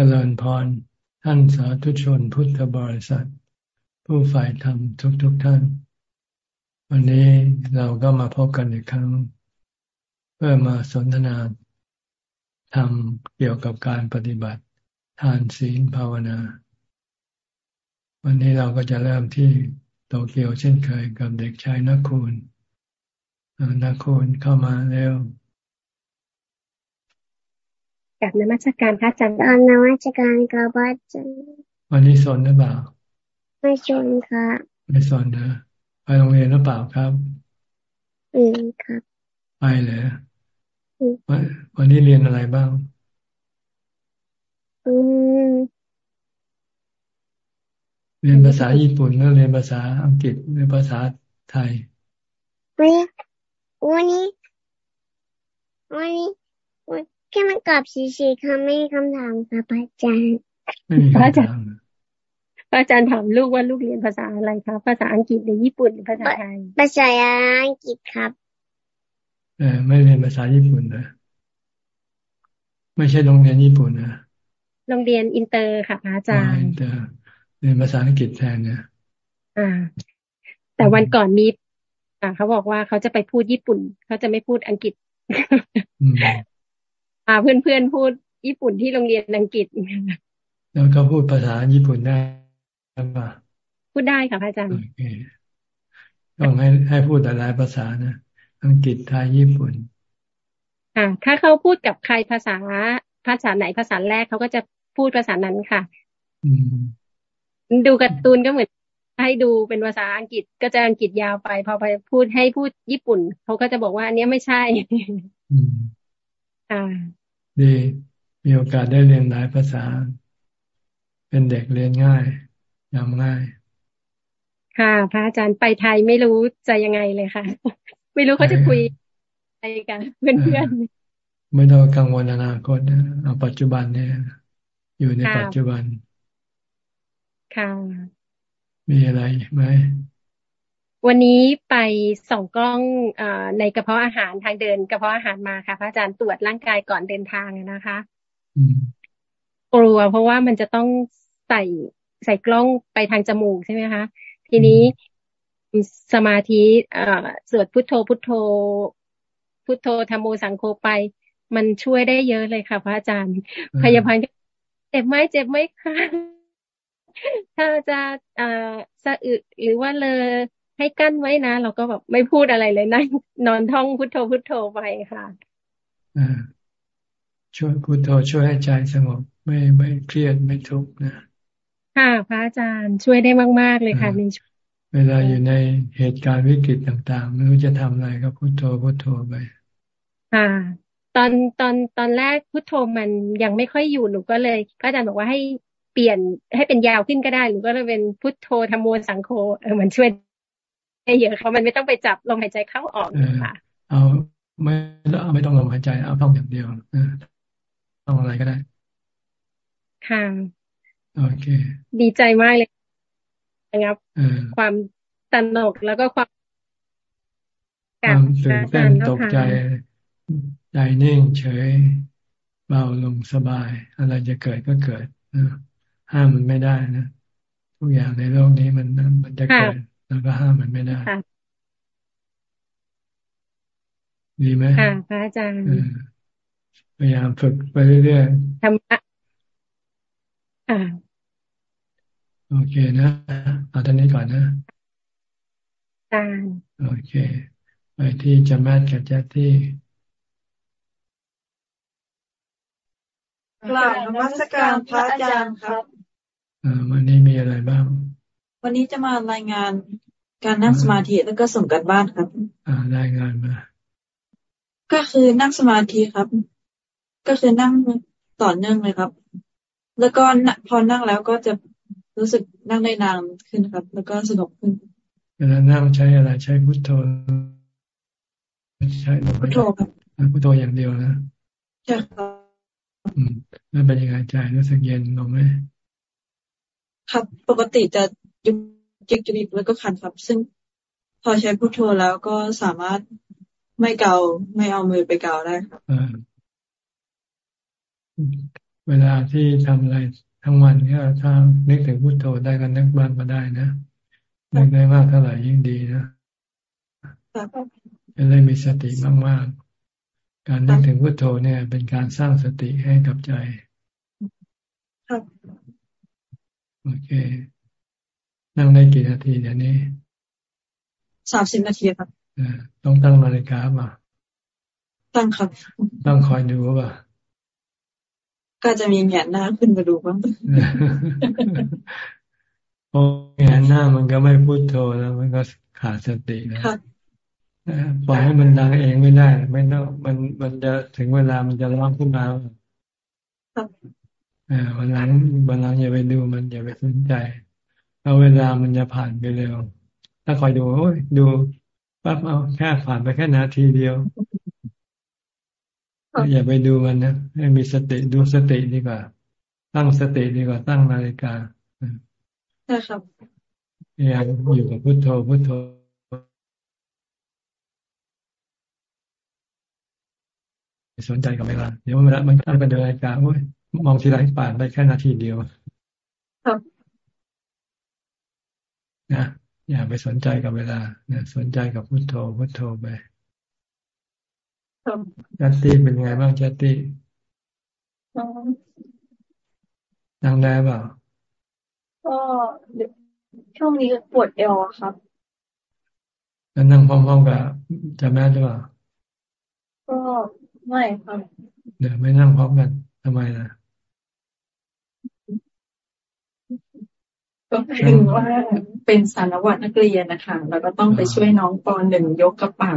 จริญพร ท่านสาธุชนพุทธบริษัท ผู้ฝ่ายธรรมทุกๆทท่าน วันนี้เราก็มาพบกันอีกครั้ง เพื่อมาสนทนาธรรมเกี่ยวกับการปฏิบัติ ทานศีลภาวนา วันนี้เราก็จะเริ่มที่โตเกียวเช่นเคยกับเด็กชายนักคุณนักคุณเข้ามาแล้ว กับนมัสการพระอาจารย์นมัสการกับพระอาจารย์วันนี้สนหรือเปล่า ไม่สนค่ะ ไม่สนนะไปโรงเรียนหรือเปล่าครับอืมครับไปเลยวันวันนี้เรียนอะไรบ้าง อืมเรียนภาษาญี่ปุ่นหรือเรียนภาษาอังกฤษหรือภาษาไทยวันนี้วันนี้ แค่มากราบเฉยๆค่ะไม่มีคำถามค่ะพระอาจารย์ไม่มีคำถามพระอาจารย์ถามลูกว่าลูกเรียนภาษาอะไรครับภาษาอังกฤษหรือญี่ปุ่นหรือภาษาไทยภาษาอังกฤษครับเออไม่เรียนภาษาญี่ปุ่นนะไม่ใช่โรงเรียนญี่ปุ่นนะโรงเรียนอินเตอร์ค่ะพระอาจารย์อินเตอร์เรียนภาษาอังกฤษแทนเนี่ยอ่า แต่วันก่อนมีอ่าเขาบอกว่าเขาจะไปพูดญี่ปุ่น เขาจะไม่พูดอังกฤษอ่า เพื่อนเพื่อนพูดญี่ปุ่นที่โรงเรียนอังกฤษแล้วก็พูดภาษาญี่ปุ่นได้ป่ะพูดได้ค่ะพระอาจารย์ต้องให้ให้พูดหลายภาษานะอังกฤษไทยญี่ปุ่นค่ะถ้าเขาพูดกับใครภาษาภาษาไหนภาษาแรกเขาก็จะพูดภาษานั้นค่ะดูการ์ตูนก็เหมือนให้ดูเป็นภาษาอังกฤษก็จะอังกฤษยาวไป พอไปพูดให้พูดญี่ปุ่นเขาก็จะบอกว่าอันนี้ไม่ใช่อ่า ดีมีโอกาสได้เรียนหลายภาษา เป็นเด็กเรียนง่ายยำง่าย ค่ะ พระอาจารย์ไปไทยไม่รู้จะยังไงเลยค่ะ ไม่รู้เขาจะคุยอะไรกันเพื่อนๆไม่ต้องกังวลอนาคตเอาปัจจุบันเนี่ยอยู่ในปัจจุบัน ค่ะ มีอะไรไหม วันนี้ไปส่องกล้องอในกระเพาะอาหารทางเดิน กระเพาะอาหารมาค่ะ พระอาจารย์ตรวจร่างกายก่อนเดินทางนะคะกลัวเพราะว่ามันจะต้องใส่ใส่กล้องไปทางจมูกใช่ไหมคะ ทีนี้สมาธิสวดพุทโธพุทโธ พุทโธธรรมโมสังโฆไป มันช่วยได้เยอะเลยค่ะ พระอาจารย์ พยาบาลเจ็บไหมเจ็บไหมคะถ้าจะอ่าสะอึหรือว่าเลย ให้กั้นไว้นะ เราก็แบบไม่พูดอะไรเลยนั่งนอนท่องพุทโธพุทโธไปค่ะช่วยพุทโธช่วยให้ใจสงบไม่ไม่เครียดไม่ทุกข์นะค่ะพระอาจารย์ช่วยได้มาก ๆ เลยค่ะในเวลาอยู่ในเหตุการณ์วิกฤตต่างๆไม่รู้จะทำอะไรก็พุทโธพุทโธไปค่ะ ตอนตอนตอนแรกพุทโธมันยังไม่ค่อยอยู่หนูก็เลยพระอาจารย์บอกว่าให้เปลี่ยนให้เป็นยาวขึ้นก็ได้หนูก็เลยเป็นพุทโธธรรมโมสังโฆเออมันช่วย เยอะเขามันไม่ต้องไปจับลมหายใจเข้าออกค่ะ เอาไม่เอาไม่ต้องลมหายใจเอาต้องอย่างเดียวต้องอะไรก็ได้ ค่ะโอเค ดีใจมากเลยนะครับความตนกแล้วก็ความความตื่นเต้นตกใจใจนิ่งเฉยเบาลงสบาย อะไรจะเกิดก็เกิดห้ามมันไม่ได้นะทุกอย่างในโลกนี้มันมันจะเกิด แล้วก็ห้ามมันไม่ได้ดีไหมค่ะพระอาจารย์พยายามฝึกไปเรื่อยๆธรรมะอ่าโอเคนะเอาท่านนี้ก่อนนะอาจารย์โอเค ไปที่จะแมทกับแจ๊ที่กล่าวนมัสการพระอาจารย์ครับวันนี้มีอะไรบ้าง วันนี้จะมารายงานการนั่งสมาธิแล้วก็ส่งกันบ้านครับ อ่ารายงานมา ก็คือนั่งสมาธิครับ ก็คือนั่งต่อเนื่องเลยครับ แล้วก็พอนั่งแล้วก็จะรู้สึกนั่งได้นานขึ้นครับ แล้วก็สนุกขึ้นเวลานั่งใช้อะไรใช้พุทโธใช้พุทโธครับพุทโธอย่างเดียวนะใช่ครับอืมแล้วเป็นยังไงใจรู้สึกเย็นลงไหมครับปกติจะ ยุบจิกจุบิบแล้วก็คันครับ ซึ่งพอใช้พุทโธแล้วก็สามารถไม่เกาไม่เอามือไปเกาได้ครับเวลาที่ทำอะไรทั้งวันก็ถ้านึกถึงพุโทโธได้ก็นึกบ้างก็ได้นะนึกได้มากเท่าไหร่ยิ่งดีนะจะได้มีสติมากๆ การนึกถึงพุโทโธเนี่ย เป็นการสร้างสติให้กับใจ ครับ โอเค นั่งได้กี่นาทีเดี๋ยวนี้สามสิบนาทีครับต้องตั้งนาฬิกามา ตั้งครับต้องคอยดูป่ะก็จะมีแงนหน้าขึ้นมาดูบ้างโอ้แงนหน้ามันก็ไม่พูดโทแล้ว มันก็ขาดสตินะปล่อยให้มันดังเองไม่ได้ ไม่ต้องมันมันจะถึงเวลามันจะร้องขึ้นมาอ่าวันหลังวันหลังอย่าไปดูมันอย่าไปสนใจ เอาเวลามันจะผ่านไปเร็ว ถ้าคอยดูโอ้ยดูปั๊บเอาแค่ผ่านไปแค่นาทีเดียว อย่าไปดูมันนะให้มีสติดูสติดีกว่า ตั้งสติดีกว่าตั้งนาฬิกาใช่ครับพยายามอยู่กับพุทโธพุทโธสนใจกับเวลาเดี๋ยวเวลามันตั้งเป็นนาฬิกาโอ้ยมองทีไรป่านไปแค่นาทีเดียวครับ นะอย่าไปสนใจกับเวลานะสนใจกับพุทโธพุทโธไปจัตติเป็นไงบ้างจัตตินั่งได้เปล่าก็ช่วงนี้ปวดเอวครับแล้วนั่งพร้อมๆกับจะแม่หรือเปล่าก็ไม่ครับเดี๋ยวไม่นั่งพร้อมกันทำไมล่ะ ก็คือว่าเป็นสารวัตรนักเรียนนะคะแล้วก็ต้องไปช่วยน้องปหนึ่งยกกระเป๋า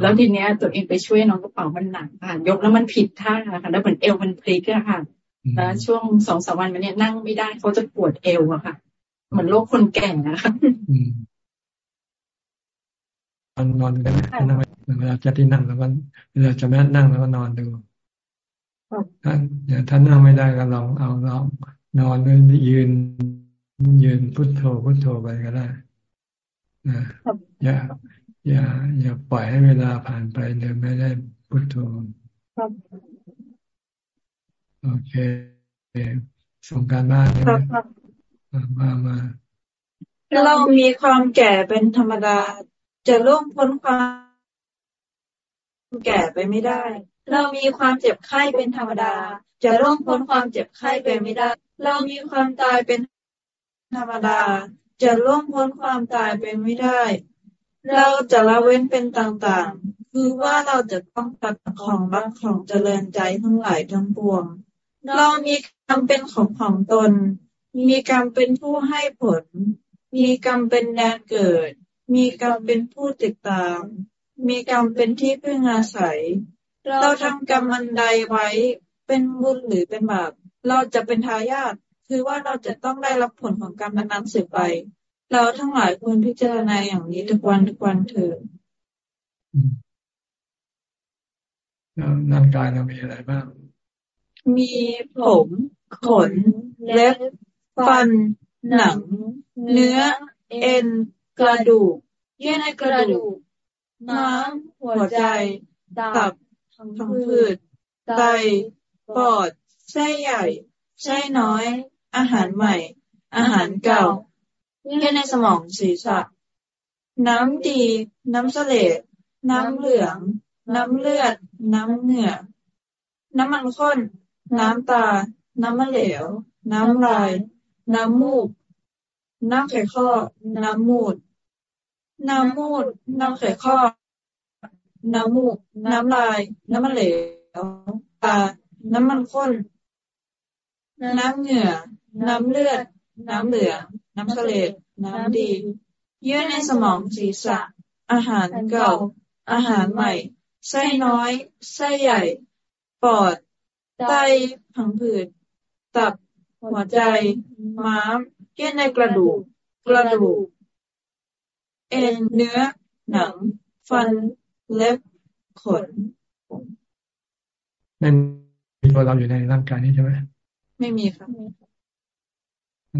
แล้วทีเนี้ยตัวเองไปช่วยน้องกระเป๋ามันหนักค่ะยกแล้วมันผิดท่าค่ะแล้วเหมือนเอวมันพลิกอะค่ะแล้วช่วงสองสามวันมันเนี้ยนั่งไม่ได้เขาจะปวดเอวอะค่ะเหมือนโรคคนแก่นะคะนอนนอนกันนั่งเวลาจะที่นั่งแล้วก็เวลาจะแม่นั่งแล้วก็นอนดูถ้าอย่างถ้านั่งไม่ได้ก็ลองเอาลองนอนหรือยืน ยืนพุทโธพุทโธไปก็ได้นะอย่า อย่า อย่าปล่อยให้เวลาผ่านไปโดยไม่ได้พุทโธโอเคส่งการบ้านนะมามาเรามีความแก่เป็นธรรมดา จะล่วงพ้นความแก่ไปไม่ได้ เรามีความเจ็บไข้เป็นธรรมดา จะล่วงพ้นความเจ็บไข้ไปไม่ได้ เรามีความตายเป็น ธรรมดาจะล่วงพ้นความตายไปไม่ได้ เราจะละเว้นเป็นต่างๆ คือว่าเราจะต้องตัดของรักของเจริญใจทั้งหลายทั้งปวง เรามีกรรมเป็นของของตน มีกรรมเป็นผู้ให้ผล มีกรรมเป็นแดนเกิด มีกรรมเป็นผู้ติดตาม มีกรรมเป็นที่พึ่งอาศัย เราทำกรรมอันใดไว้ เป็นบุญหรือเป็นบาป เราจะเป็นทายาท คือว่าเราจะต้องได้รับผลของกรรมนั้นสืบไป เราทั้งหลายควรพิจารณาอย่างนี้ทุกวันทุกวันเถิดร่างกายเรามีอะไรบ้าง มีผม ขน เล็บ ฟัน หนัง เนื้อ เอ็น กระดูก เยื่อในกระดูก น้ำหัวใจตับทั้งพืชไตปอดไส้ใหญ่ไส้น้อย อาหารใหม่ อาหารเก่าเลือดในสมองศีรษะ น้ำดี น้ำเสลดน้ำเหลือง น้ำเลือด น้ำเหงื่อ น้ำมันข้น น้ำตา น้ำมะเหลว น้ำลาย น้ำมูก น้ำไขข้อ น้ำมูด น้ำมูด น้ำไขข้อ น้ำมูก น้ำลาย น้ำมะเหลว ตา น้ำมันข้น น้ำเหงื่อ น้ำเลือด น้ำเหลือง น้ำเสลดน้ำดี เยื่อในสมองศีรษะ อาหารเก่า อาหารใหม่ ไส้น้อย ไส้ใหญ่ ปอด ไต ผังผืด ตับ หัวใจ ม้าม เยื่อในกระดูก กระดูก เอ็น เนื้อ หนัง ฟัน เล็บ ขนนั่นมีตัวเราอยู่ในร่างกายนี้ใช่ไหม ไม่มีครับ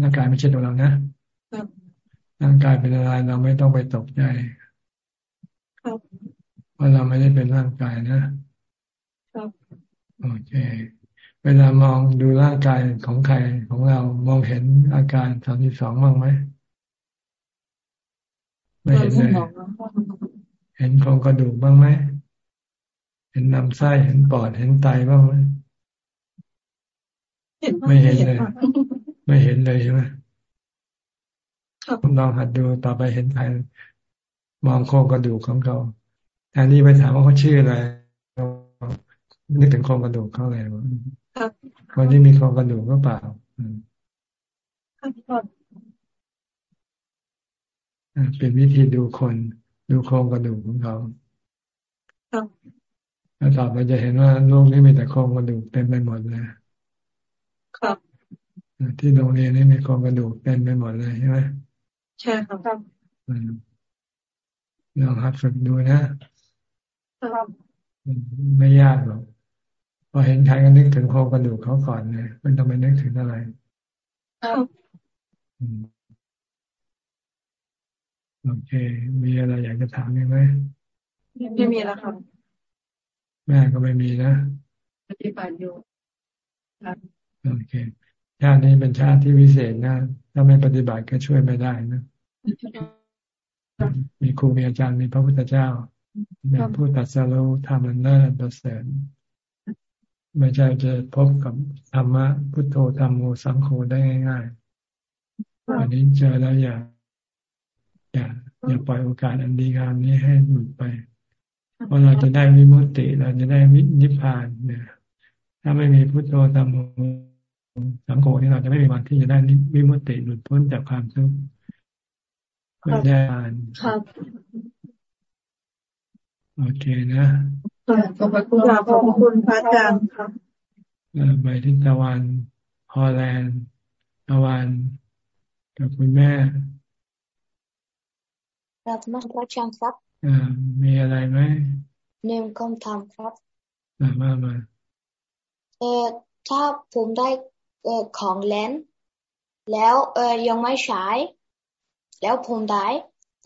ร่างกายไม่ใช่ตัวเรานะร่างกายเป็นอะไรเราไม่ต้องไปตกใจเพราะเราไม่ได้เป็นร่างกายนะโอเค เวลามองดูร่างกายของใครของเรามองเห็นอาการสามสิบสองบ้างไหมไม่เห็นเลยเห็นโครงกระดูกบ้างไหมเห็นลำไส้เห็นปอดเห็นไตบ้างไหมไม่เห็นเลย ไม่เห็นเลยใช่ไหมลองหัดดูต่อไปเห็นใครมองโครงกระดูกของเขาแทนที่ไปถามว่าเขาชื่ออะไรนึกถึงโครงกระดูกเขาเลยคนที่มีโครงกระดูกก็เปล่าเป็นวิธีดูคนดูโครงกระดูกของเขาแล้วต่อไปจะเห็นว่าโลกนี้มีแต่โครงกระดูกเต็มไปหมดเลยครับ ที่โรงเรียนนี่มีโครงกระดูกเต็มไปหมดเลยใช่ไหมใช่ครับลองหัดฝึกดูนะครับไม่ยากหรอกพอเห็นใครก็นึกถึงโครงกระดูกเขาก่อนเลยไม่ต้องไปนึกถึงอะไรครับโอเค มีอะไรอยากจะถามไหมไม่มีแล้วครับแม่ก็ไม่มีนะปฏิบัติอยู่โอเค ชาตินี้เป็นชาติที่วิเศษนะ ถ้าไม่ปฏิบัติก็ช่วยไม่ได้นะ มีครูมีอาจารย์มีพระพุทธเจ้าเป็นผู้ตัดสรุธรรมันเลิศประเสริฐไม่ใช่จะพบกับธรรมะพุทโธธรรมโมสังโฆได้ง่ายๆวันนี้เจอแล้วอย่าอย่าอย่าปล่อยโอกาสอันดีงามนี้ให้หลุดไปเพราะเราจะได้วิมุตติเราจะได้วินิพพานเนี่ย ถ้าไม่มีพุทโธธรรมโม สังโฆนี่เราจะไม่มีวันที่จะได้วิมุตติหลุดพ้นจากความทุกข์ไม่ได้ครับโอเคนะขอบคุณขอบคุณพระอาจารย์ครับไปที่ตะวันฮอลแลนด์ตะวันกับคุณแม่รับมาพระอาจารย์ครับอ่ามีอะไรไหมเนมคำถามครับมามามาเออถ้าผมได้ เออของเล่นแล้วเออยังไม่ใช้ แล้วผมได้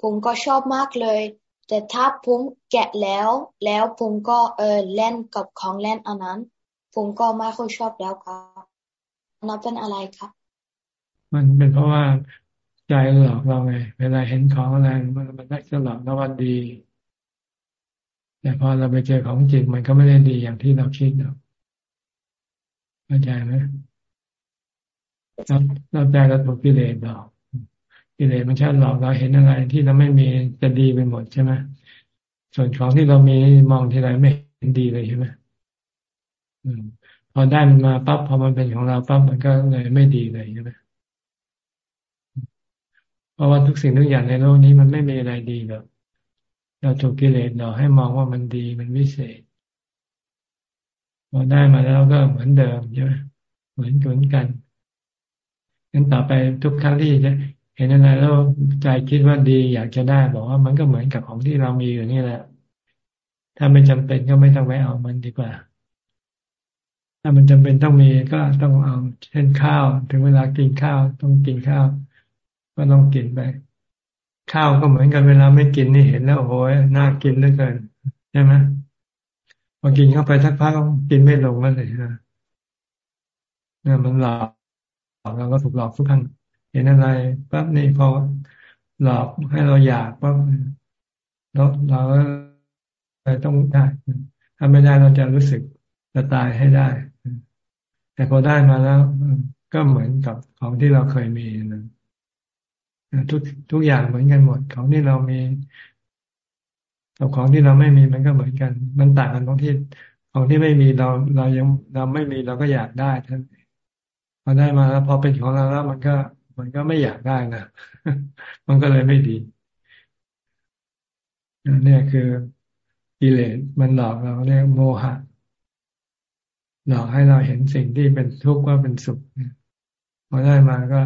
ผมก็ชอบมากเลย แต่ถ้าผมแกะแล้ว แล้วผมก็เออเล่นกับของเล่นอันนั้น ผมก็ไม่ค่อยชอบแล้วครับนั่นเป็นอะไรครับ มันเป็นเพราะว่าใจหลอกเราไงเวลาเห็นของอะไรมันมันได้จะหลอกเราว่าดี แต่พอเราไปเจอของจริงมันก็ไม่ได้ดีอย่างที่เราคิดหรอกเข้าใจไหม เราใจเราถูกกิเลสหลอกกิเลสมันชอบหลอกเราเห็นอะไรที่เราไม่มีจะดีไปหมดใช่ไหมส่วนของที่เรามีมองทีไรไม่เห็นดีเลยใช่ไหมพอได้มันมาปั๊บพอมันเป็นของเราปั๊บมันก็เลยไม่ดีเลยใช่ไหมเพราะว่าทุกสิ่งทุกอย่างในโลกนี้มันไม่มีอะไรดีหรอกเราถูกกิเลสเราให้มองว่ามันดีมันวิเศษพอได้มาแล้วก็เหมือนเดิมใช่ไหมเหมือนกัน งั้นต่อไปทุกครั้งที่จะเห็นอะไรแล้วใจคิดว่าดีอยากจะได้บอกว่ามันก็เหมือนกับของที่เรามีอยู่นี่แหละ ถ้าไม่จำเป็นก็ไม่ต้องไว้เอามันดีกว่า ถ้ามันจำเป็นต้องมีก็ต้องเอาเช่นข้าว ถึงเวลากินข้าว ต้องกินข้าว ก็ต้องกินไป ข้าวก็เหมือนกันเวลาไม่กินนี่เห็นแล้วโอ้ยน่ากินเหลือเกินใช่ไหมพอกินเข้าไปสักพักกินไม่ลงแล้วเลยนะเนี่ยมันหลอก เราก็ถูกหลอกทุกครั้งเห็นอะไรปั๊บนี่พอหลอกให้เราอยากปั๊บแล้วเราก็ต้องได้ถ้าไม่ได้เราจะรู้สึกจะตายให้ได้ แต่พอได้มาแล้ว ก็เหมือนกับของที่เราเคยมีนะทุกทุกอย่างเหมือนกันหมด ของที่เรามีกับของที่เราไม่มีมันก็เหมือนกัน มันต่างกันตรงที่ของที่ไม่มีเราเรายังเราไม่มีเราก็อยากได้ท่าน พอได้มาแล้วพอเป็นของเราแล้วมันก็ มันก็ไม่อยากได้นะมันก็เลยไม่ดีนี่คือกิเลสมันหลอกเราเรียกโมหะหลอกให้เราเห็นสิ่งที่เป็นทุกข์ว่าเป็นสุขพอได้มาก็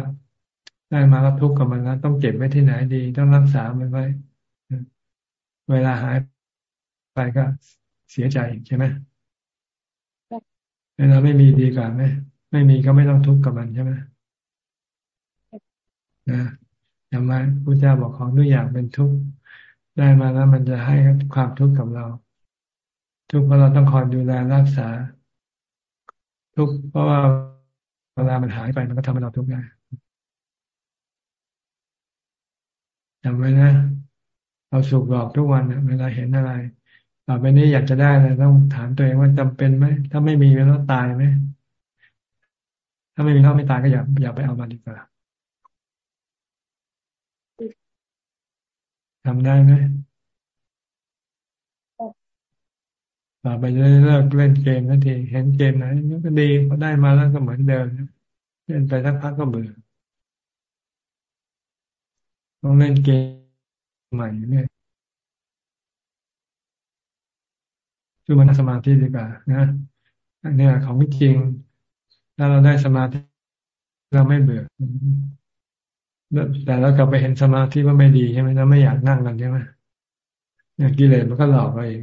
ได้มาก็ทุกข์กับมันแล้วต้องเก็บไว้ที่ไหนดี ต้องรักษามันไว้ เวลาหายไปก็เสียใจใช่ไหมเวลาไม่มีดีกว่าไหม ไม่มีก็ไม่ต้องทุกข์กับมันใช่ไหมนะอย่ามพระเจ้าบอกของทุกอย่างเป็นทุกข์ได้มาแล้วมันจะให้ความทุกข์กับเรา ทุกข์เพราะเราต้องคอยดูแลรักษา ทุกข์เพราะว่าเวลามันหายไปมันก็ทำให้เราทุกข์ได้จำไว้นะเราสุกหลอกทุกวันเวลาเห็นอะไรต่อไปนี้อยากจะได้อะไรต้องถามตัวเองว่าจำเป็นไหมถ้าไม่มีแล้วตายไหมาไม่มีแล้วไม่ตายก็อย่าอย่าไปเอามาดีกว่าทำได้ไหมต่อไปจะเลิกเล่นเกมทันทีเห็นเกมไหนมันก็ดีพอได้มาแล้วก็เหมือนเดิมเล่นไปสักพักก็เบื่อต้องเล่นเกมใหม่เนี่ยคือมันสมาธิดีกว่านะอันนี้ของจริง ถ้าเราได้สมาธิเราไม่เบื่อแต่เรากลับไปเห็นสมาธิว่าไม่ดีใช่ไหมเราไม่อยากนั่งกันใช่ไหมอย่างกิเลสมันก็หลอกเราเอง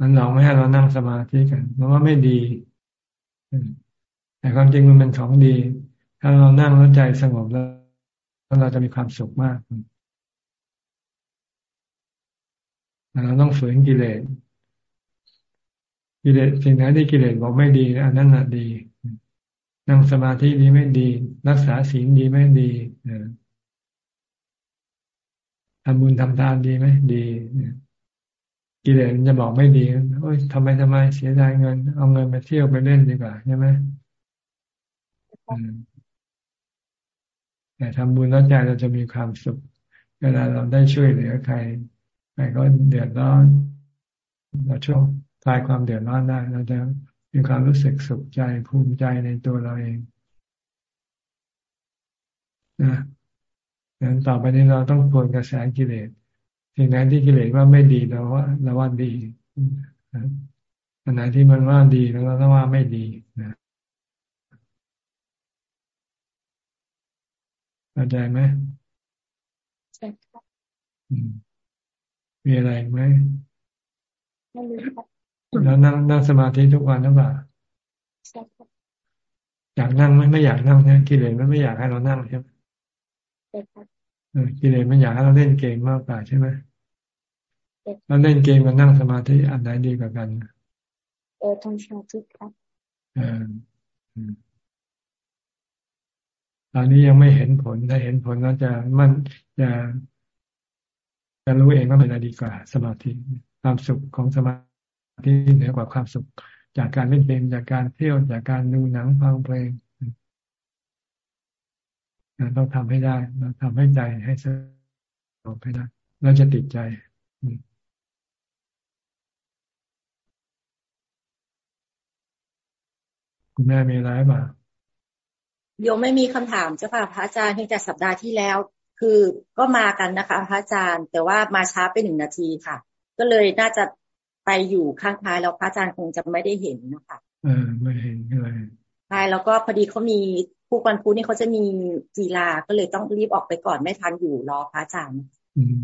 มันหลอกไม่ให้เรานั่งสมาธิกันเพราะว่าไม่ดีแต่ความจริงมันเป็นของดี ถ้าเรานั่งแล้วใจสงบแล้วเราจะมีความสุขมากเราต้องฝืนกิเลสกิเลสสิ่งไหนที่กิเลสบอกไม่ดีอันนั้นน่ะดี นั่งสมาธิดีไม่ดี รักษาศีลดีไม่ดีทำบุญทำทานดีไหมดีกิเลสจะบอกไม่ดีโอ้ยทำไมทำไมเสียดายเงิน เอาเงินไปเที่ยวไปเล่นดีกว่าใช่ไหมแต่ทำบุญแล้วใจเราจะมีความสุข เวลาเราได้ช่วยเหลือใครใครก็เดือดร้อน เราช่วยคลายความเดือดร้อนได้เราจะ มีความรู้สึกสุขใจภูมิใจในตัวเราเองนะดังนั้นต่อไปนี้เราต้องทวนกระแสกิเลสสิ่งไหนที่กิเลสว่าไม่ดีเราว่าเราว่าดีอันไหนที่มันว่าดีแล้วเราว่าไม่ดีนะเข้าใจไหมใช่ครับมีอะไรไหมไม่รู้ครับ แล้วนั่งนั่งสมาธิทุกวันหรือเปล่าใช่ครับอยากนั่งไหมไม่อยากนั่งใช่กิเลสมันไม่อยากให้เรานั่งใช่ไหมใช่ครับกิเลสมันอยากให้เราเล่นเกมมากกว่าใช่ไหมเราเล่นเกมกับนั่งสมาธิอันไหนดีกว่ากันเออทำสมาธิครับเออตอนนี้ยังไม่เห็นผลถ้าเห็นผลก็จะมันจะจะรู้เองว่าเป็นอะไรดีกว่า สมาธิความสุขของสมาธิ เหนือกว่าความสุข จากการเล่นเกมจากการเที่ยวจากการดูหนังฟังเพลงต้องทำให้ได้เราทำให้ใจให้สงบให้ได้เราจะติดใจคุณแม่มีอะไรบ้างโยมไม่มีคำถามเจ้าค่ะพระอาจารย์เพียงแต่สัปดาห์ที่แล้ว คือก็มากันนะคะ พระอาจารย์ แต่ว่ามาช้าไปหนึ่งนาทีค่ะ ก็เลยน่าจะ ไปอยู่ข้างท้ายแล้วพระอาจารย์คงจะไม่ได้เห็นนะคะเออไม่เห็นเลยใช่แล้วก็พอดีเขามีผู้กันพูนี่เขาจะมีกีฬาก็เลยต้องรีบออกไปก่อนไม่ทันอยู่รอพระอาจารย์อืม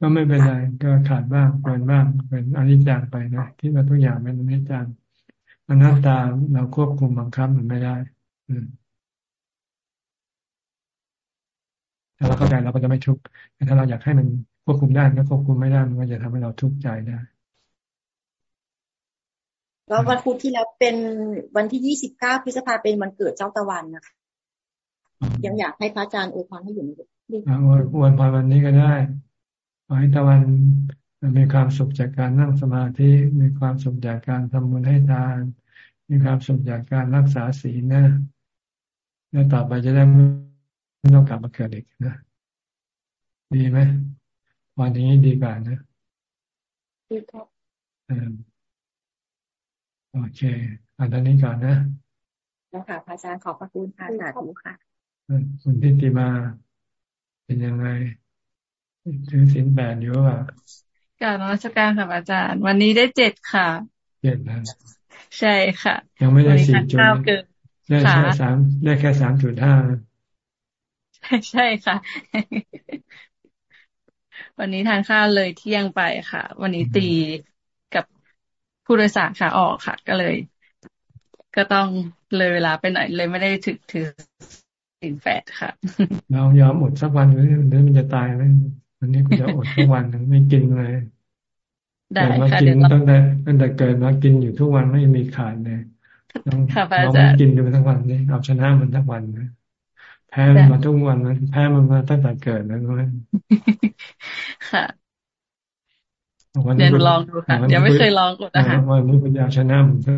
ก็ไม่เป็นไรก็ขาดบ้างเป็นบ้างเป็นอนิจจังไปนะที่ว่าทุกอย่างเป็นอนิจจังมันหน้าตาเราควบคุมบังคับมันไม่ได้อืมถ้าเราเข้าใจเราก็จะไม่ทุกข์แต่ถ้าเราอยากให้มันควบคุมได้ก็ควบคุมไม่ได้มันก็จะทำให้เราทุกข์ใจได้ แล้ววันพุธที่แล้วเป็นวันที่ยี่สิบเก้าพฤษภาเป็นวันเกิดเจ้าตะวันนะคะยังอยากให้พระอาจารย์อวยพรให้อยู่ในอวยพรวันนี้ก็ได้ขอให้ตะวันมีความสุขจากการนั่งสมาธิ มีความสุขจากการทำบุญให้ทาน มีความสุขจากการรักษาศีลนะ แล้วต่อไปจะได้ไม่ต้องกลับมาเกิดอีกนะ ดีไหมวันนี้ดีกว่านะ ดีครับ โอเคอันนี้ก่อนนะแล้วค่ะพระอาจารย์ขอบพระคุณค่ะสาธุค่ะคุณทิติมาเป็นยังไงถือสินแปดอยู่ว่าการรัชการค่ะอาจารย์ วันนี้ได้เจ็ดค่ะเจ็ดนะใช่ค่ะ ยังไม่ได้สี่จุดได้แค่สามได้แค่สามจุดห้าใช่ใช่ค่ะ วันนี้ทานข้าวเลยเที่ยงไปค่ะ วันนี้ตีกับ ผู้โดยสารขาออกค่ะ ก็เลย ก็ต้องเลยเวลาไปหน่อยเลยไม่ได้ถึกถือสินแปดค่ะ เรายอมอดสักวันหรือเดี๋ยวมันจะตายไหมวันนี้กูจะอดทุกวันไม่กินเลยเกิดมากินตั้งแต่ตั้งแต่เกิดมากินอยู่ทุกวันไม่มีขาดเลยลองกินดูทั้งวันนี้เอาชนะมันทั้งวันนะแพ้มันมาทุกวันนะแพ้มันมาตั้งแต่เกิดแล้วนะค่ะ เดี๋ยวลองดูค่ะเดี๋ยวไม่เคยลองกดอาหารวันนี้คุณยาชนะมันทั้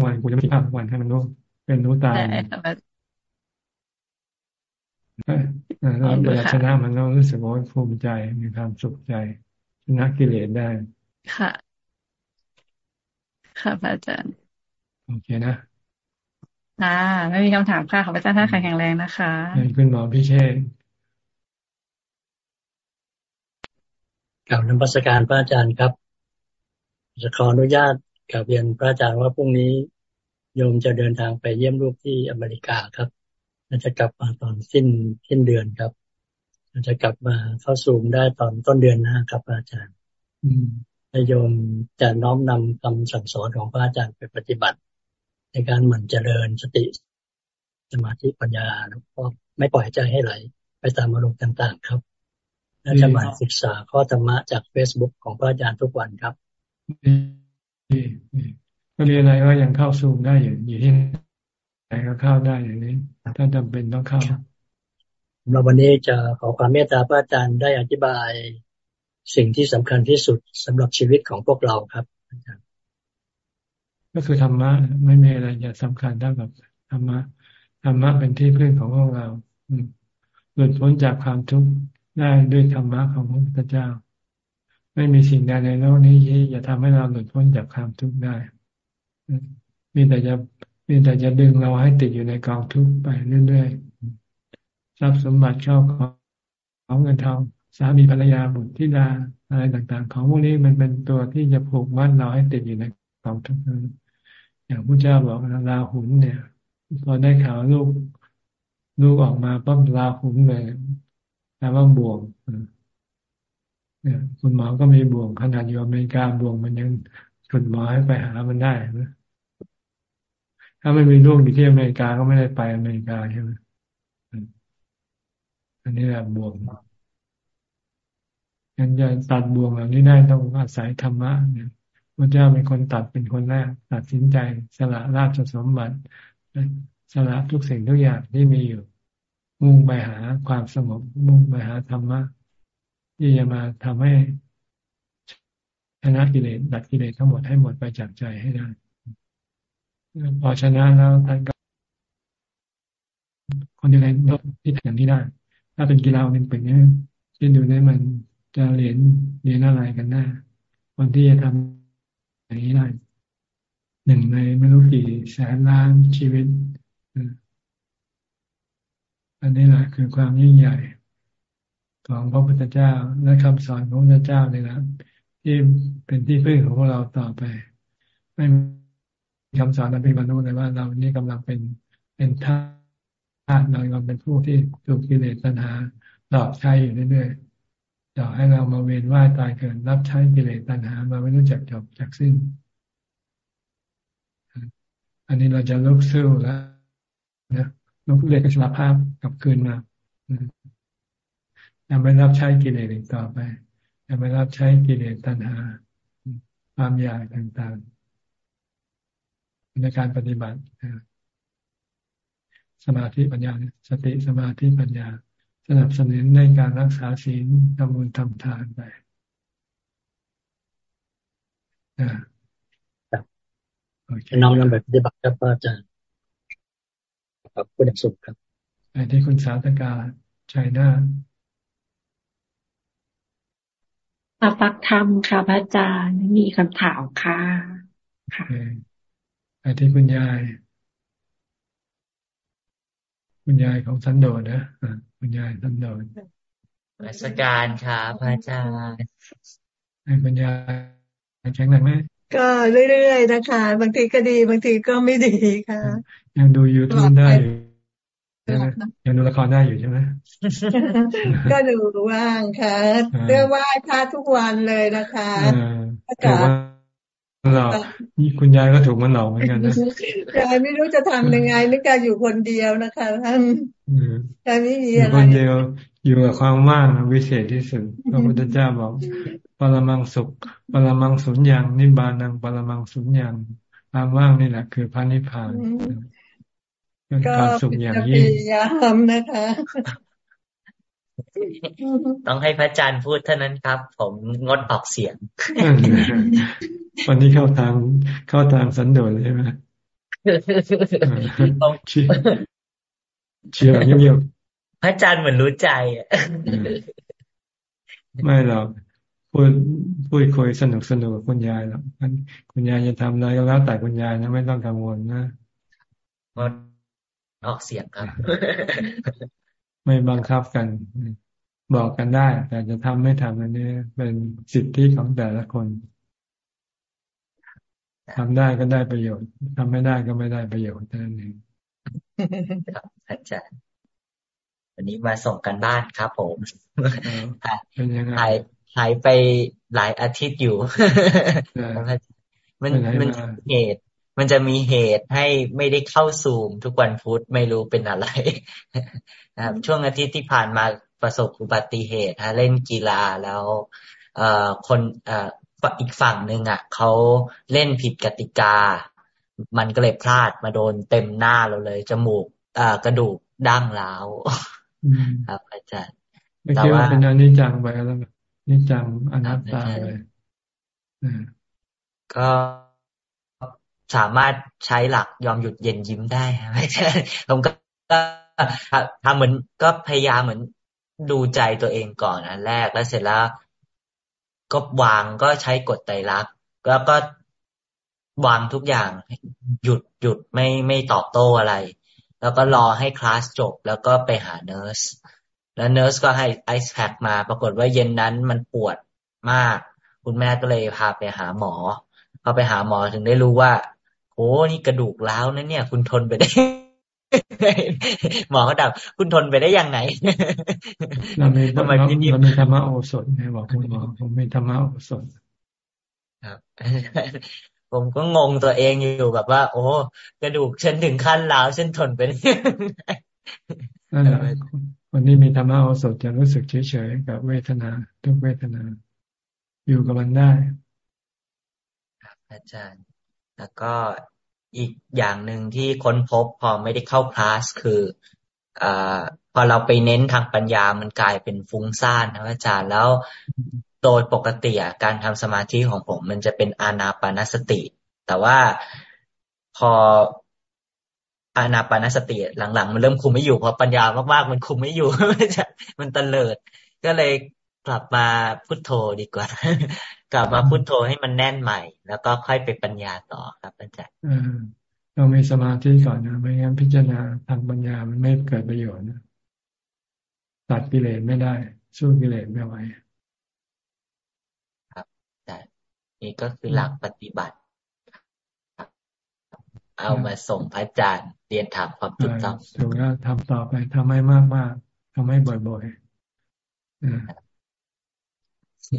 งวันกูจะไม่พลาดวันให้มันรู้เป็นรู้ตายเราเวลาชนะมันเรารู้สึกว่าภูมิใจมีความสุขใจ ชนะกิเลสได้ ค่ะ ค่ะพระอาจารย์โอเคนะอ่าไม่มีคำถามค่ะขอพระอาจารย์ท่านแข็งแรงนะคะคุณหมอพิเชษ กับนมัสการพระอาจารย์ครับ จะขออนุญาตกับเรียนพระอาจารย์ว่าพรุ่งนี้โยมจะเดินทางไปเยี่ยมลูกที่อเมริกาครับจะกลับมาตอนสิ้นสิ้นเดือนครับจะกลับมาเข้าซูมได้ตอนต้นเดือนหน้าครับอาจารย์โยมจะน้อมนำคำสั่งสอนของพระอาจารย์ไปปฏิบัติ ในการหมั่นเจริญสติ สมาธิปัญญาแล้วก็ไม่ปล่อยใจให้ไหล ไปตามอารมณ์ต่าง ๆ ครับ และจะหมั่นศึกษาข้อธรรมะจากเฟซบุ๊กของพระอาจารย์ทุกวันครับก็เรียนอะไรก็ยังเข้าซูมได้อยู่อยู่ที่ไหนก็เข้าได้อย่างนี้ ถ้าจำเป็นต้องเข้าเราวันนี้จะขอความเมตตาพระอาจารย์ได้อธิบายสิ่งที่สำคัญที่สุดสำหรับชีวิตของพวกเราครับอาจารย์ก็คือธรรมะไม่มีอะไรจะสำคัญเท่ากับธรรมะธรรมะเป็นที่พึ่งของพวกเราหลุดพ้นจากความทุกข์ ได้ด้วยธรรมะของพระพุทธเจ้า ไม่มีสิ่งใดในโลกนี้ที่จะทำให้เราหลุดพ้นจากความทุกข์ได้ มีแต่จะมีแต่จะดึงเราให้ติดอยู่ในกองทุกข์ไปเรื่อยๆทรัพย์สมบัติเข้าของของเงินทองสามีภรรยาบุตรธิดาอะไรต่าง ๆ ของพวกนี้มันเป็นตัวที่จะผูกมัดเราให้ติดอยู่ในกองทุกข์อย่างพระเจ้าบอกลาหุนเนี่ยพอได้ข่าวลูกลูกออกมาปั๊บลาหุนเลย แปลว่าบ่วงเนี่ยคุณหมอก็มีบ่วงขนาดอยู่อเมริกาบ่วงมันยังคุณหมอให้ไปหามันได้นะถ้าไม่มีลูกอยู่ที่อเมริกาก็ไม่ได้ไปอเมริกาใช่ไหมอันนี้แหละบ่วงงั้นจะตัดบ่วงเหล่านี้ได้ต้องอาศัยธรรมะเนี่ยพระเจ้าเป็นคนตัดเป็นคนแรกตัดสินใจสละราชสมบัติสละทุกสิ่งทุกอย่างที่มีอยู่ มุ่งไปหาความสงบมุ่งไปหาธรรมะที่จะมาทำให้ชนะกิเลสดัดกิเลสทั้งหมดให้หมดไปจากใจให้ได้พอชนะแล้วท่านก็คนยังไงลดที่อย่งนี้ได้ ถ้าเป็นกีฬาเป็นเป็นเนี่ยเช่นดูได้มันจะเหรียนเหรียนอะไรกันแน่คนที่จะทำอย่างนี้ได้หนึ่งในไม่รู้กี่แสนล้านชีวิต อันนี้แหละคือความยิ่งใหญ่ ของพระพุทธเจ้าและคำสอนของพระพุทธเจ้าเลยนะที่เป็นที่พึ่งของพวกเราต่อไป ไม่มีคำสอนนั้นเป็นบรรลุเลยว่าเรานี่กำลังเป็นเป็นท่าเรากำลังเป็นผู้ที่ถูกกิเลสตัณหาหลอกใช้อยู่เรื่อยๆหลอกให้เรามาเวียนว่ายตายเกิดรับใช้กิเลสตัณหามาไม่รู้จักจบจากสิ้น อันนี้เราจะลุกสู้แล้วนะ ลุกเรียกกสารภาพกลับคืนมาอย่าไม่รับใช้กิเลสอีกต่อไปอย่าไม่รับใช้กิเลสตัณหา ความอยากต่างๆในการปฏิบัติสมาธิปัญญาสติสมาธิปัญญา สนับสนุนในการรักษาศีลทำบุญทำทานไปน้องนำแบบปฏิบัติครับอาจารย์ ครับคุณสุขครับไอ้ที่คุณสาธกาชัยนามาฟักธรรมค่ะพระอาจารย์มีคำถามค่ะค่ะไอ้ที่คุณยาย คุณยายของสันโดษนะคุณยายสันโดษราชการค่ะพระอาจารย์ไอ้คุณยายแข็งแรงไหม ก็เรื่อยๆนะคะ บางทีก็ดี บางทีก็ไม่ดีค่ะ ยังดูยูทูบได้อยู่ยังดูละครได้อยู่ใช่ไหมก็ดูว่างค่ะเรื่องว่าพระทุกวันเลยนะคะอากาศเราคุณยายก็ถูกมันหลอกเหมือนกันนะยายไม่รู้จะทำยังไงนึกการอยู่คนเดียวนะคะท่านยายไม่มีอะไรคนเดียวอยู่กับความว่างวิเศษที่สุดพระพุทธเจ้าบอก ปรมังสุข ปรมังสุญญ์นิบานังปรมังสุญญ์ความว่างนี่แหละ คือพระนิพพานเป็นความสุขอย่างยิ่งพยายามนะคะต้องให้พระอาจารย์พูดเท่านั้นครับ ผมงดออกเสียง วันนี้เข้าทางเข้าทางสันโดษใช่ไหมเชียร์เงียบๆพระอาจารย์เหมือนรู้ใจไม่หรอก พูดพูดคุยสนุกสนุกกับคุณยายหรอกคุณยายจะทำอะไรก็แล้วแต่คุณยายนะไม่ต้องกังวลนะงดออกเสียงครับ ไม่บังคับกัน บอกกันได้ แต่จะทำไม่ทำอันนี้เป็นสิทธิของแต่ละคนทำได้ก็ได้ประโยชน์ทำไม่ได้ก็ไม่ได้ประโยชน์เท่านั้นเองครับอาจารย์วันนี้มาส่งกันบ้านครับผมเป็นยังไง หายหายไปหลายอาทิตย์อยู่ มันมันเหตุ มันจะมีเหตุให้ไม่ได้เข้าซูมทุกวันพุธไม่รู้เป็นอะไรนะครับช่วงอาทิตย์ที่ผ่านมาประสบอุบัติเหตุฮะเล่นกีฬาแล้ว เอ่อคนเอ่ออีกฝั่งหนึ่งอะเขาเล่นผิดกติกา มันก็เลยพลาดมาโดนเต็มหน้าเราเลย จมูกอ่ากระดูกดั้งร้าวครับอาจารย์แต่ว่าเป็นอนิจจังไปแล้ว นิจจังอนัตตาเลยก็สามารถใช้หลักยอมหยุดเย็นยิ้มได้ไม่ใช่ผมก็ทำเหมือนก็พยายามเหมือนดูใจตัวเองก่อนอันแรกแล้วเสร็จแล้ว ก็วางก็ใช้กฎไตรลักษณ์แล้วก็วางทุกอย่างหยุดหยุดไม่ไม่ตอบโต้อะไร แล้วก็รอให้คลาสจบ แล้วก็ไปหาเนอร์ส แล้วเนอร์สก็ให้ไอซ์แพ็กมา ปรากฏว่าเย็นนั้นมันปวดมาก คุณแม่ก็เลยพาไปหาหมอพอไปหาหมอถึงได้รู้ว่าโอ้นี่กระดูกร้าวนะเนี่ย คุณทนไปได้หมอก็ดับคุณทนไปได้ยังไงเรามีทำไมเรามีธรรมะโอสถไงบอกคุณหมอผมมีธรรมะโอสถครับผมก็งงตัวเองอยู่แบบว่า โอ้กระดูกฉันถึงขั้นร้าวฉันทนไปได้ นั่นแหละวันนี้มีธรรมะโอสถจะรู้สึกเฉยๆกับเวทนา ทุกเวทนา อยู่กับมันได้ครับอาจารย์ แล้วก็อีกอย่างหนึ่งที่ค้นพบพอไม่ได้เข้าคลาสคืออพอเราไปเน้นทางปัญญามันกลายเป็นฟุ้งซ่านนะอาจารย์แล้วโดยปกติการทำสมาธิของผม มันจะเป็นอานาปานสติ แต่ว่าพอ อานาปานสติหลังๆ มันเริ่มคุมไม่อยู่พอปัญญามากๆ มันคุมไม่อยู่ มันตะเลิด ก็เลยกลับมาพุทโธดีกว่า กลับมาพุโทโธให้มันแน่นใหม่ แล้วก็ค่อยไปปัญญาต่อครับอาจารย์เรามีสมาธิก่อนนะไม่งั้นพิจารณาทางปัญญามันไม่เกิดประโยชน์นะตัดกิเลสไม่ได้ สู้กิเลสไม่ไหวครับแต่นี่ก็คือหลักปฏิบัติ เอามาส่งพระอาจารย์เรียนถามความถูกต้องถูกแล้วทำต่อไปทำให้มากมากทำให้บ่อยๆ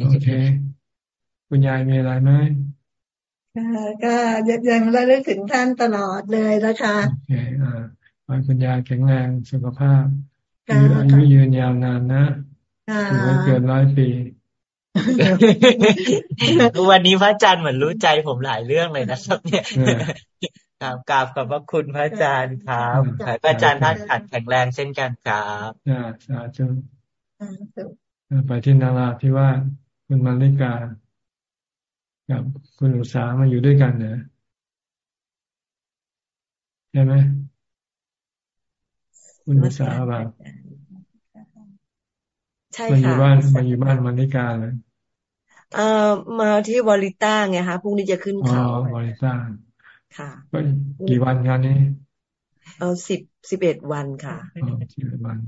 โอเค คุณยายมีอะไรไหมก็ยังระลึกถึงท่านตลอดเลยนะคะโอเคอ่าขอคุณยายแข็งแรงสุขภาพอายุยืนยาวนานนะถึงเกินร้อยปีวันนี้พระอาจารย์เหมือนรู้ใจผมหลายเรื่องเลยนะครับเนี่ย กราบกราบขอบพระคุณพระอาจารย์ครับพระอาจารย์ท่านขันแข็งแรงเช่นกันครับสาธุไปที่นาราที่ว่าคุณมาริกากับคุณอุษามาอยู่ด้วยกันเนอะใช่ไหมคุณอุษาแบบใช่ค่ะมาอยู่บ้านมาอยู่บ้านมาริกาเลยเอ่อมาที่วอลิต้าไงคะพรุ่งนี้จะขึ้นเขาอ๋อวอลิต้า ค่ะกี่วันงานนี้ เออสิบสิบเอ็ดวันค่ะสิบเอ็ดวัน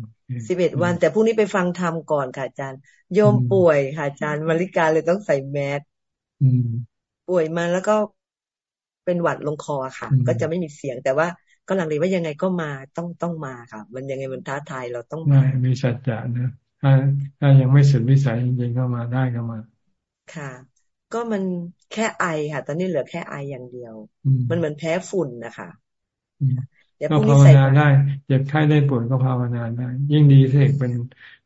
สิบเอ็ดวัน แต่พรุ่งนี้ไปฟังธรรมก่อนค่ะอาจารย์ โยมป่วยค่ะอาจารย์มาริกาเลยต้องใส่แมสป่วยมาแล้วก็เป็นหวัดลงคอค่ะ ก็จะไม่มีเสียง แต่ว่าก็หลังเลยว่ายังไงก็มาต้องต้องมาค่ะ มันยังไงมันท้าทายเราต้องมามีสัจจะนะถ้าถ้ายังไม่สุดวิสัยจริงๆก็มาได้ก็มา ค่ะ ก็มันแค่ไอค่ะ ตอนนี้เหลือแค่ไออย่างเดียว มันเหมือนแพ้ฝุ่นนะคะก็ภาวนาได้เจ็บไข้ได้ป่วยก็ภาวนาได้ยิ่งดีสิเป็น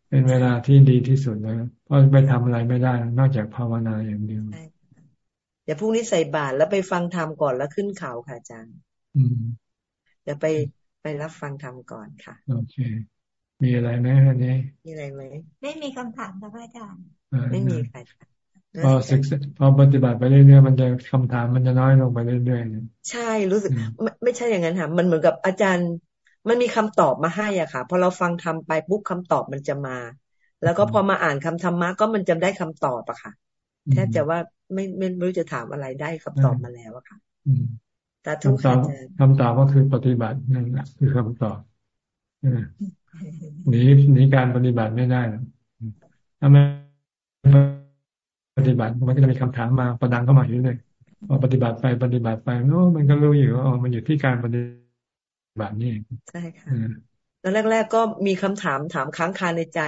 เป็นเวลาที่ดีที่สุดนะเพราะไปทำอะไรไม่ได้ นอกจากภาวนาอย่างเดียวเดี๋ยวพรุ่งนี้ใส่บาตรแล้วไปฟังธรรมก่อนแล้วขึ้นเขาค่ะอาจารย์อืมเดี๋ยวไปไปรับฟังธรรมก่อนค่ะโอเค มีอะไรไหมอันนี้มีอะไรไหมไม่มีคำถามค่ะอาจารย์ไม่มีค่ะ พอศึกษาพอปฏิบัติไปเรื่อยๆมันจะคำถามมันจะน้อยลงไปเรื่อยๆใช่รู้สึกไม่ไม่ใช่อย่างนั้นค่ะมันเหมือนกับอาจารย์ มันมีคำตอบมาให้อะค่ะพอเราฟังทำไปปุ๊บคาตอบมันจะมา แล้วก็พอมาอ่านคำธรรมะก็มันจะได้คำตอบอะค่ะแทบจะว่าไม่ไม่รู้จะถามอะไรได้คำตอบมาแล้วอะค่ะแต่ทุกคำคำตอบก็คือปฏิบัตินั่นแหละคือคำตอบหนีหนีการปฏิบัติไม่ได้ถ้าไม่ ปฏิบัติ มันก็จะมีคำถามมาประดังเข้ามาอยู่เลยพอปฏิบัติไปปฏิบัติไปโอ้มันก็รู้อยู่ว่าอ๋อมันอยู่ที่การปฏิบัตินี่ใช่ค่ะแล้วแรก ๆ ก็มีคำถามถามค้างคาในใจ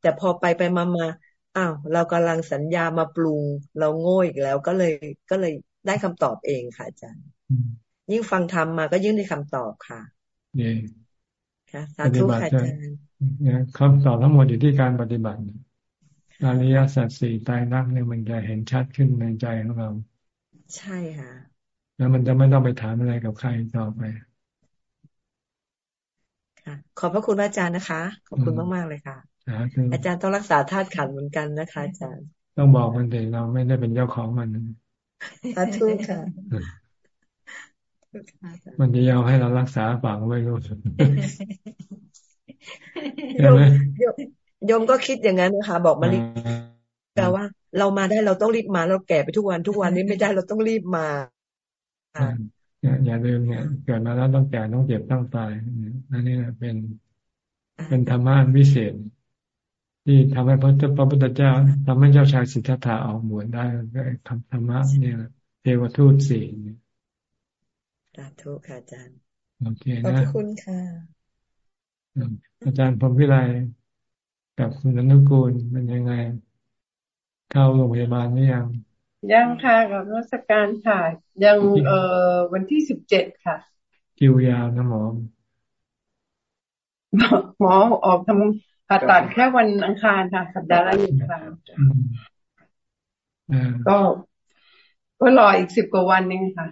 แต่พอไปไปมามาอ้าวเรากำลังสัญญามาปรุง เราโง่อีกแล้วก็เลยก็เลยได้คำตอบเองค่ะอาจารย์ยิ่งฟังธรรมมาก็ยิ่งได้คำตอบค่ะนี่ค่ะสาธุค่ะอาจารย์คำตอบทั้งหมดอยู่ที่การปฏิบัติ อริยสัจสี่ตายนักเนี่ยมันจะเห็นชัดขึ้นในใจของเรา ใช่ค่ะ แล้วมันจะไม่ต้องไปถามอะไรกับใครต่อไปค่ะขอบพระคุณอาจารย์นะคะ ขอบคุณมากมากเลยค่ะ อาจารย์ต้องรักษาธาตุขันเหมือนกันนะคะอาจารย์ ต้องบอกมันเด็เราไม่ได้เป็นเจ้าของมันสาธุค่ะ มันจะยาวให้เรารักษาฝังไว้รู้สึกใช่ไหม โยมก็คิดอย่างนั้นนะคะบอกมาลิกาว่า เรามาได้เราต้องรีบมาเราแก่ไปทุกวันทุกวันนี้ไม่ได้เราต้องรีบมาอย่าลืมเนี่ยเกิดมาแล้วต้องแก่ต้องเจ็บต้องตายนั่นนี่เป็นเป็นธรรมะวิเศษ ที่ทำให้พระพระพุทธเจ้าทำให้เจ้าชายสิทธัตถะออกบวชได้คำธรรมะเนี่ยเทวทูตสี่สาธุค่ะอาจารย์โอเคนะขอบคุณค่ะอาจารย์พรมพิไล กับคุณอนุกูลเป็นยังไง เข้าโรงพยาบาลหรือยัง ยังค่ะกับรัชการค่ะ ยังเอ่อวันที่สิบเจ็ดค่ะ คิวยาวนะหมอหมอออกทำผ่าตัดแค่วันอังคารค่ะ สัปดาห์ละหนึ่งครั้งก็ก็รออีกสิบกว่าวันนึงค่ะ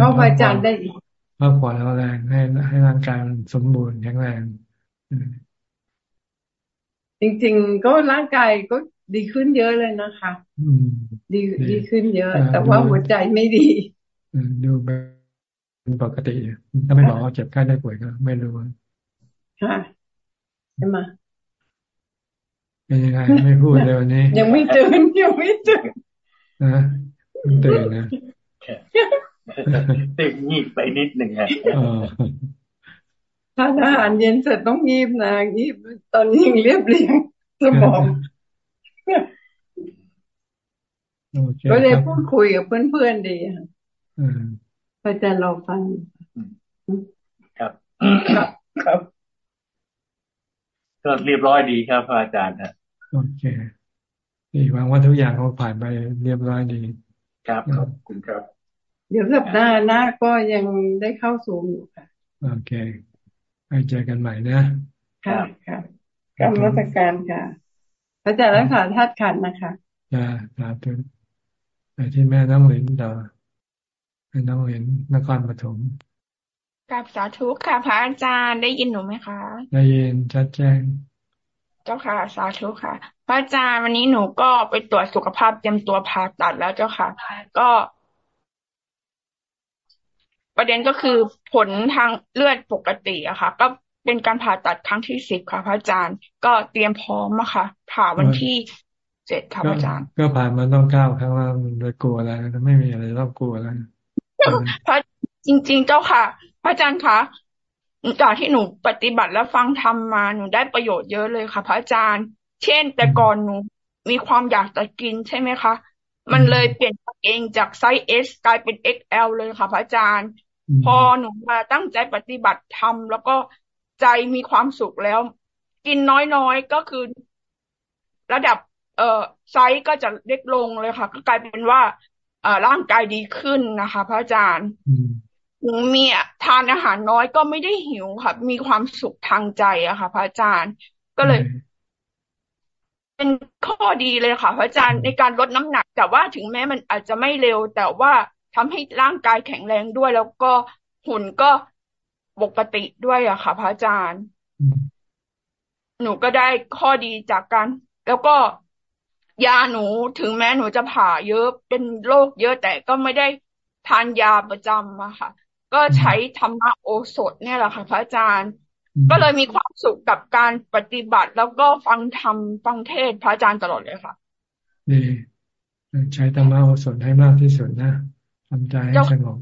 ก็พอาจารย์ได้อีกพักผ่อนเอาแรงให้ให้ร่างกายสมบูรณ์แข็งแรง จริง ๆ ก็ร่างกายก็ดีขึ้นเยอะเลยนะคะดีดีขึ้นเยอะ แต่ว่าหัวใจไม่ดีดูเป็นปกติ ถ้าไม่บอกว่าเจ็บไข้ได้ป่วยก็ไม่รู้ค่ะใช่ไหมเป็นยังไงไม่พูดเลยวันนี้ ยังไม่ตื่นยังไม่ตื่นนะตื่นนะตื่นงีบไปนิดหนึ่งอะ ทานอาหารเย็นเสร็จต้องงีบนะงีบตอนนี้ยังเรียบเรียงสมองก็เลยพูดคุยกับเพื่อนๆดีค่ะอาจารย์เราฟังครับครับ ครับก็เรียบร้อยดีครับพระอาจารย์ครับโอเคดีหวังว่าทุกอย่างเขาผ่านไปเรียบร้อยดี ครับขอบคุณครับ เดี๋ยวสัปดาห์หน้าก็ยังได้เข้าสู่อยู่ค่ะ โอเค ไปเจอกันใหม่นะค่ะค่ะกรรมรัชการค่ะพระอาจารย์รักษาธาตุขันนะคะจ้าสาธุไปที่แม่น้องหลินต่อแม่น้องหลินนครปฐมกับสาธุค่ะ พระอาจารย์ได้ยินหนูไหมคะ ได้ยินชัดแจ้ง เจ้าค่ะ สาธุค่ะ พระอาจารย์วันนี้หนูก็ไปตรวจสุขภาพเตรียมตัวผ่าตัดแล้วเจ้าค่ะ ก็ ประเด็นก็คือผลทางเลือดปกติอะค่ะ ก็เป็นการผ่าตัดครั้งที่สิบค่ะพระอาจารย์ ก็เตรียมพร้อมอะค่ะ ผ่าวันที่เจ็ดค่ะพระอาจารย์ ก็ผ่านมาต้องก้าวครั้งว่ามันจะกลัวอะไรไม่มีอะไรต้องกลัวแล้วพระจริง ๆ เจ้าค่ะ พระอาจารย์คะจากที่หนูปฏิบัติแล้วฟังทำมาหนูได้ประโยชน์เยอะเลยค่ะ พระอาจารย์ เช่น แต่ก่อนหนูมีความอยากจะกินใช่ไหมคะ มันเลยเปลี่ยนเองจากไซส์ S กลายเป็น XL เลยค่ะ พระอาจารย์ พอหนูมาตั้งใจปฏิบัติทำแล้วก็ใจมีความสุขแล้ว กินน้อยๆก็คือ ระดับ เอ่อไซส์ก็จะเล็กลงเลยค่ะ ก็กลายเป็นว่า เอ่อร่างกายดีขึ้นนะคะ พระอาจารย์หนูมีทานอาหารน้อยก็ไม่ได้หิวค่ะ มีความสุขทางใจอะค่ะ พระอาจารย์ก็เลย เป็นข้อดีเลยค่ะ พระอาจารย์ในการลดน้ำหนัก แต่ว่าถึงแม้มันอาจจะไม่เร็ว แต่ว่า ทำให้ร่างกายแข็งแรงด้วย แล้วก็หุ่นก็ปกติด้วยอะค่ะ พระอาจารย์ หนูก็ได้ข้อดีจากการ แล้วก็ยาหนูถึงแม้หนูจะผ่าเยอะเป็นโรคเยอะแต่ก็ไม่ได้ทานยาประจำอะค่ะ ก็ใช้ธรรมโอสถเนี่ยแหละค่ะ พระอาจารย์ ก็เลยมีความสุขกับการปฏิบัติ แล้วก็ฟังธรรมฟังเทศพระอาจารย์ตลอดเลยค่ะดีใช้ธรรมโอสถให้มากที่สุดนะ ทำใจให้สงบ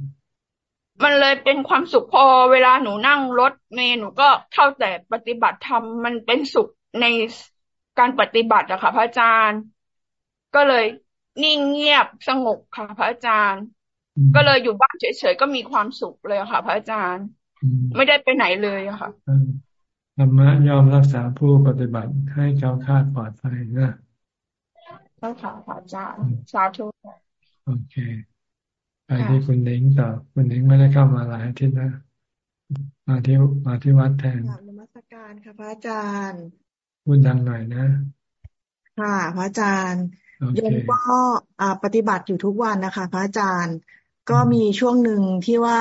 มันเลยเป็นความสุขพอเวลาหนูนั่งรถเมย์หนูก็เข้าแต่ปฏิบัติธรรมมันเป็นสุขในการปฏิบัติอะค่ะ พระอาจารย์ ก็เลยนิ่งเงียบสงบค่ะ พระอาจารย์ ก็เลยอยู่บ้านเฉยๆก็มีความสุขเลยค่ะ พระอาจารย์ ไม่ได้ไปไหนเลยอะค่ะธรรมะยอมรักษาผู้ปฏิบัติให้เขาคาดปลอดภัยนะใช่ค่ะพระอาจารย์สาธุโอเค ไปที่คุณเล้งต่อคุณเล้งไม่ได้เข้ามาหลายอาทิตย์นะมาที่มาที่วัดแทนนมัสการค่ะพระอาจารย์พูดดังหน่อยนะ ค่ะ พระอาจารย์โยมก็ปฏิบัติอยู่ทุกวันนะคะ พระอาจารย์ ก็มีช่วงหนึ่งที่ว่า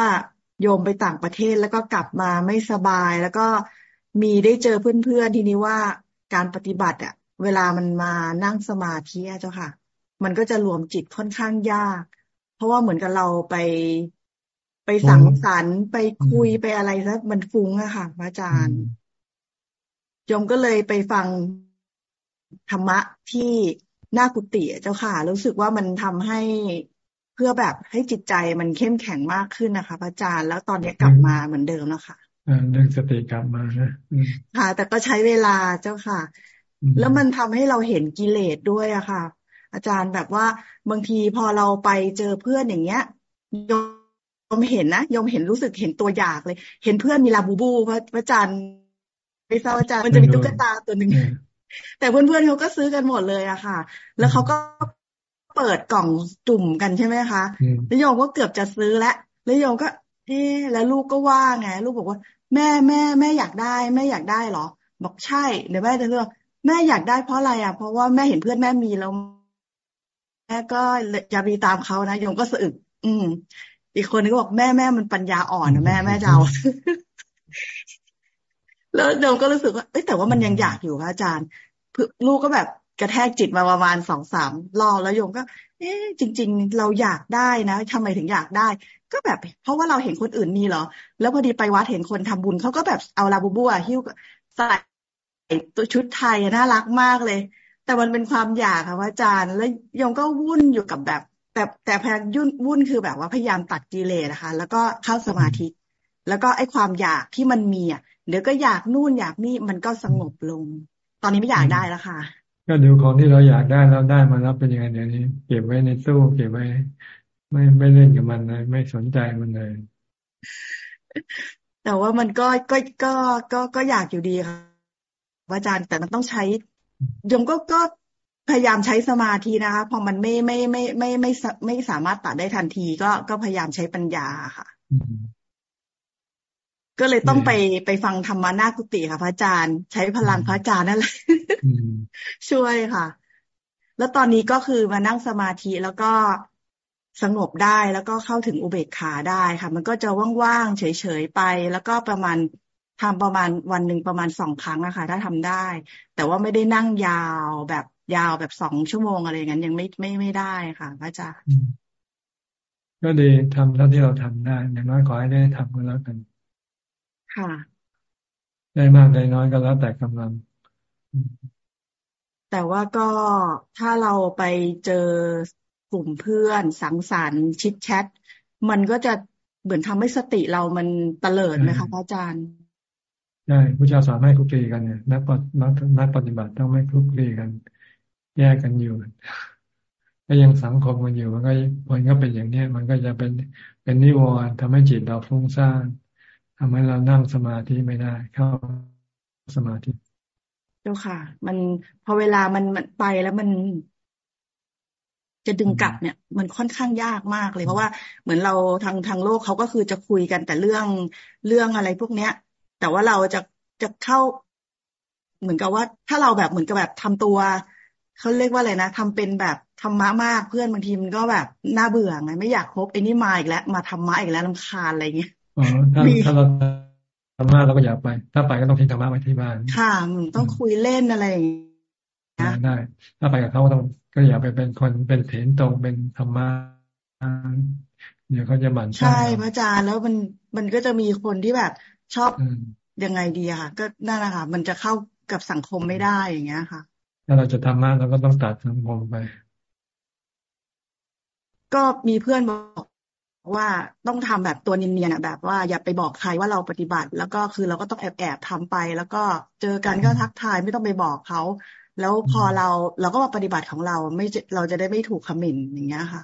โยมไปต่างประเทศแล้วก็กลับมาไม่สบาย แล้วก็มีได้เจอเพื่อนๆทีนี้ว่าการปฏิบัติอะเวลามันมานั่งสมาธิเจ้าค่ะ มันก็จะรวมจิตค่อนข้างยากเพ ราะว่าเหมือนกับเราไปไปสังสรรค์ไปคุยไปอะไรซะมันฟุ้งอะค่ะพระอาจารย์ยมก็เลยไปฟังธรรมะที่หน้ากุฏิเจ้าค่ะ รู้สึกว่ามันทำให้เพื่อแบบให้จิตใจมันเข้มแข็งมากขึ้นนะคะพระอาจารย์แล้วตอนนี้กลับมาเหมือนเดิมแล้วค่ะเรื่องสติกลับมานะค่ะ แต่ก็ใช้เวลาเจ้าค่ะ แล้วมันทำให้เราเห็นกิเลสด้วยอะค่ะ อาจารย์แบบว่าบางทีพอเราไปเจอเพื่อนอย่างเงี้ยยมเห็นนะยมเห็นรู้สึกเห็นตัวอยากเลย เห็นเพื่อนมีลาบูบูพระอาจารย์ไปทราบอาจารย์มันจะมีตุ๊กตาตัวหนึ่งแต่เพื่อนๆเขาก็ซื้อกันหมดเลยอะค่ะ แล้วเขาก็เปิดกล่องจุ่มกันใช่ไหมคะแล้วโยมก็เกือบจะซื้อแล้วแล้วโยมก็เอ๊แล้วลูกก็ว่าไง ลูกบอกว่า แม่แม่แม่อยากได้ แม่อยากได้หรอ บอกใช่เดี๋ยวแม่จะเลือกแม่อยากได้เพราะอะไรอะ เพราะว่าแม่เห็นเพื่อนแม่มีแล้ว แม่ก็จะมีตามเขานะโยมก็สะอึกอืม อีกคนนึงก็บอกแม่แม่มันปัญญาอ่อนนะแม่แม่เจ้าแล้วโยมก็รู้สึกว่าเอ้แต่ว่ามันยังอยากอยู่พระอาจารย์ลูกก็แบบกระแทกจิตมาประมาณสองสามรอบแล้วโยมก็ เอ๊จริง ๆ เราอยากได้นะทำไมถึงอยากได้ ก็แบบ เพราะว่าเราเห็นคนอื่นมีเหรอ แล้วพอดีไปวัดเห็นคนทำบุญเขาก็แบบเอาลาบูบูอะหิ้วใส่ตัวชุดไทยน่ารักมากเลย แต่มันเป็นความอยากค่ะอาจารย์ แล้วยงก็วุ่นอยู่กับแบบ แต่แต่พยายามยุ่นวุ่นคือแบบว่าพยายามตัดกิเลสนะคะ แล้วก็เข้าสมาธิ แล้วก็ไอ้ความอยากที่มันมีอะเดี๋ยวก็อยากนู่นอยากนี่มันก็สงบลง ตอนนี้ไม่อยากได้แล้วค่ะ ก็ดูของที่เราอยากได้แล้วได้มาแล้วเป็นยังไงเดี๋ยวนี้ เก็บไว้ในตู้เก็บไว้ ไม่ไม่เล่นกับมันเลยไม่สนใจมันเลย แต่ว่ามันก็ก็ก็ก็ก็อยากอยู่ดีค่ะอาจารย์แต่มันต้องใช้ ยมก็ก็พยายามใช้สมาธินะคะ พอมันไม่ไม่ไม่ไม่ไม่ไม่สามารถตัดได้ทันทีก็ก็พยายามใช้ปัญญาค่ะ ก็เลยต้องไปไปฟังธรรมะนากุติค่ะ พระอาจารย์ ใช้พลังพระอาจารย์นั่นแหละช่วยค่ะ แล้วตอนนี้ก็คือมานั่งสมาธิแล้วก็สงบได้แล้วก็เข้าถึงอุเบกขาได้ค่ะ มันก็จะว่างๆเฉยๆไป แล้วก็ประมาณ ทำประมาณวันหนึ่งประมาณสองครั้งนะคะถ้าทำได้ แต่ว่าไม่ได้นั่งยาวแบบยาวแบบสองชั่วโมงอะไรอย่างนั้นยังไม่ไม่ไม่ได้ค่ะพระอาจารย์ก็ดีทำเท่าที่เราทำได้อย่างน้อยขอให้ได้ทำกันแล้วกัน ค่ะ ได้มากได้น้อยก็แล้วแต่กำลัง แต่ว่าก็ถ้าเราไปเจอกลุ่มเพื่อนสังสรรค์ชิดแชท มันก็จะเหมือนทำให้สติเรามันเตลิดไหมคะพระอาจารย์ ใช่ผู้ชาสอนไม่คลุกคลีกันเนี่ยนักนักนักปฏิบัติต้องไม่คลุกคลีกัน แยกกันอยู่ก็ยังสังคมกันอยู่ มันก็มันก็เป็นอย่างเนี้ย มันก็จะเป็นเป็นนิวรณ์ทำให้จิตเราฟุ้งซ่านทำให้เรานั่งสมาธิไม่ได้ เข้าสมาธิเจ้าค่ะ มันพอเวลามันมันไปแล้วมัน จะดึงกลับเนี่ย มันค่อนข้างยากมากเลย เพราะว่าเหมือนเราทางทางโลกเขาก็คือจะคุยกันแต่เรื่องเรื่องอะไรพวกเนี้ย แต่ว่าเราจะจะเข้าเหมือนกับว่า ถ้าเราแบบเหมือนกับแบบทำตัวเขาเรียกว่าอะไรนะทำเป็นแบบธรรมะมากเพื่อนบางทีมันก็แบบน่าเบื่อไงไม่อยากคบไอ้นี่มาอีกแล้วมาธรรมะอีกแล้วลำคาญอะไรเงี้ยอ๋อถ้าถ้าเราธรรมะเราก็อยากไป ถ้าไปก็ต้องทิ้งธรรมะไว้ที่บ้าน ค่ะต้องคุยเล่นอะไรอย่างเงี้ยได้ ถ้าไปกับเขาก็ต้องก็อย่าไปเป็นคนเป็นเถนตรงเป็นธรรมะเดี๋ยวเขาจะหมั่นใช่พระอาจารย์แล้วมันมันก็จะมีคนที่แบบ ชอบยังไงดีอะค่ะ ก็นั่นแหละค่ะ มันจะเข้ากับสังคมไม่ได้อย่างเงี้ยค่ะ ถ้าเราจะทำมากเราก็ต้องตัดสังคมไป ก็มีเพื่อนบอกว่าต้องทำแบบตัวเนียนๆอะแบบว่าอย่าไปบอกใครว่าเราปฏิบัติ แล้วก็คือเราก็ต้องแอบแอบทำไป แล้วก็เจอกันก็ทักทายไม่ต้องไปบอกเขา แล้วพอเราเราก็มาปฏิบัติของเราไม่เราจะได้ไม่ถูกคอมเมนต์อย่างเงี้ยค่ะ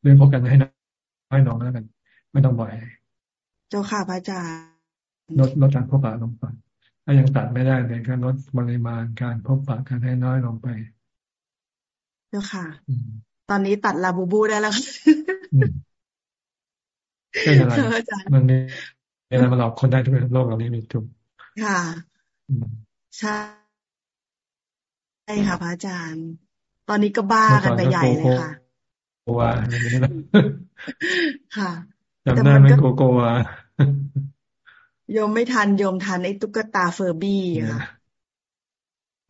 เรื่องพบกันให้น้อยน้องแล้วกัน ไม่ต้องบ่อยเจ้าค่ะพระอาจารย์ลดลดการพบปะลงไปถ้ายังตัดไม่ได้เลยก็ลดปริมาณการพบปะกันให้น้อยลงไป เจ้าค่ะ ตอนนี้ตัดลาบูบูได้แล้วเป็นอะไรมันมีอะไรมาหลอกคนได้ทุกโลกเรานี้มีทุกค่ะใช่ใช่ค่ะพระอาจารย์ ตอนนี้ก็บ้ากันไปใหญ่เลยค่ะโกวาค่ะจำได้ไหมโกโกวา โยมไม่ทันโยมทันไอ้ตุ๊กตาเฟอร์บี้ค่ะ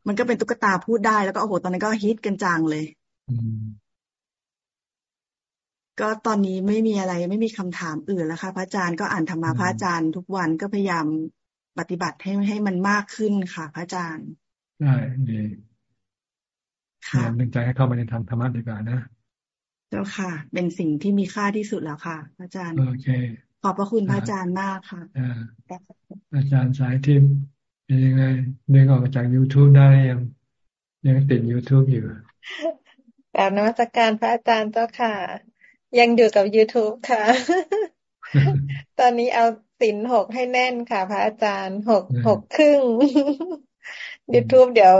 มันก็เป็นตุ๊กตาพูดได้แล้วก็โอ้โหตอนนั้นก็ฮิตกันจังเลยก็ตอนนี้ไม่มีอะไรไม่มีคำถามอื่นแล้วค่ะพระอาจารย์ก็อ่านธรรมะพระอาจารย์ทุกวันก็พยายามปฏิบัติให้ให้มันมากขึ้นค่ะ พระอาจารย์ได้ดีค่ะดึงใจให้เข้ามาในทางธรรมะดีกว่านะ เจ้าค่ะ เป็นสิ่งที่มีค่าที่สุดแล้วค่ะ พระอาจารย์โอเคข อบพระคุณพระอาจารย์มากค่ะอาจารย์สายทิพย์เป็นยังไงเดินออกจาก youtube ได้ยังยังติด youtube อยู่กราบนมัสการพระอาจารย์เจ้าค่ะ ยังอยู่กับ youtube ค่ะ ตอนนี้เอาสินหกให้แน่นค่ะ พระอาจารย์หกหกครึ่ง youtube เดี๋ยว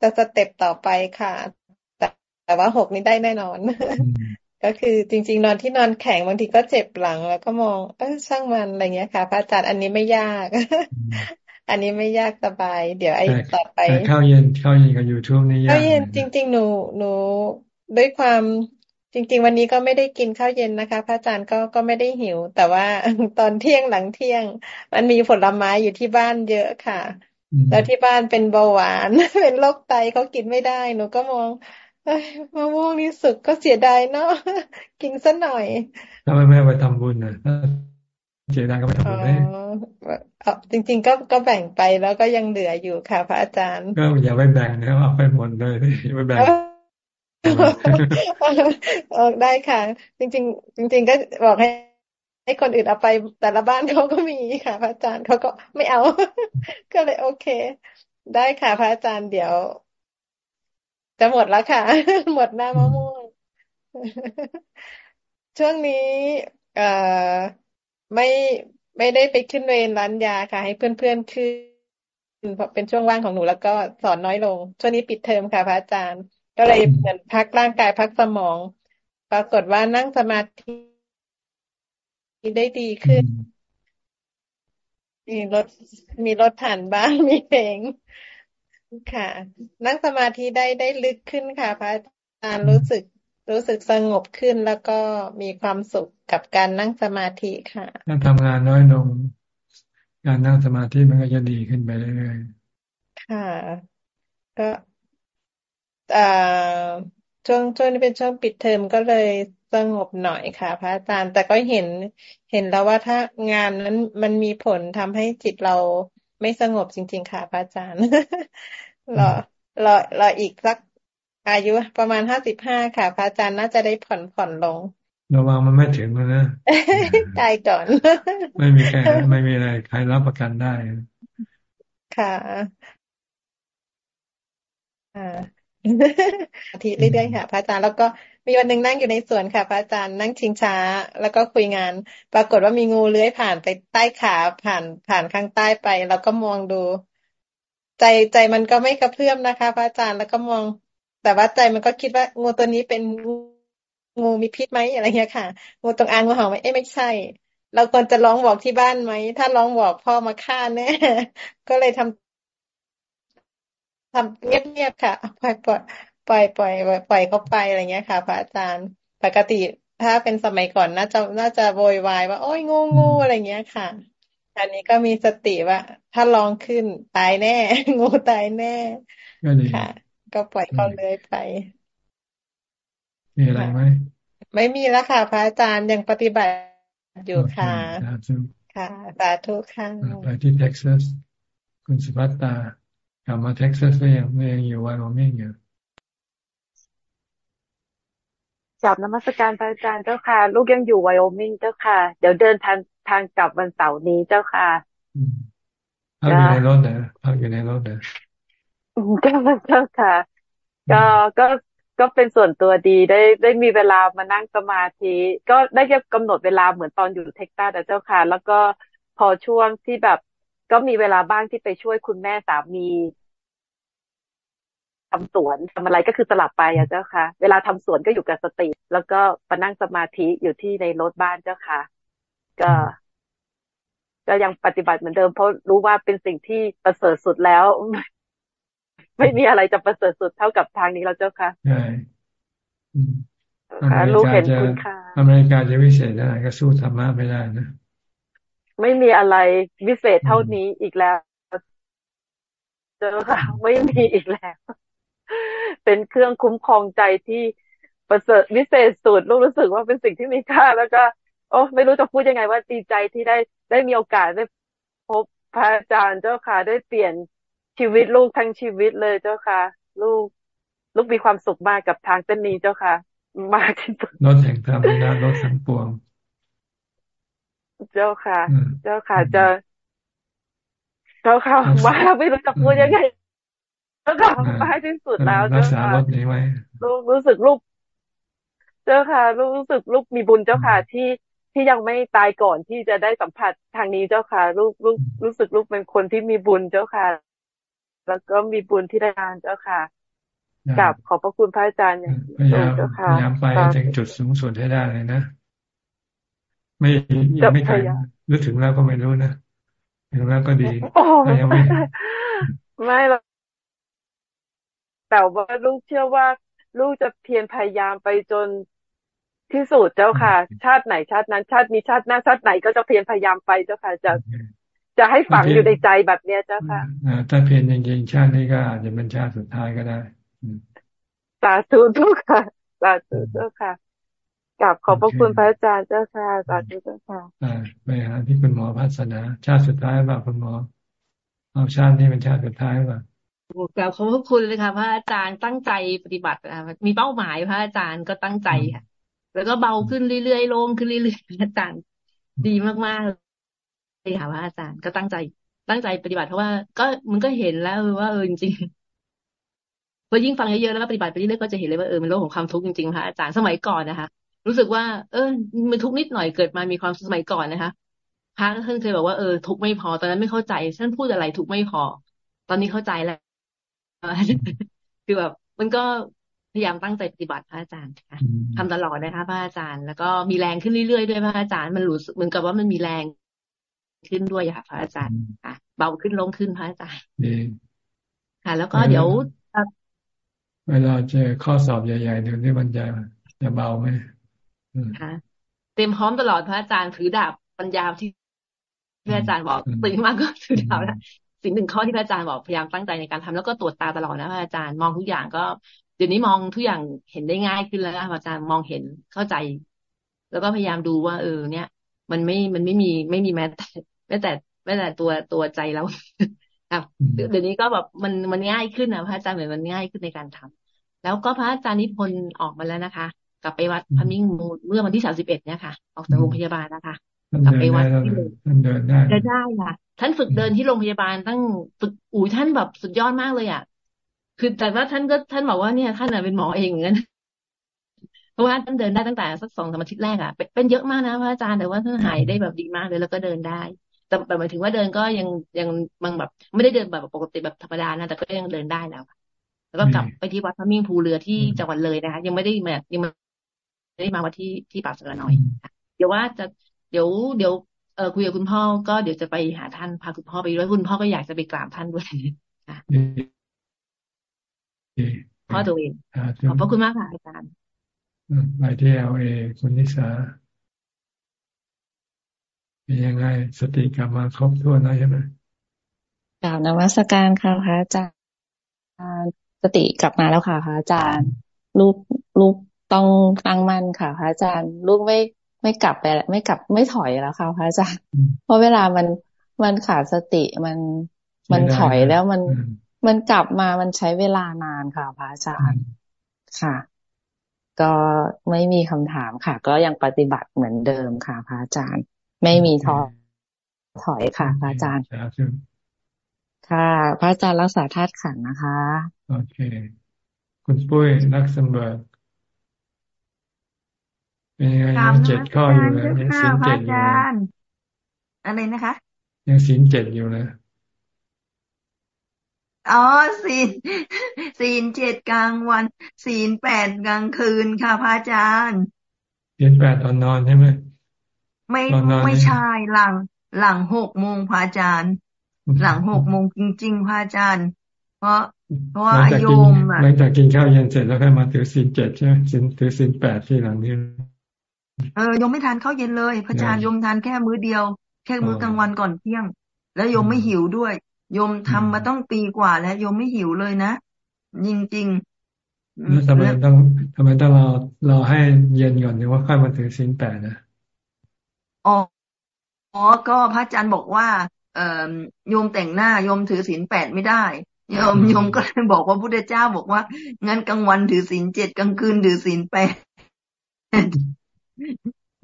จะสเต็ปต่อไปค่ะ แต่แต่ว่าหกนี้ได้แน่นอน ก็คือจริง ๆ นอนที่นอนแข็งบางทีก็เจ็บหลัง แล้วก็มอง เออช่างมันอะไรเงี้ยค่ะพระอาจารย์อันนี้ไม่ยาก อันนี้ไม่ยากสบาย เดี๋ยวไอ้ต่อไปข้าวเย็นข้าวเย็นกับยูทูบนี่ยากข้าวเย็นจริง ๆ หนูหนูด้วยความจริง ๆ วันนี้ก็ไม่ได้กินข้าวเย็นนะคะ พระอาจารย์ก็ก็ไม่ได้หิว แต่ว่าตอนเที่ยงหลังเที่ยง มันมีผลไม้อยู่ที่บ้านเยอะค่ะ แล้วที่บ้านเป็นเบาหวาน เป็นโรคไตเขากินไม่ได้ หนูก็มอง มะม่วงนี่สุกก็เสียดายเนาะกินซะหน่อยทำไมไม่ไปทำบุญนะเสียดายก็ไปทำบุญได้จริง ๆ ก็ก็แบ่งไปแล้วก็ยังเหลืออยู่ค่ะ พระอาจารย์ ก็อย่าไปแบ่งนะเอาไปหมดเลยไม่แบ่งออกได้ค่ะ จริง ๆ จริง ๆ ก็บอกให้ให้คนอื่นเอาไปแต่ละบ้านเขาก็มีค่ะ พระอาจารย์เขาก็ไม่เอา ก็เลยโอเค ได้ค่ะ พระอาจารย์เดี๋ยว จะหมดแล้วค่ะ หมดหน้ามะม่วง ช่วงนี้เอ่อไม่ไม่ได้ไปขึ้นเวรร้านยาค่ะ ให้เพื่อนๆขึ้นเพราะเป็นช่วงว่างของหนูแล้วก็สอนน้อยลง ช่วงนี้ปิดเทอมค่ะพระอาจารย์ ก็เลยเหมือนพักร่างกายพักสมอง ปรากฏว่านั่งสมาธิได้ดีขึ้น มีรถมีรถผ่านบ้านมีเพลง ค่ะ นั่งสมาธิได้ได้ลึกขึ้นค่ะ พระอาจารย์รู้สึกรู้สึกสงบขึ้นแล้วก็มีความสุขกับการนั่งสมาธิค่ะถ้าทำงานน้อยลง การนั่งสมาธิมันก็จะดีขึ้นไปเรื่อยๆค่ะ ก็ช่วงช่วงนี้เป็นช่วงปิดเทอมก็เลยสงบหน่อยค่ะ พระอาจารย์แต่ก็เห็นเห็นแล้วว่าถ้างานนั้นมันมีผลทำให้จิตเรา ไม่สงบจริง ๆ ค่ะพระอาจารย์รอรอรออีกสักอายุประมาณห้าสิบห้าค่ะ พระอาจารย์น่าจะได้ผ่อนผ่อนลงระวังมันไม่ถึงนะตายก่อน ไม่มีใครไม่มีอะไรใครรับประกันได้ ค่ะอ่าทีเรื่อยๆค่ะ พระอาจารย์แล้วก็ มีวันหนึ่งนั่งอยู่ในสวนค่ะพระอาจารย์นั่งชิงช้า แล้วก็คุยงาน ปรากฏว่ามีงูเลื้อยผ่านไปใต้ขาผ่านผ่านข้างใต้ไป แล้วก็มองดู ใจใจมันก็ไม่กระเพื่อมนะคะ พระอาจารย์แล้วก็มอง แต่ว่าใจมันก็คิดว่างูตัวนี้เป็นงูมีพิษไหมอะไรเงี้ยค่ะงูตรงอางงูเห่าไหมเอ๊ะไม่ใช่ เราควรจะร้องบอกที่บ้านไหม ถ้าร้องบอกพ่อมาฆ่าแน่ก็เลยทำทำเงียบๆค่ะปล่อย ปล่อยปล่อยปล่อยปล่อยเขาไปอะไรเงี้ยค่ะ พระอาจารย์ปกติถ้าเป็นสมัยก่อนน่าจะน่าจะโวยวายว่า โอ้ยงูงูอะไรเงี้ยค่ะอันนี้ก็มีสติว่า ถ้าลองขึ้นตายแน่ งูตายแน่ค่ะ ก็ปล่อยเขาเลยไปมีอะไรไหมไม่มีแล้วค่ะ พระอาจารย์ยังปฏิบัติอยู่ค่ะ ค่ะสาธุค่ะไปที่เท็กซัส คุณสุภัตตากลับมาเท็กซัสก็ยังยังอยู่ไวโอมิงอยู่ จับนมัสการพระอาจารย์เจ้าค่ะ ลูกยังอยู่ไวโอมิงเจ้าค่ะ เดี๋ยวเดินทางทางกลับวันเสาร์นี้เจ้าค่ะพักอยู่ในรถเหรอพักอยู่ในรถเหรอก็เจ้าค่ะ ก็ก็ก็เป็นส่วนตัวดีได้ได้มีเวลามานั่งสมาธิ ก็ได้กำหนดเวลาเหมือนตอนอยู่เท็กซัสเจ้าค่ะ แล้วก็พอช่วงที่แบบ ก็มีเวลาบ้างที่ไปช่วยคุณแม่สามี ทำสวนทำอะไรก็คือสลับไปอะเจ้าค่ะ เวลาทำสวนก็อยู่กับสติ แล้วก็มานั่งสมาธิอยู่ที่ในรถบ้านเจ้าค่ะ ก็ก็ยังปฏิบัติเหมือนเดิม เพราะรู้ว่าเป็นสิ่งที่ประเสริฐสุดแล้ว ไม่มีอะไรจะประเสริฐสุดเท่ากับทางนี้แล้วเจ้าค่ะใช่ลูกเห็นคุณค่ะอเมริกาจะวิเศษอะไรก็สู้ธรรมะไม่ได้นะไม่มีอะไรวิเศษเท่านี้อีกแล้วเจอค่ะ ไม่มีอีกแล้ว เป็นเครื่องคุ้มครองใจที่ประเสริฐวิเศษสุดลูกรู้สึกว่าเป็นสิ่งที่มีค่าแล้วก็ โอ้ไม่รู้จะพูดยังไงว่าดีใจที่ได้ได้มีโอกาสได้พบพระอาจารย์เจ้าค่ะได้เปลี่ยนชีวิตลูกทั้งชีวิตเลยเจ้าค่ะ ลูก ลูกมีความสุขมากกับทางเส้นนี้เจ้าค่ะ มากที่สุดรถแห่งธรรมนะรถทั้งปวง เจ้าค่ะ เจ้าค่ะจะเจ้าค่ะมาไม่รู้จะพูดยังไง แล้วก็ไปที่สุดแล้วเจ้าค่ะลูกรู้สึกลูกเจ้าค่ะลูกรู้สึกลูกมีบุญเจ้าค่ะที่ที่ยังไม่ตายก่อนที่จะได้สัมผัสทางนี้เจ้าค่ะลูกลูกรู้สึกลูกเป็นคนที่มีบุญเจ้าค่ะ แล้วก็มีบุญที่ได้งานเจ้าค่ะกับขอบพระคุณพระอาจารย์อย่างสูงเจ้าค่ะพยายามไปถึงจุดสูงสุดให้ได้เลยนะ ไม่ยังไม่ไกลรู้ถึงแล้วก็ไม่รู้นะถึงแล้วก็ดีแต่ยังไม่ไม่หรอก แต่ว่าลูกเชื่อว่า ลูกจะเพียรพยายามไปจนที่สุดเจ้าค่ะ ชาติไหนชาตินั้น ชาติมีชาติหน้าชาติไหนก็จะเพียรพยายามไปเจ้าค่ะ จะจะให้ฝังอยู่ในใจแบบเนี้ยเจ้าค่ะถ้าเพียรจริงๆชาตินี้ก็อาจจะเป็นชาติสุดท้ายก็ได้สาธุทุกค่ะสาธุเจ้าค่ะกลับขอบพระคุณพระอาจารย์เจ้าค่ะสาธุเจ้าค่ะไปหาที่คุณหมอพัฒนา ชาติสุดท้ายแบบคุณหมอ เอาชาตินี้เป็นชาติสุดท้ายแบบ กล่าวขอบพระคุณเลยค่ะพระอาจารย์ตั้งใจปฏิบัติมีเป้าหมายพระอาจารย์ก็ตั้งใจค่ะ แล้วก็เบาขึ้นเรื่อยๆโล่งขึ้นเรื่อยๆอาจารย์ดีมากๆเลยค่ะพระอาจารย์ก็ตั้งใจ ตั้งใจปฏิบัติเพราะว่า ก็มันก็เห็นแล้วว่าเออจริงๆพอยิ่งฟังเยอะๆแล้วก็ปฏิบัติไปเรื่อยๆก็จะเห็นเลยว่าเออมันโลกของความทุกข์จริงๆพระอาจารย์สมัยก่อนนะคะ รู้สึกว่า เออมันทุกข์นิดหน่อยเกิดมามีความสมัยก่อนนะคะพระท่านเคยบอกว่าเออทุกข์ไม่พอตอนนั้นไม่เข้าใจท่านพูดอะไรทุกข์ไม่พอ ตอนนี้เข้าใจแล้ว คือแบบมันก็พยายามตั้งใจปฏิบัติพระอาจารย์ค่ะทำตลอดนะคะพระอาจารย์ แล้วก็มีแรงขึ้นเรื่อยๆด้วยพระอาจารย์มันรู้สึกเหมือนกับว่ามันมีแรงขึ้นด้วยค่ะพระอาจารย์ค่ะเบาขึ้นลงขึ้นพระอาจารย์ค่ะ แล้วก็เดี๋ยวเวลาเจอข้อสอบใหญ่ๆเดี๋ยวนี้มันจะจะเบาไหมค่ะเต็มพร้อมตลอดพระอาจารย์ถือดาบปัญญาที่พระอาจารย์บอกตื่นมาก็ถือดาบแล้ว สิ่งหนึ่งข้อที่พระอาจารย์บอกพยายามตั้งใจในการทำแล้วก็ตรวจตาตลอดนะพระอาจารย์มองทุกอย่างก็เดี๋ยวนี้มองทุกอย่างเห็นได้ง่ายขึ้นแล้วนะอาจารย์มองเห็นเข้าใจ แล้วก็พยายามดูว่า เออ เนี่ย มันไม่มันไม่มีไม่มีแม้แต่แม้แต่แม้แต่ตัวตัวใจแล้วครับเดี๋ยวนี้ก็แบบมันมันง่ายขึ้นนะพระอาจารย์เหมือนมันง่ายขึ้นในการทำแล้วก็พระอาจารย์นิพนธ์ออกมาแล้วนะคะ กลับไปวัดพมิ่งมูเมื่อวันที่สามสิบเอ็ดเนี่ยค่ะ ออกจากโรงพยาบาลนะคะ กลับไปวัดที่เลยเดินได้เดินได้ค่ะ ท่านฝึกเดินที่โรงพยาบาลตั้งฝึกอุ้ยท่านแบบสุดยอดมากเลยอะคือแต่ว่าท่านก็ท่านบอกว่าเนี่ย ท่านเป็นหมอเองเหมือนกันเพราะว่าท่านเดินได้ตั้งแต่สักสองสามอาทิตย์แรกอะเป็นเยอะมากนะพระอาจารย์แต่ว่าท่านหายได้แบบดีมากเลยแล้วก็เดินได้ แต่แต่หมายถึงว่าเดินก็ยังยังบางแบบ ไม่ได้เดินแบบปกติแบบธรรมดานะแต่ก็ยังเดินได้แล้วแล้วก็กลับไปที่วัดพระมิ่งภูเรือที่จังหวัดเลยนะคะยังไม่ได้มายังไม่ได้มาวัดที่ที่ป่าเสือน้อยเดี๋ยวว่าจะเดี๋ยวเดี๋ยวเออคุยกับคุณพ่อก็เดี๋ยวจะไปหาท่านพาคุณพ่อไปด้วยคุณพ่อก็อยากจะไปกราบท่านด้วยค่ะพ่อตัวเองขอบพระคุณมากค่ะอาจารย์ไปที่เอลเอคุณนิสาเป็นยังไงสติกลับมาครบถ้วนแล้วใช่ไหมกล่าวนวัตการค่ะพระอาจารย์สติกลับมาแล้วค่ะพระอาจารย์ ลูกลูกต้องตั้งมั่นค่ะพระอาจารย์ ลูกไม่ ไม่กลับไป ไม่กลับไม่ถอยแล้วค่ะพระอาจารย์เพราะเวลามันมันขาดสติมันมันถอยแล้วมันมันกลับมามันใช้เวลานานค่ะพระอาจารย์ค่ะ ก็ไม่มีคำถามค่ะ ก็ยังปฏิบัติเหมือนเดิมค่ะพระอาจารย์ ไม่มีท้อถอยค่ะพระอาจารย์ค่ะ พระอาจารย์รักษาธาตุขันนะคะ โอเค คุณปุ้ยนักสมบัติ เป็นยังไงยังเจ็ดข้ออยู่เลยยังสินเจ็ดอยู่อะไรนะคะ ยังสินเจ็ดอยู่นะอ๋อศีลศีลเจ็ดกลางวัน ศีลแปดกลางคืนค่ะพระอาจารย์ศีลแปดตอนนอนใช่ไหมไม่ไม่ใช่หลัง หลังหกโมงพระอาจารย์ หลังหกโมงจริง ๆพระอาจารย์ เพราะเพราะว่าโยมอะหลังจากกินข้าวเย็นเสร็จแล้วค่อยมาถือศีลเจ็ดใช่ไหมศีลถือศีลแปดที่หลังนี้ เออโยมไม่ทานข้าวเย็นเลย พระอาจารย์โยมทานแค่มื้อเดียว แค่มื้อกลางวันก่อนเที่ยง แล้วโยมไม่หิวด้วยโยมทำมาต้องปีกว่าแล้วโยมไม่หิวเลยนะจริงจริงแล้วทำไมต้องทำไมต้องเราเราให้เย็นก่อนถึงว่าค่อยมาถือสินแปดนะอ๋ออ๋อก็พระอาจารย์บอกว่า เอ่อโยมแต่งหน้าโยมถือศีลแปดไม่ได้โยมโยมก็เลยบอกว่าพุทธเจ้าบอกว่างั้นกลางวันถือศีลเจ็ดกลางคืนถือศีลแปด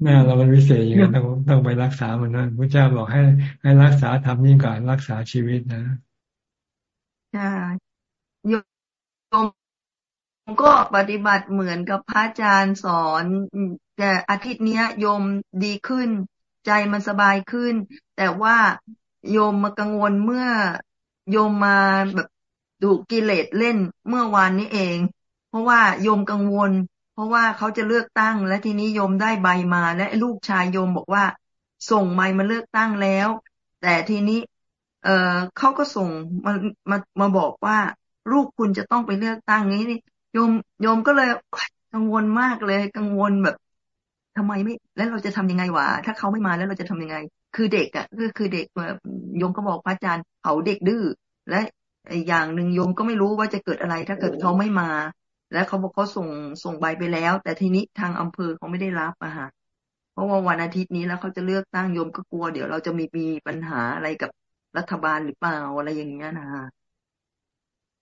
แม่เรามันวิเศษอย่างนั้นต้องต้องไปรักษามันนะพระเจ้าบอกให้ ให้รักษาทำยิ่งกว่ารักษาชีวิตนะใช่โยมก็ปฏิบัติเหมือนกับพระอาจารย์สอน แต่อาทิตย์นี้โยมดีขึ้น ใจมันสบายขึ้น แต่ว่าโยมมากังวลเมื่อโยมมาแบบดูกิเลสเล่นเมื่อวานนี้เอง เพราะว่าโยมกังวล เพราะว่าเขาจะเลือกตั้ง และทีนี้โยมได้ใบมา และลูกชายโยมบอกว่า ส่งใบมาเลือกตั้งแล้ว แต่ทีนี้ เออเขาก็ส่งมามามาบอกว่าลูกคุณจะต้องไปเลือกตั้งนี้นี่โยมโยมก็เลยกังวลมากเลย กังวลแบบทำไมไม่ แล้วเราจะทำยังไงวะถ้าเขาไม่มาแล้วเราจะทำยังไง คือเด็กอะคือคือเด็กโยมก็บอกพระอาจารย์เขาเด็กดื้อและอย่างหนึ่งโยมก็ไม่รู้ว่าจะเกิดอะไร ถ้าเกิดเขาไม่มา แล้วเขาบอกเขาส่งส่งใบไปแล้ว แต่ทีนี้ทางอำเภอเขาไม่ได้รับอะค่ะเพราะว่าวันอาทิตย์นี้แล้วเขาจะเลือกตั้งโยมก็กลัว เดี๋ยวเราจะมีมีปัญหาอะไรกับรัฐบาลหรือเปล่าอะไรอย่างเงี้ยนะ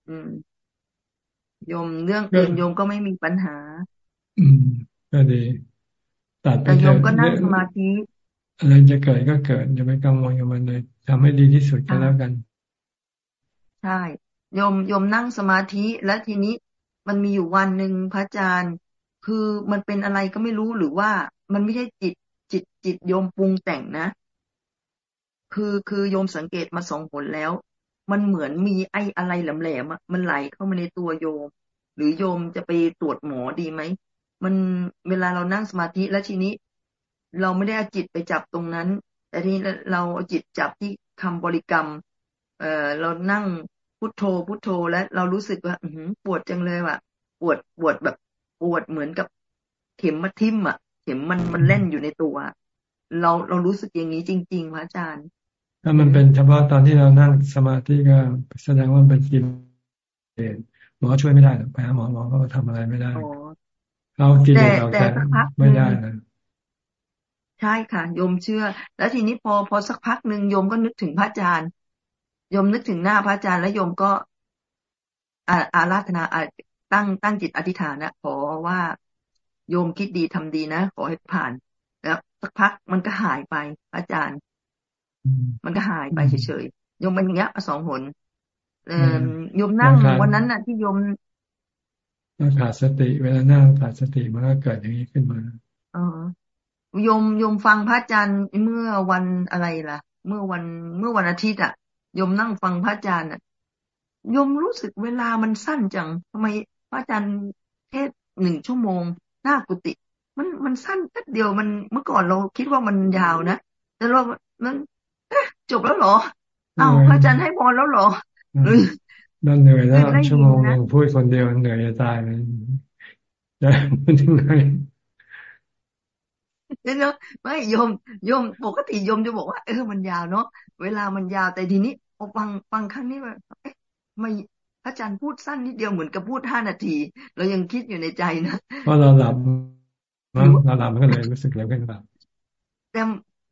อืมโยมเรื่องอื่นโยมก็ไม่มีปัญหา อืมก็ดีตัดแต่โยมก็นั่งสมาธิอะไรจะเกิดก็เกิดอย่าไปกังวลกับมันเลยทำให้ดีที่สุดก็แล้วกัน ใช่โยมโยมนั่งสมาธิและทีนี้ มันมีอยู่วันหนึ่งพระอาจารย์ คือมันเป็นอะไรก็ไม่รู้หรือว่ามันไม่ใช่จิตจิตจิตโยมปรุงแต่งนะ คือคือโยมสังเกตมาสองผลแล้ว มันเหมือนมีไอ้อะไรแหลมๆมันไหลเข้ามาในตัวโยม หรือโยมจะไปตรวจหมอดีไหมมันเวลาเรานั่งสมาธิแล้วทีนี้ เราไม่ได้เอาจิตไปจับตรงนั้น แต่ทีนี้เราเอาจิตจับที่คำบริกรรม เออเรานั่ง พุทโธพุทโธแล้วเรารู้สึกว่า อืปวดจังเลยว่ะ ปวดปวดแบบปวดเหมือนกับเข็มมาทิ่มอะ เข็มมันมันเล่นอยู่ในตัว เราเรารู้สึกอย่างนี้จริงๆพระอาจารย์ ถ้ามันเป็นเฉพาะตอนที่เรานั่งสมาธิก็แสดงว่าเป็นกิเลสหมอช่วยไม่ได้ไปหาหมอหมอก็ทำอะไรไม่ได้เรากิเลสเราแต่ไม่ได้นะใช่ค่ะโยมเชื่อ แล้วทีนี้พอพอสักพักหนึ่งโยมก็นึกถึงพระอาจารย์ ยมนึกถึงหน้าพระอาจารย์แล้วยมก็อาอาราธนาตั้งตั้งจิตอธิษฐานนะขอว่าโยมคิดดีทำดีนะขอให้ผ่าน แล้วสักพักมันก็หายไป อาจารย์ มันก็หายไปเฉยๆโยมมันอย่างเงี้ยสองหนเอโยมนั่งวันนั้นน่ะ ที่โยมขาดสติ เวลานั่งขาดสติมันก็เกิดอย่างนี้ขึ้นมาอ๋อโยมโยมฟังพระอาจารย์เมื่อวันอะไรล่ะ เมื่อวันเมื่อวันอาทิตย์อะ ยมนั่งฟังพระอาจารย์อะยมรู้สึกเวลามันสั้นจังทำไมพระอาจารย์เทศหนึ่งชั่วโมง หน้ากุฏิมันมันสั้นแค่เดียวมันเมื่อก่อนเราคิดว่ามันยาวนะแต่เรามันจบแล้วเหรออ้าวพระอาจารย์ให้พรแล้วเหรอนั่นเหนื่อยแล้วชั่วโมงหนึ่งพูดคนเดียวเหนื่อยจะตายเลยจะพูดยังไงแล้วไม่ยมยมปกติยมจะบอกว่าเออมันยาวเนาะเวลามันยาวแต่ทีนี้ พอฟังฟังครั้งนี้แบบเอ๊ะไม่พระอาจารย์พูดสั้นนิดเดียวเหมือนกับพูดห้านาที เรายังคิดอยู่ในใจนะเพราะเราหลับมั้งเราหลับมันก็เลยรู้สึกแล้วขึ้นแบบแต่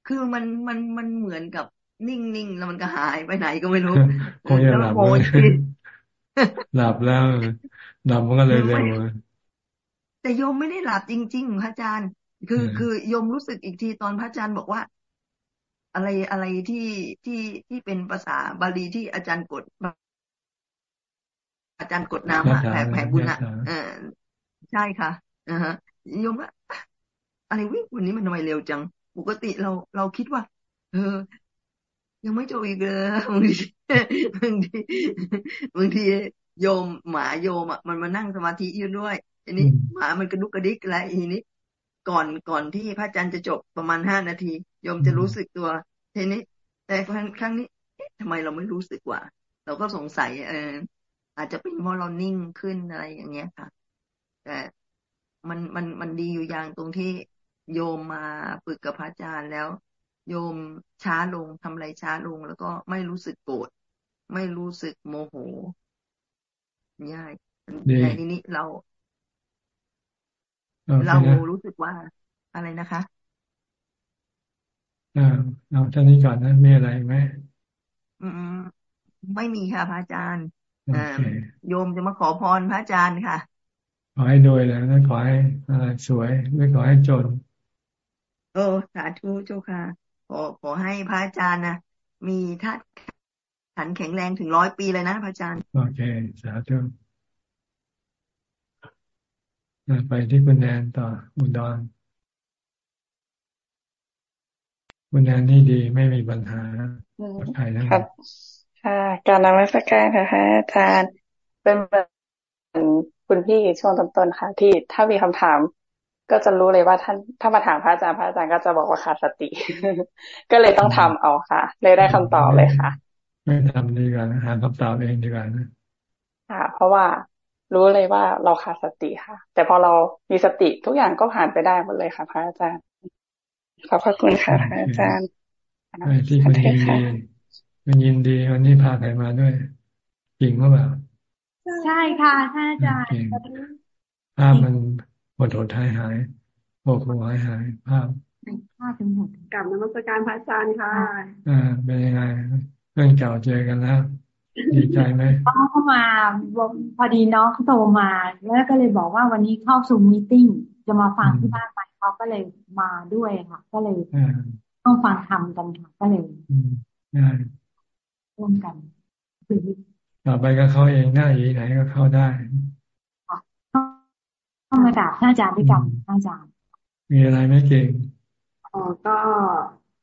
คือมันมันมันเหมือนกับนิ่งๆแล้วมันก็หายไปไหนก็ไม่รู้คงจะหลับหลับแล้วหลับมันก็เลยเร็วแต่โยมไม่ได้หลับจริง ๆ พระอาจารย์ คือคือโยมรู้สึกอีกทีตอนพระอาจารย์บอกว่า อะไรอะไรที่ที่ที่เป็นภาษาบาลีที่อาจารย์กด อาจารย์กดน้ำอะแผ่แผ่บุญอะเออใช่ค่ะอ่าฮะโยมว่าอะไรวิ่งวันนี้มันทำไมเร็วจัง ปกติเราเราคิดว่า เออ ยังไม่จบอีกเลยบางทีบางทีบางทีโยมหมาโยมอะมันมานั่งสมาธิอยู่ด้วยอันนี้หมามันกระดุกกระดิกอะไรอีนี้ก่อนก่อนที่พระอาจารย์จะจบประมาณห้านาทีโยมจะรู้สึกตัวทีนี้ แต่ครั้งนี้ทำไมเราไม่รู้สึกว่า เราก็สงสัย เอออาจจะเป็นเพราะเรานิ่งขึ้นอะไรอย่างเงี้ยค่ะ แต่มันมันมันดีอยู่อย่างตรงที่โยมมาฝึกกับพระอาจารย์แล้ว โยมช้าลงทำอะไรช้าลง แล้วก็ไม่รู้สึกโกรธไม่รู้สึกโมโหง่ายในที่นี้เรา เรารู้สึกว่าอะไรนะคะ อ่าเอาท่านี้ก่อนนะมีอะไรไหมอืมไม่มีค่ะ พระอาจารย์โยมจะมาขอพรพระอาจารย์ค่ะ ขอให้โดยแล้วนั่นขอให้อะไรสวยไม่ขอให้จน โอ้สาธุเจ้าค่ะ ขอขอให้พระอาจารย์นะมีท่าขันแข็งแรงถึงร้อยปีเลยนะพระอาจารย์ โอเค สาธุไปที่คุณแนนต่ออุดร คุณแนนนี่ดีไม่มีปัญหาปลอดภัยนะครับ ค่ะการนมัสการค่ะอาจารย์เป็นเหมือนคุณพี่ช่วงต้นๆค่ะ ที่ถ้ามีคำถาม ก็จะรู้เลยว่าท่านถ้ามาถามพระอาจารย์พระอาจารย์ก็จะบอกว่าขาดสติ ก็เลยต้องทำเอาค่ะ เลยได้คำตอบเลยค่ะ ไม่ทำดีกว่าหาคำตอบเองดีกว่านะค่ะ เพราะว่ารู้เลยว่าเราขาดสติค่ะ แต่พอเรามีสติทุกอย่างก็ผ่านไปได้หมดเลยค่ะ พระอาจารย์ ขอบพระคุณค่ะพระอาจารย์ที่คุณยินดีคุณยินดีวันนี้พาใครมาด้วยจริงหรือเปล่าใช่ค่ะท่านอาจารย์ภาพมันหมดหดหายหายโอ้โหหายหายภาพภาพเป็นหมดกลับนมัสการพระอาจารย์ค่ะอ่าเป็นยังไงเพื่อนเก่าเจอกันแล้วดีใจไหมน้องเข้ามาพอดีน้องเขาโทรมา แล้วก็เลยบอกว่าวันนี้เข้าซูมมิ팅จะมาฟังที่บ้านไป เขาก็เลยมาด้วยค่ะ ก็เลยต้องฟังทำกันค่ะก็เลยร่วมกันต่อไปก็เข้าเองหน้าอีไหนก็เข้าได้เข้ามากราบท่านอาจารย์ด้วยกันท่านอาจารย์ มีอะไรไหมเก่งอ๋อก็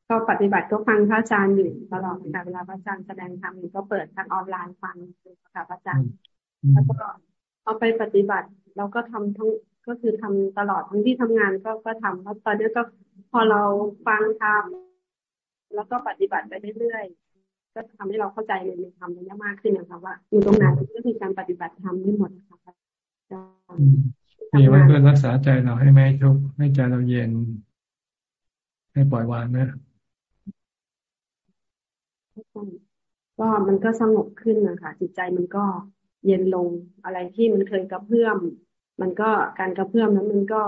ก็ปฏิบัติก็ฟังพระอาจารย์อยู่ตลอดเวลาเวลาพระอาจารย์แสดงธรรมก็เปิดทางออนไลน์ฟังค่ะพระอาจารย์แล้วก็เอาไปปฏิบัติเราก็ทำทั้ง ก็คือทำตลอดทั้งที่ทำงานก็ก็ทำแล้วตอนนี้ก็พอเราฟังทำแล้วก็ปฏิบัติไปเรื่อยๆก็ทำให้เราเข้าใจในในธรรมนี้มากขึ้นนะคะว่าอยู่ตรงไหนก็คือการปฏิบัติธรรมได้หมดนะคะมีไว้เพื่อรักษาใจเราให้ไม่ทุกข์ให้ใจเราเย็น ให้ปล่อยวางนะก็มันก็สงบขึ้นนะคะจิตใจมันก็เย็นลงอะไรที่มันเคยกระเพื่อม มันก็การกระเพื่อมนั้นมันก็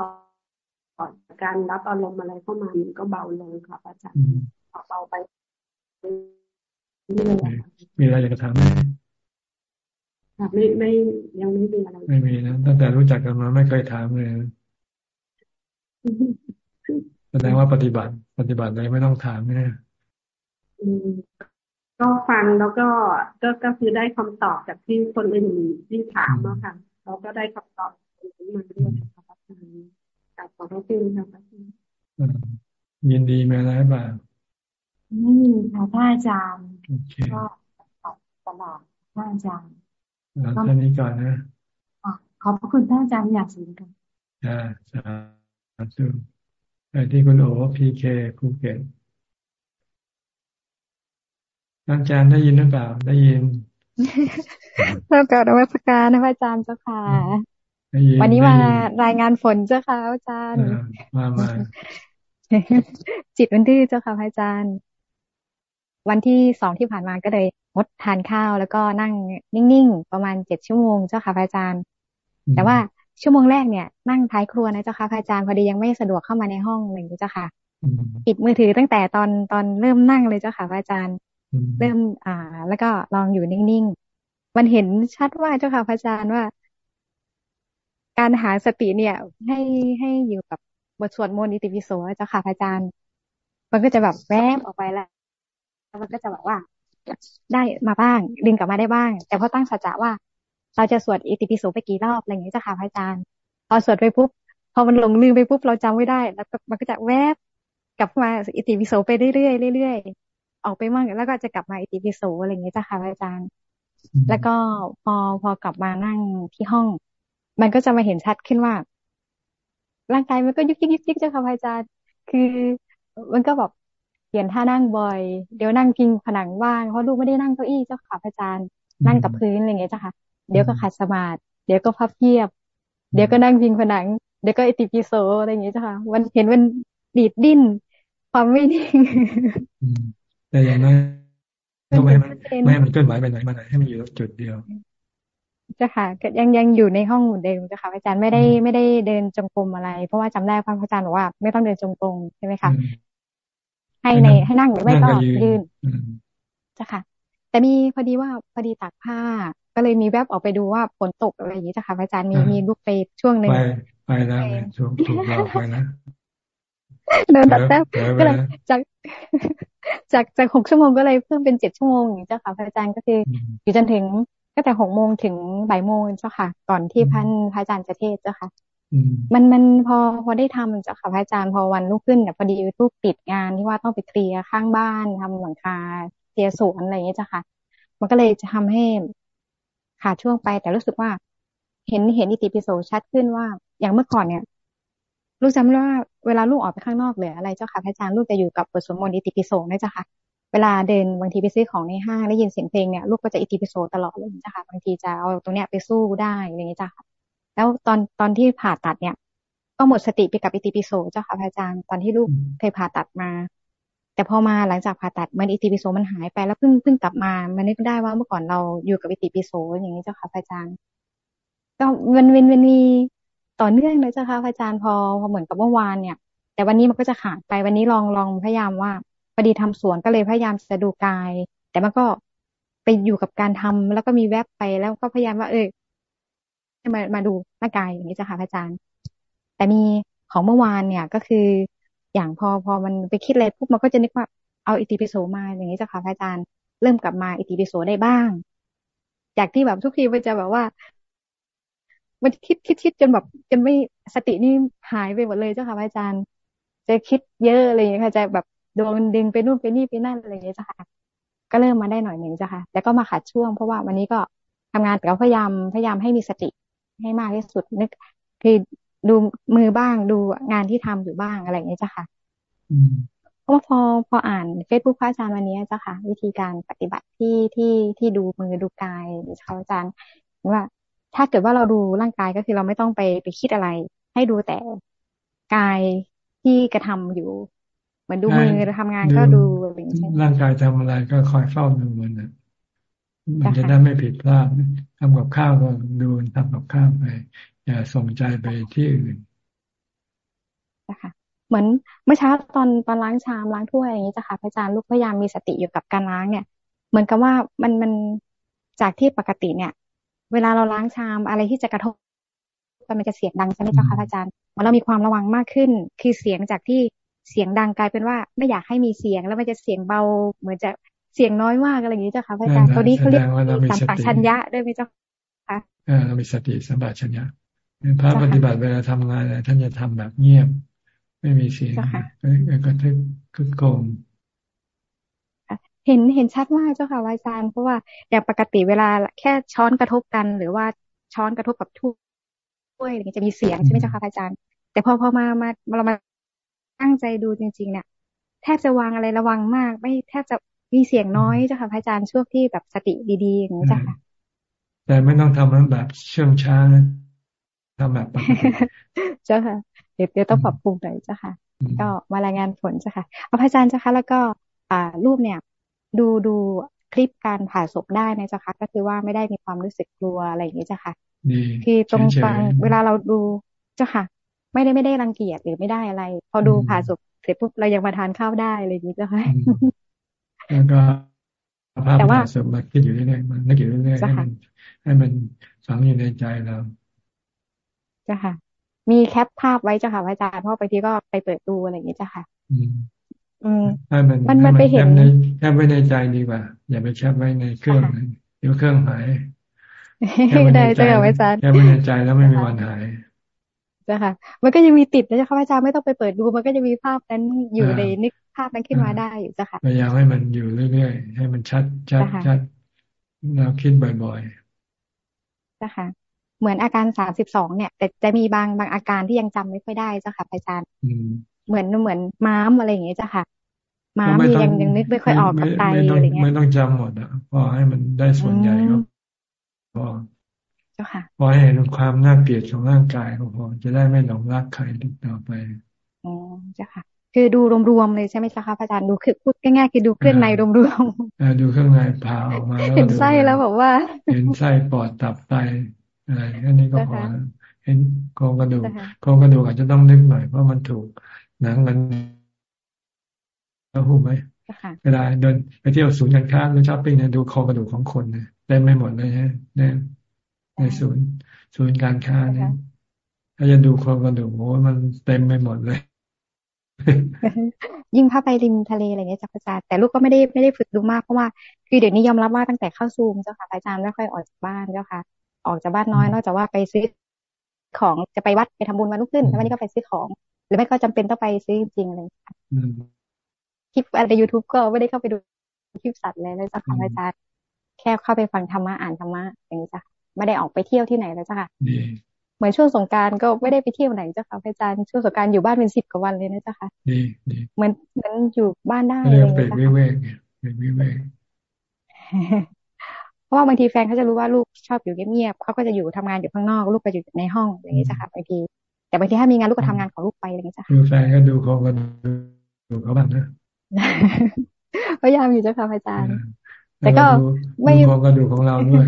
การรับอารมณ์อะไรเข้ามามันก็เบาลงค่ะอาจารย์เบาไปมีอะไรอยากจะถามไหมไม่ไม่ยังไม่มีอะไรไม่มีนะตั้งแต่รู้จักกันมาไม่เคยถามเลยแสดงว่าปฏิบัติ ปฏิบัติอะไรไม่ต้องถามเนี่ยก็ฟังแล้วก็ก็ก็คือได้คำตอบจากที่คนอื่นที่ถามมาค่ะเราก็ได้คำตอบ มาด้วยค่ะอาจารย์กับขอพระคุณค่ะอาจารย์ยินดีไหมล่ะบ้างไม่มีค่ะท่านอาจารย์ก็ตลอดท่านอาจารย์ท่านนี้ก่อนนะขอบพระคุณท่านอาจารย์อยากสูงกันอ่าสาธุไปที่คุณโอพีเคภูเก็ตอาจารย์ได้ยินหรือเปล่า ได้ยินเริ่มกับนวัตการนะพระอาจารย์เจ้าค่ะ วันนี้มารายงานฝนเจ้าค่ะอาจารย์มามาจิตวันที่เจ้าค่ะพระอาจารย์ วันที่สองที่ผ่านมาก็เลยงดทานข้าวแล้วก็นั่งนิ่งๆ ประมาณเจ็ดชั่วโมงเจ้าค่ะพระอาจารย์ แต่ว่าชั่วโมงแรกเนี่ยนั่งท้ายครัวนะเจ้าค่ะพระอาจารย์พอดียังไม่สะดวกเข้ามาในห้องอะไรอย่างนี้เจ้าค่ะปิดมือถือตั้งแต่ตอนตอนเริ่มนั่งเลยเจ้าค่ะพระอาจารย์ เริ่มอ่า แล้วก็ลองอยู่นิ่งๆมันเห็นชัดว่าเจ้าค่ะพระอาจารย์ว่า การหาสติเนี่ย ให้ให้อยู่กับบทสวดมนต์อิติปิโสเจ้าค่ะพระอาจารย์ มันก็จะแบบแวบออกไปแล้วมันก็จะแบบว่า ได้มาบ้าง ดึงกลับมาได้บ้าง แต่พอตั้งสัจจะว่า เราจะสวดอิติปิโสไปกี่รอบอะไรอย่างนี้เจ้าค่ะพระอาจารย์ พอสวดไปปุ๊บพอมันหลงลืมไปปุ๊บเราจำไม่ได้ แล้วมันก็จะแวบกลับมาอิติปิโสไปเรื่อยๆเรื่อยๆออกไปมั่งแล้วก็จะกลับมาอิติปิโสอะไรอย่างนี้เจ้าค่ะพระอาจารย์ แล้วก็พอพอกลับมานั่งที่ห้อง มันก็จะมาเห็นชัดขึ้นว่า ร่างกายมันก็ยุกยิกยุกยิกเจ้าค่ะพระอาจารย์ คือ มันก็แบบเปลี่ยนท่านั่งบ่อย เดี๋ยวนั่งพิงผนังว่างเพราะลูกไม่ได้นั่งเก้าอี้เจ้าค่ะพระอาจารย์ นั่งกับพื้นอะไรเงี้ยเจ้าค่ะ เดี๋ยวก็ขัดสมาธิเดี๋ยวก็พับเพียบ เดี๋ยวก็นั่งพิงผนัง เดี๋ยวก็อิติปิโสอะไรอย่างเงี้ยเจ้าค่ะมันเห็นมันดีดดิ้นความไม่นิ่งแต่อย่างนั้นต้องไม่ไม่ให้มันเคลื่อนไหวไปไหนมาไหนให้มันอยู่จุดเดียว จ้ะค่ะยังยังอยู่ในห้องเดิมจ้ะค่ะอาจารย์ไม่ได้ไม่ได้เดินจงกรมอะไร เพราะว่าจำได้พระอาจารย์บอกว่า ไม่ต้องเดินจงกรมใช่ไหมคะให้ในให้นั่งหรือไม่ก็ยืนจ้ะค่ะ แต่มีพอดีว่าพอดีตากผ้า ก็เลยมีแวบออกไปดูว่าฝนตกอะไรอย่างนี้จ้ะค่ะอาจารย์มีมีลูกไปช่วงหนึ่งไปไปแล้วช่วงถูกเราไปนะเดินตัดแต้มก็เลยจากจากจากหกชั่วโมงก็เลยเพิ่มเป็นเจ็ดชั่วโมงอย่างนี้จ้ะค่ะอาจารย์ก็คืออยู่จนถึง ก็แต่หกโมงถึงบ่ายโมงเจ้าค่ะ ก่อนที่พันพระอาจารย์จะเทศเจ้าค่ะมันมันพอพอได้ทำเจ้าค่ะพระอาจารย์พอวันลุกขึ้นเนี่ยพอดีลูกติดงานที่ว่าต้องไปเคลียร์ข้างบ้านทำหลังคาเคลียร์สวนอะไรอย่างเงี้ยเจ้าค่ะ มันก็เลยจะทำให้ขาดช่วงไป แต่รู้สึกว่า เห็นเห็นอิติปิโสชัดขึ้นว่า อย่างเมื่อก่อนเนี่ยลูกจำได้ว่าเวลาลูกออกไปข้างนอกเลยอะไรเจ้าค่ะพระอาจารย์ลูกจะอยู่กับบทสวดมนต์อิติปิโสนะเจ้าค่ะ เวลาเดินบางทีไปซื้อของในห้างได้ยินเสียงเพลงเนี่ยลูกก็จะอิติปิโสตลอดเลยจ้ะค่ะบางทีจะเอาตรงเนี้ยไปสู้ได้อย่างนี้จ้ะค่ะแล้วตอนตอนที่ผ่าตัดเนี่ยก็หมดสติไปกับอิติปิโสเจ้าค่ะอาจารย์ตอนที่ลูกเคยผ่าตัดมา แต่พอมาหลังจากผ่าตัดมันอิติปิโสมันหายไปแล้วเพิ่งเพิ่งกลับมามันนึกได้ว่าเมื่อก่อนเราอยู่กับอิติปิโสอย่างนี้เจ้าค่ะอาจารย์ ก็มันเวนเวนมีต่อเนื่องเลยเจ้าค่ะอาจารย์พอพอเหมือนกับเมื่อวานเนี่ย แต่วันนี้มันก็จะขาดไปวันนี้ลองลองพยายามว่า พอดีทำสวนก็เลยพยายามจะดูกาย แต่มันก็ไปอยู่กับการทำแล้วก็มีแวบไปแล้วก็พยายามว่า เออมามาดูร่างกายอย่างนี้จ้ะค่ะพระอาจารย์ แต่มีของเมื่อวานเนี่ยก็คืออย่างพอพอมันไปคิดอะไรปุ๊บมันก็จะนึกว่าเอาอิติปิโสมาอย่างนี้จ้ะค่ะพระอาจารย์ เริ่มกลับมาอิติปิโสได้บ้าง จากที่แบบทุกทีมันจะแบบว่า มันคิดคิดคิดจนแบบจนไม่สตินี่หายไปหมดเลยเจ้าค่ะพระอาจารย์ จะคิดเยอะอะไรอย่างเงี้ยค่ะจะแบบ โดนดึงไปนู่นไปนี่ไปนั่นอะไรอย่างเงี้ยจ้ะค่ะก็เริ่มมาได้หน่อยหนึ่งจ้ะค่ะ แล้วก็มาขาดช่วงเพราะว่าวันนี้ก็ทำงานแต่ก็พยายามพยายามให้มีสติให้มากที่สุดนึก คือดูมือบ้างดูงานที่ทำอยู่บ้างอะไรอย่างเงี้ยจ้ะค่ะเพราะว่าพอพออ่านเฟซบุ๊กพระอาจารย์วันนี้จ้ะค่ะ วิธีการปฏิบัติที่ที่ที่ดูมือดูกายหรือเขาอาจารย์ว่าถ้าเกิดว่าเราดูร่างกายก็คือเราไม่ต้องไปไปคิดอะไร ให้ดูแต่กายที่กระทำอยู่ มือนดูมือทำงานก็ดูอะไรอย่างเงี้ยร่างกายทำอะไรก็คอยเฝ้าดูมันนะมันจะได้ไม่ผิดพลาดทำกับข้าวก็ดูทำกับข้าวไปอย่าส่งใจไปที่อื่นนะคะเหมือนเมื่อเช้าตอนตอนล้างชามล้างถ้วยอย่างนี้จ้ะค่ะพระอาจารย์ลูกพยายามมีสติอยู่กับการล้างเนี่ย เหมือนกับว่ามันมันจากที่ปกติเนี่ย เวลาเราล้างชามอะไรที่จะกระทบมันจะเสียงดังใช่ไหมเจ้าค่ะพระอาจารย์เรามีความระวังมากขึ้น คือเสียงจากที่ เสียงดังกลายเป็นว่า ไม่อยากให้มีเสียงแล้วมันจะเสียงเบา เหมือนจะเสียงน้อยมากอะไรอย่างนี้เจ้าค่ะพระอาจารย์ตัวนี้เขาเรียกสัมปชัญญะด้วยไหมเจ้าค่ะเรามีสติสัมปชัญญะพระปฏิบัติเวลาทำงานอะไรท่านจะทำแบบเงียบ ไม่มีเสียงก็ทึกคึกโกงเห็นเห็นชัดมากเจ้าค่ะอาจารย์เพราะว่าอย่างปกติเวลาแค่ช้อนกระทบกัน หรือว่าช้อนกระทบกับถ้วยอะไรเงี้ยจะมีเสียงใช่ไหมเจ้าค่ะอาจารย์ แต่พอพอมามาเรามา ตั้งใจดูจริง ๆ เนี่ยแทบจะวางอะไรระวังมาก ไม่แทบจะมีเสียงน้อยเจ้าค่ะพระอาจารย์ช่วงที่แบบสติดีๆอย่างนี้จ้ะค่ะแต่ไม่ต้องทำมันแบบเชื่องช้านะทำแบบปกติเจ้าค่ะเดี๋ยวเดี๋ยวต้องปรับปรุงหน่อยเจ้าค่ะ ก็มารายงานผลเจ้าค่ะพระอาจารย์เจ้าค่ะแล้วก็อ่ารูปเนี่ย ดูดูคลิปการผ่าศพได้นะเจ้าค่ะก็คือว่าไม่ได้มีความรู้สึกกลัวอะไรอย่างนี้เจ้าค่ะคือตรงฟังเวลาเราดูเจ้าค่ะ ไม่ได้ไม่ได้รังเกียจหรือไม่ได้อะไร พอดูผ่าศพเสร็จปุ๊บเรายังมาทานข้าวได้อะไรอย่างนี้เจ้าค่ะแล้วก็ภาพผ่าศพมาคิดอยู่เรื่อยๆมันนึกอยู่เรื่อยๆให้มันให้มันฝังอยู่ในใจเราเจ้าค่ะ มีแคปภาพไว้เจ้าค่ะอาจารย์เพราะบางทีก็ไปเปิดดูอะไรอย่างนี้เจ้าค่ะอืมให้มันมันมันไปเห็นแคปไว้ในใจดีกว่า อย่าไปแคปไว้ในเครื่องเดี๋ยวเครื่องหายได้เจ้าค่ะอาจารย์แคปไว้ในใจแล้วไม่มีวันหาย จ้าค่ะมันก็ยังมีติดนะเจ้าค่ะอาจารย์ไม่ต้องไปเปิดดู มันก็จะมีภาพนั้นอยู่ในนึกภาพนั้นขึ้นมาได้อยู่จ้าค่ะพยายามให้มันอยู่เรื่อยๆ ให้มันชัดชัดชัดเราคิดบ่อยๆจ้าค่ะเหมือนอาการสามสิบสองเนี่ย แต่จะมีบางบางอาการที่ยังจำไม่ค่อยได้เจ้าค่ะอาจารย์เหมือนเหมือนม้ามอะไรอย่างเงี้ยเจ้าค่ะม้ามยังยังนึกไม่ค่อยออกกับไตอะไรเงี้ยไม่ต้องจำหมดอะพอให้มันได้ส่วนใหญ่ก็พอ เจ้าค่ะพอให้เห็นความน่าเกลียดของร่างกายก็พอจะได้ไม่หลงรักใครต่อไปอ๋อเจ้าค่ะ คือดูรวมๆเลยใช่ไหมเจ้าค่ะอาจารย์ดูคือพูดง่ายๆคือดูเครื่องในรวมๆดูเครื่องในผ่าออกมาเห็นไส้แล้วบอกว่า เห็นไส้ปอดตับไตอะไรแค่นี้ก็พอเห็นโครงกระดูกโครงกระดูกอาจจะต้องนึกหน่อยเพราะมันถูกหนังมันแล้วหูไหมเวลาเดินไปเที่ยวศูนย์การค้าหรือช้อปปิ้งเนี่ยดูโครงกระดูกของคนเนี่ยเต็มไม่หมดเลยฮะใน ในศูนย์ศูนย์การค้าเนี่ยถ้าจะดูโครงกระดูกโอ้มันเต็มไปหมดเลยยิ่งพาไปริมทะเลอะไรเงี้ยจ้าอาจารย์แต่ลูกก็ไม่ได้ไม่ได้ฝึกดูมากเพราะว่าคือเดี๋ยวนี้ยอมรับว่าตั้งแต่เข้าซูมเจ้าค่ะอาจารย์ไม่ค่อยออกจากบ้านเจ้าค่ะ ออกจากบ้านน้อยนอกจากว่าไปซื้อของจะไปวัดไปทำบุญวันรุ่งขึ้นแล้ววันนี้ก็ไปซื้อของ หรือไม่ก็จำเป็นต้องไปซื้อจริงๆเลยคลิปอะไรยูทูบก็ไม่ได้เข้าไปดูคลิปสัตว์เลยเลยจ้ะค่ะอาจารย์แค่เข้าไปฟังธรรมะอ่านธรรมะอย่างนี้จ้ะ ไม่ได้ออกไปเที่ยวที่ไหนเลยจ้ะค่ะเหมือนช่วงสงการก็ไม่ได้ไปเที่ยวไหนจ้ะค่ะอาจารย์ช่วงสงการอยู่บ้านเป็นสิบกว่าวันเลยนะจ้ะค่ะเหมือนเหมือนอยู่บ้านได้เลยจ้ะค่ะเวกเวกราะว่าบางทีแฟนเขาจะรู้ว่าลูกชอบอยู่เงียบๆเขาก็จะอยู่ทำงานอยู่ข้างนอก ลูกก็อยู่ในห้องอย่างนี้จ้ะค่ะบางทีแต่บางทีถ้ามีงานลูกก็ทำงานของลูกไปอย่างนี้จ้ะค่ะดูแฟนก็ดูเขาก็ดูเขาบ้างนะพยายามอยู่จ้ะค่ะอาจารย์ แต่ก็ไม่เขาก็ดูของเราด้วย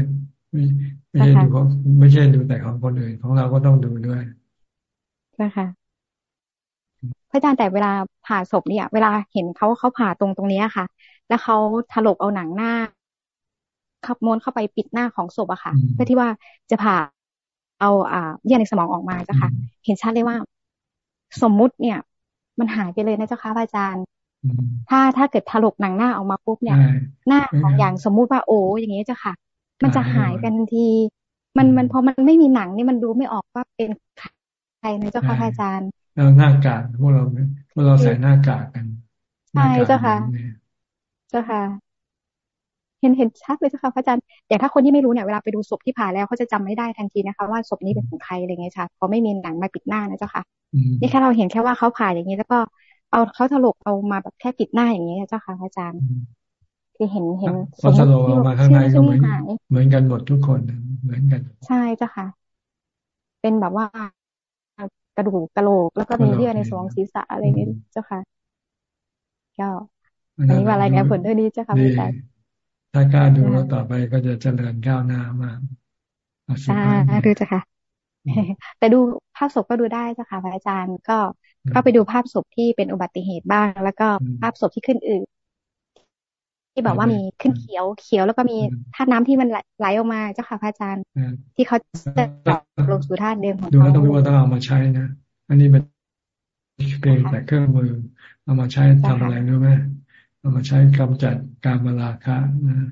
ไม่ไม่ใช่ดูของไม่ใช่ดูแต่ของคนอื่น ของเราก็ต้องดูด้วยนะคะพระอาจารย์แต่เวลาผ่าศพเนี่ย เวลาเห็นเขาเขาผ่าตรงตรงนี้ค่ะ แล้วเขาถลกเอาหนังหน้า ขับม้วนเข้าไปปิดหน้าของศพอะค่ะ เพื่อที่ว่าจะผ่าเอาอ่าเยื่อในสมองออกมาเจ้าค่ะ เห็นชัดเลยว่า สมมุติเนี่ย มันหายไปเลยนะเจ้าค่ะอาจารย์ ถ้าถ้าเกิดถลกหนังหน้าออกมาปุ๊บเนี่ย หน้าของอย่างสมมุติว่าโอ้อย่างนี้เจ้าค่ะ มันจะหายไปทันที มันมันพอมันไม่มีหนังนี่มันดูไม่ออกว่าเป็นใครนะเจ้าค่ะอาจารย์เราหน้ากากพวกเราพวกเราใส่หน้ากากกันใช่เจ้าค่ะ เจ้าค่ะ เห็นเห็นชัดเลยค่ะพระอาจารย์อย่างถ้าคนที่ไม่รู้เนี่ยเวลาไปดูศพที่ผ่าแล้วเขาจะจำไม่ได้ทันทีนะคะว่าศพนี้เป็นของใครอะไรเงี้ยค่ะเพราะไม่มีหนังมาปิดหน้านะเจ้าค่ะ นี่แค่เราเห็นแค่ว่าเขาผ่าอย่างนี้แล้วก็เอาเขาถลกเอามาแบบแค่ปิดหน้าอย่างนี้เจ้าค่ะพระอาจารย์ คือเห็นเห็นพอถลกออกมาข้างในก็เหมือนเหมือนกันหมดทุกคนเหมือนกัน ใช่เจ้าค่ะ เป็นแบบว่ากระดูกกระโหลก แล้วก็มีเลือดในสมองศีรษะอะไรนี้เจ้าค่ะก็อันนี้ว่ารายงานผลเท่านี้เจ้าค่ะพระอาจารย์ถ้ากล้าดูแล้วต่อไปก็จะเจริญก้าวหน้ามากอ่าดูจ้ะค่ะ แต่ดูภาพศพก็ดูได้จ้ะค่ะพระอาจารย์ก็ก็ไปดูภาพศพที่เป็นอุบัติเหตุบ้าง แล้วก็ภาพศพที่ขึ้นอืด ที่บอกว่ามีขึ้นเขียวเขียวแล้วก็มีธาตุน้ำที่มันไหลออกมาเจ้าค่ะพระอาจารย์ ที่เขาจะลงสู่ธาตุเดิมของเขาดูแล้วต้องรู้ว่าต้องเอามาใช้นะอันนี้เป็นเพียงแต่เครื่องมือ เอามาใช้ทำอะไรรู้ไหมเอามาใช้กำจัดการมาราคะนะ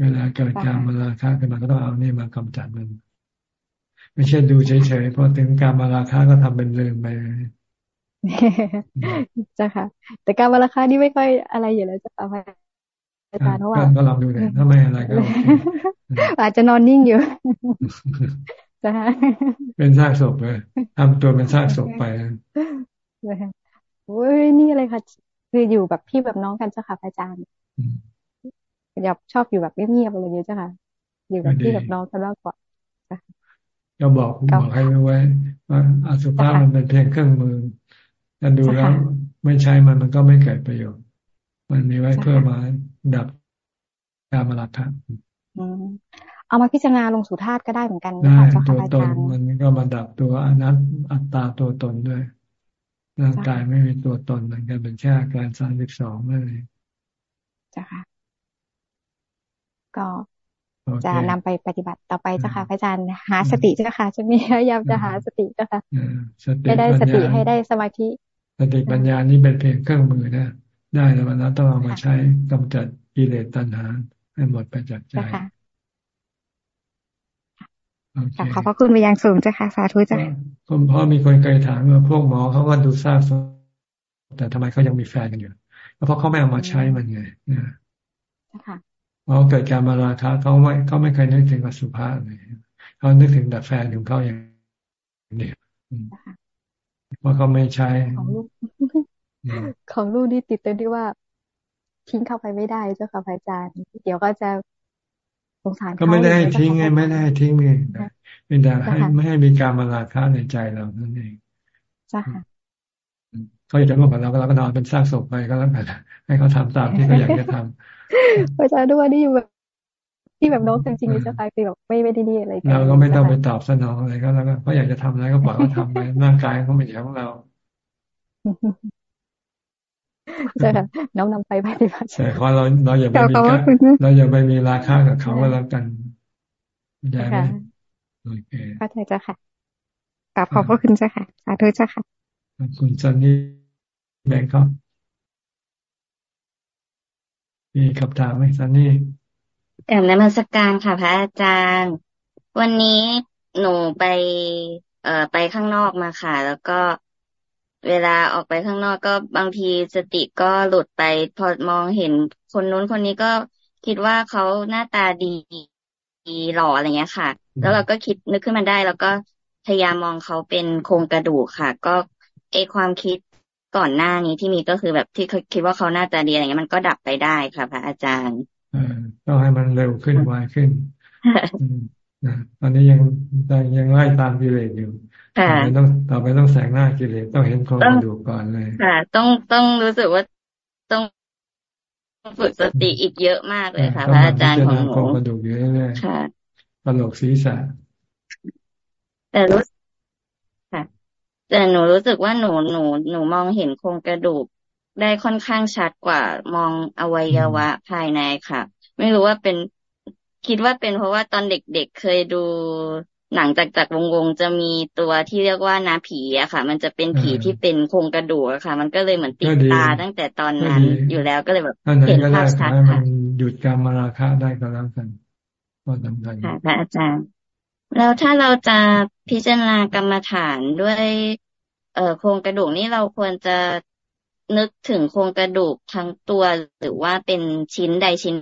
เวลาเกิดการมาราคะขึ้นมาก็ต้องเอานี่มากำจัดมัน ไม่ใช่ดูเฉยๆพอถึงการมาราคะก็ทำเป็นลืมไปจ้ะค่ะ แต่การมาราคานี่ไม่ค่อยอะไรอยู่แล้วจ้ะค่ะ อาจารย์เพราะว่าก็ลองดูเลยถ้าไม่อะไรก็อาจจะนอนนิ่งอยู่จ้ะเป็นซากศพเลยทำตัวเป็นซากศพไปโอ้ยนี่อะไรค่ะคืออยู่แบบพี่แบบน้องกันเจ้าค่ะอาจารย์อยากชอบอยู่แบบเงียบๆอะไรอย่างเงี้ยเจ้าค่ะ อยู่กับพี่กับน้องกันมากกว่าก็บอกบอกให้รู้ไว้ว่าอสุภะมันเป็นเพียงเครื่องมือถ้าดูแล้วไม่ใช้มันมันก็ไม่เกิดประโยชน์ มันมีไว้เพื่อมา ดับการมาลักขะเอามาพิจารณาลงสู่ธาตุก็ได้เหมือนกันได้ตัวตนมันก็มาดับตัวอนัตอัตตาตัวตนด้วยร่างกายไม่มีตัวตนมันก็เป็นแค่การสามสิบสองนั่นเองจ้ะค่ะก็จะนำไปปฏิบัติต่อไปเจ้าค่ะพระอาจารย์หาสติเจ้าค่ะจะมีพยายามจะหาสติเจ้าค่ะให้ได้สติให้ได้สมาธิสติปัญญานี่เป็นเพียงเครื่องมือนะ ได้แล้วมันต้องเอามาใช้กำจัดกิเลสตัณหาให้หมดไปจากใจขอบพระคุณไปยังสูงเจ้าค่ะ สาธุเจ้าค่ะคุณพ่อมีคนเคยถามว่าพวกหมอเขาก็ดูทราบแต่ทำไมเขายังมีแฟนกันอยู่เพราะเขาไม่เอามาใช้มันไงนะเพราะเกิดการมาราคาเขาไม่เขาไม่เคยนึกถึงอสุภะเลยเขานึกถึงแต่แฟนของเขาอย่างเดียวเพราะเขาไม่ใช้ ของลูกของลูกนี่ติดตรงที่ว่า ทิ้งเข้าไปไม่ได้เจ้าค่ะพระอาจารย์ เดี๋ยวก็จะสงสารก็ไม่ได้ทิ้งไงไม่ได้ทิ้งไงเป็นแต่ให้ไม่ให้มีการมาราคาในใจเรานั่นเองใช่ค่ะเขาอยากจะร่วมกับเราก็เราก็นอนเป็นสร้างศพไปก็แล้วกันให้เขาทำตามที่เขาอยากจะทำอาจารย์ด้วยนี่แบบที่แบบน้องจริงๆจะตายคือแบบไม่ไม่ได้นี่อะไรเราก็ไม่ต้องไปตอบสนองอะไรก็แล้วก็เขาอยากจะทำอะไรก็บอกเขาทำไปร่างกายเขาไม่ใช่ของเรา ใช่ค่ะน้องนำไปปฏิบัติแต่พอเราเราอย่าไปมีเราอย่าไปมีราคากับเขาก็แล้วกันใช่ไหมโอเคเข้าใจจ้ะค่ะกลับขอบพระคุณจ้ะค่ะสาธุจ้ะค่ะคุณซันนี่แบงครับมีคำถามไหมซันนี่แอมนมัสการค่ะ พระอาจารย์ วันนี้หนูไป เอ่อไปข้างนอกมาค่ะ แล้วก็ เวลาออกไปข้างนอกก็บางทีสติก็หลุดไป พอมองเห็นคนนู้นคนนี้ก็คิดว่าเขาหน้าตาดีดีหล่ออะไรเงี้ยค่ะ แล้วเราก็คิดนึกขึ้นมาได้ แล้วก็พยายามมองเขาเป็นโครงกระดูกค่ะ ก็เอความคิดก่อนหน้านี้ที่มีก็คือแบบที่คิดว่าเขาหน้าตาดีอะไรเงี้ยมันก็ดับไปได้ค่ะพระอาจารย์ต้องให้มันเร็วขึ้นไวขึ้นตอนนี้ยังยังไล่ตามกิเลสอยู่ ต่อไปต้องต่อไปต้องแสงหน้ากิเลสต้องเห็นโครงกระดูกก่อนเลย ค่ะ ต้องต้องรู้สึกว่าต้องฝึกสติอีกเยอะมากเลยค่ะพระอาจารย์ของหนูโครงกระดูกเยอะเลยค่ะกระโหลกศีรษะแต่รู้ค่ะ แต่หนูรู้สึกว่าหนูหนูหนูมองเห็นโครงกระดูกได้ค่อนข้างชัดกว่ามองอวัยวะภายในค่ะ ไม่รู้ว่าเป็นคิดว่าเป็นเพราะว่าตอนเด็กๆเคยดู หนังจากจากวงวงจะมีตัวที่เรียกว่านาผีอะค่ะ มันจะเป็นผีที่เป็นโครงกระดูกอะค่ะ มันก็เลยเหมือนติดตาตั้งแต่ตอนนั้นอยู่แล้วก็เลยแบบเห็นภาพชัดค่ะหยุดการมาราคะได้ก็แล้วกันก็สำคัญค่ะพระอาจารย์แล้วถ้าเราจะพิจารณากรรมฐานด้วย เอ่อโครงกระดูกนี่เราควรจะนึกถึงโครงกระดูกทั้งตัวหรือว่าเป็นชิ้นใดชิ้น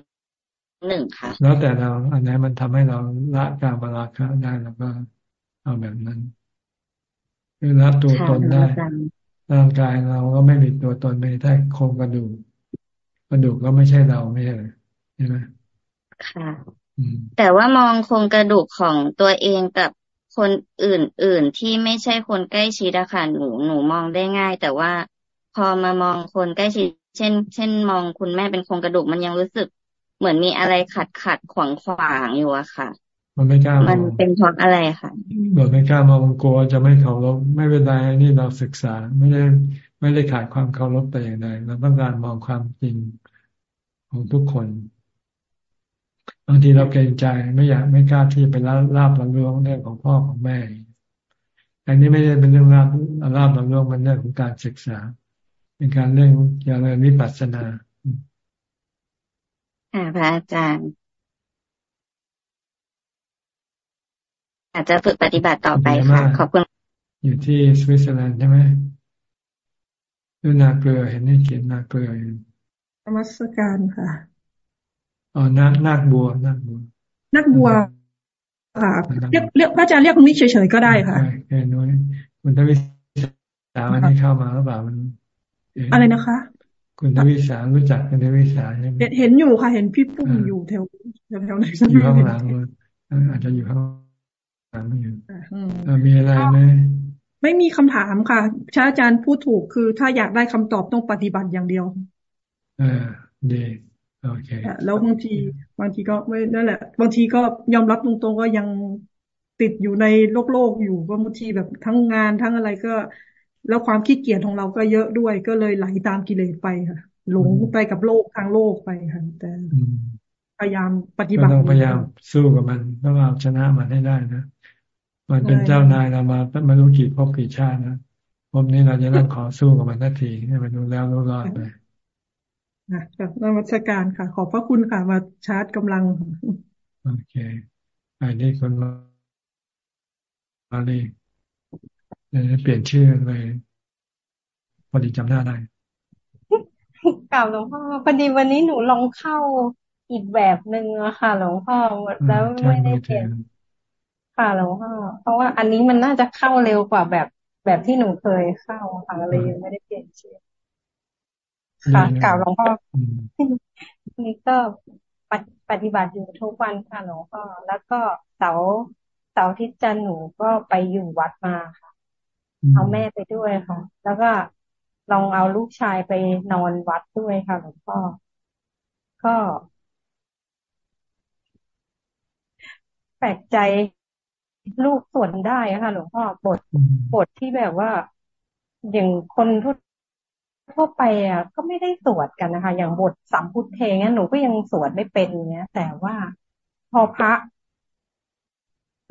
หนึ่งค่ะ แล้วแต่เราอันไหนมันทำให้เราละการมาราคะได้แล้วก็เอาแบบนั้นคือละตัวตนได้ร่างกายเราก็ไม่มีตัวตนไม่ได้โครงกระดูกกระดูกก็ไม่ใช่เราไม่ใช่ใช่ไหมค่ะแต่ว่ามองโครงกระดูกของตัวเองกับคนอื่น ๆ ที่ไม่ใช่คนใกล้ชิดอะค่ะหนูหนูมองได้ง่าย แต่ว่าพอมามองคนใกล้ชิด เช่น เช่น มองคุณแม่เป็นโครงกระดูกมันยังรู้สึก เหมือนมีอะไรขัดขัดขวางขวางอยู่อะค่ะ มันไม่กล้ามันเป็นเพราะอะไรคะเหมือนไม่กล้ามองกลัวจะไม่เคารพไม่เป็นไรนี่เราศึกษาไม่ได้ไม่ได้ขาดความเคารพแต่อย่างใดเราต้องการมองความจริงของทุกคนบางทีเราเกรงใจไม่อยากไม่กล้าที่ไปลาลาบละล่วงเรื่องของพ่อของแม่อันนี้ไม่ได้เป็นเรื่องลาบลาบละล่วงมันเรื่องของการศึกษา เป็นการเรื่องอย่างเรื่องวิปัสสนา ค่ะพระอาจารย์ อาจจะฝึกปฏิบัติต่อไปค่ะ ขอบคุณ อยู่ที่สวิตเซอร์แลนด์ใช่ไหมดูนาเกลือเห็นนี่เขียนนาเกลืออยู่นมัสการค่ะอ๋อนาคนาคบัวนาคบัวนาคบัวค่ะเรียกเรียกพระอาจารย์เรียกคุณวิเฉยๆก็ได้ค่ะแค่น้อยคุณทวิสามันที่เข้ามาหรือเปล่ามัน อะไรนะคะ คุณทวิสารู้จักคุณทวิสาใช่ไหมเห็นอยู่ค่ะ เห็นพี่ปุ้มอยู่แถวแถวไหนอยู่ข้างหลังอาจจะอยู่ข้างหลังอยู่มีอะไรไหมไม่มีคำถามค่ะชาอาจารย์พูดถูกคือถ้าอยากได้คำตอบต้องปฏิบัติอย่างเดียวเออดีโอเคแล้วบางทีบางทีก็ไม่นั่นแหละ บางทีก็ยอมรับตรงๆก็ยังติดอยู่ในโลกโลกอยู่บางทีแบบทั้งงานทั้งอะไรก็ แล้วความขี้เกียจของเราก็เยอะด้วย ก็เลยไหลตามกิเลสไปค่ะหลงไปกับโลกทางโลกไปค่ะแต่พยายามปฏิบัติต้องพยายามสู้กับมันต้องเอาชนะมันให้ได้นะมันเป็นเจ้านายเรามาไม่รู้กี่พบกี่ชาตินะพบนี้เราจะต้องขอสู้กับมันทันทีให้มันรู้แล้วรู้รอดไปนะนมัสการค่ะ ขอบพระคุณค่ะมาชาร์จกำลัง โอเคอันนี้คนมามาเลย เปลี่ยนชื่อเลยพอดีจำหน้าได้กล่าวหลวงพ่อพอดีวันนี้หนูลองเข้าอีกแบบหนึ่งอะค่ะ หลวงพ่อแล้วไม่ได้เปลี่ยนค่ะหลวงพ่อเพราะว่าอันนี้มันน่าจะเข้าเร็วกว่าแบบแบบที่หนูเคยเข้าค่ะเลยยังไม่ได้เปลี่ยนชื่อค่ะกล่าวหลวงพ่อนี่ก็ปฏิบัติอยู่ทุกวันค่ะหลวงพ่อแล้วก็เสาเสาที่จันหนูก็ไปอยู่วัดมาค่ะ เอาแม่ไปด้วยค่ะ แล้วก็ลองเอาลูกชายไปนอนวัดด้วยค่ะหลวงพ่อ ก็ แปลกใจลูกสวดได้ค่ะหลวงพ่อบทบทที่แบบว่าอย่างคนทั่วทั่วไปอะ ก็ไม่ได้สวดกันนะคะ อย่างบทสามพุทธเพลงนี้หนูก็ยังสวดไม่เป็นเนี้ย แต่ว่าพอพระ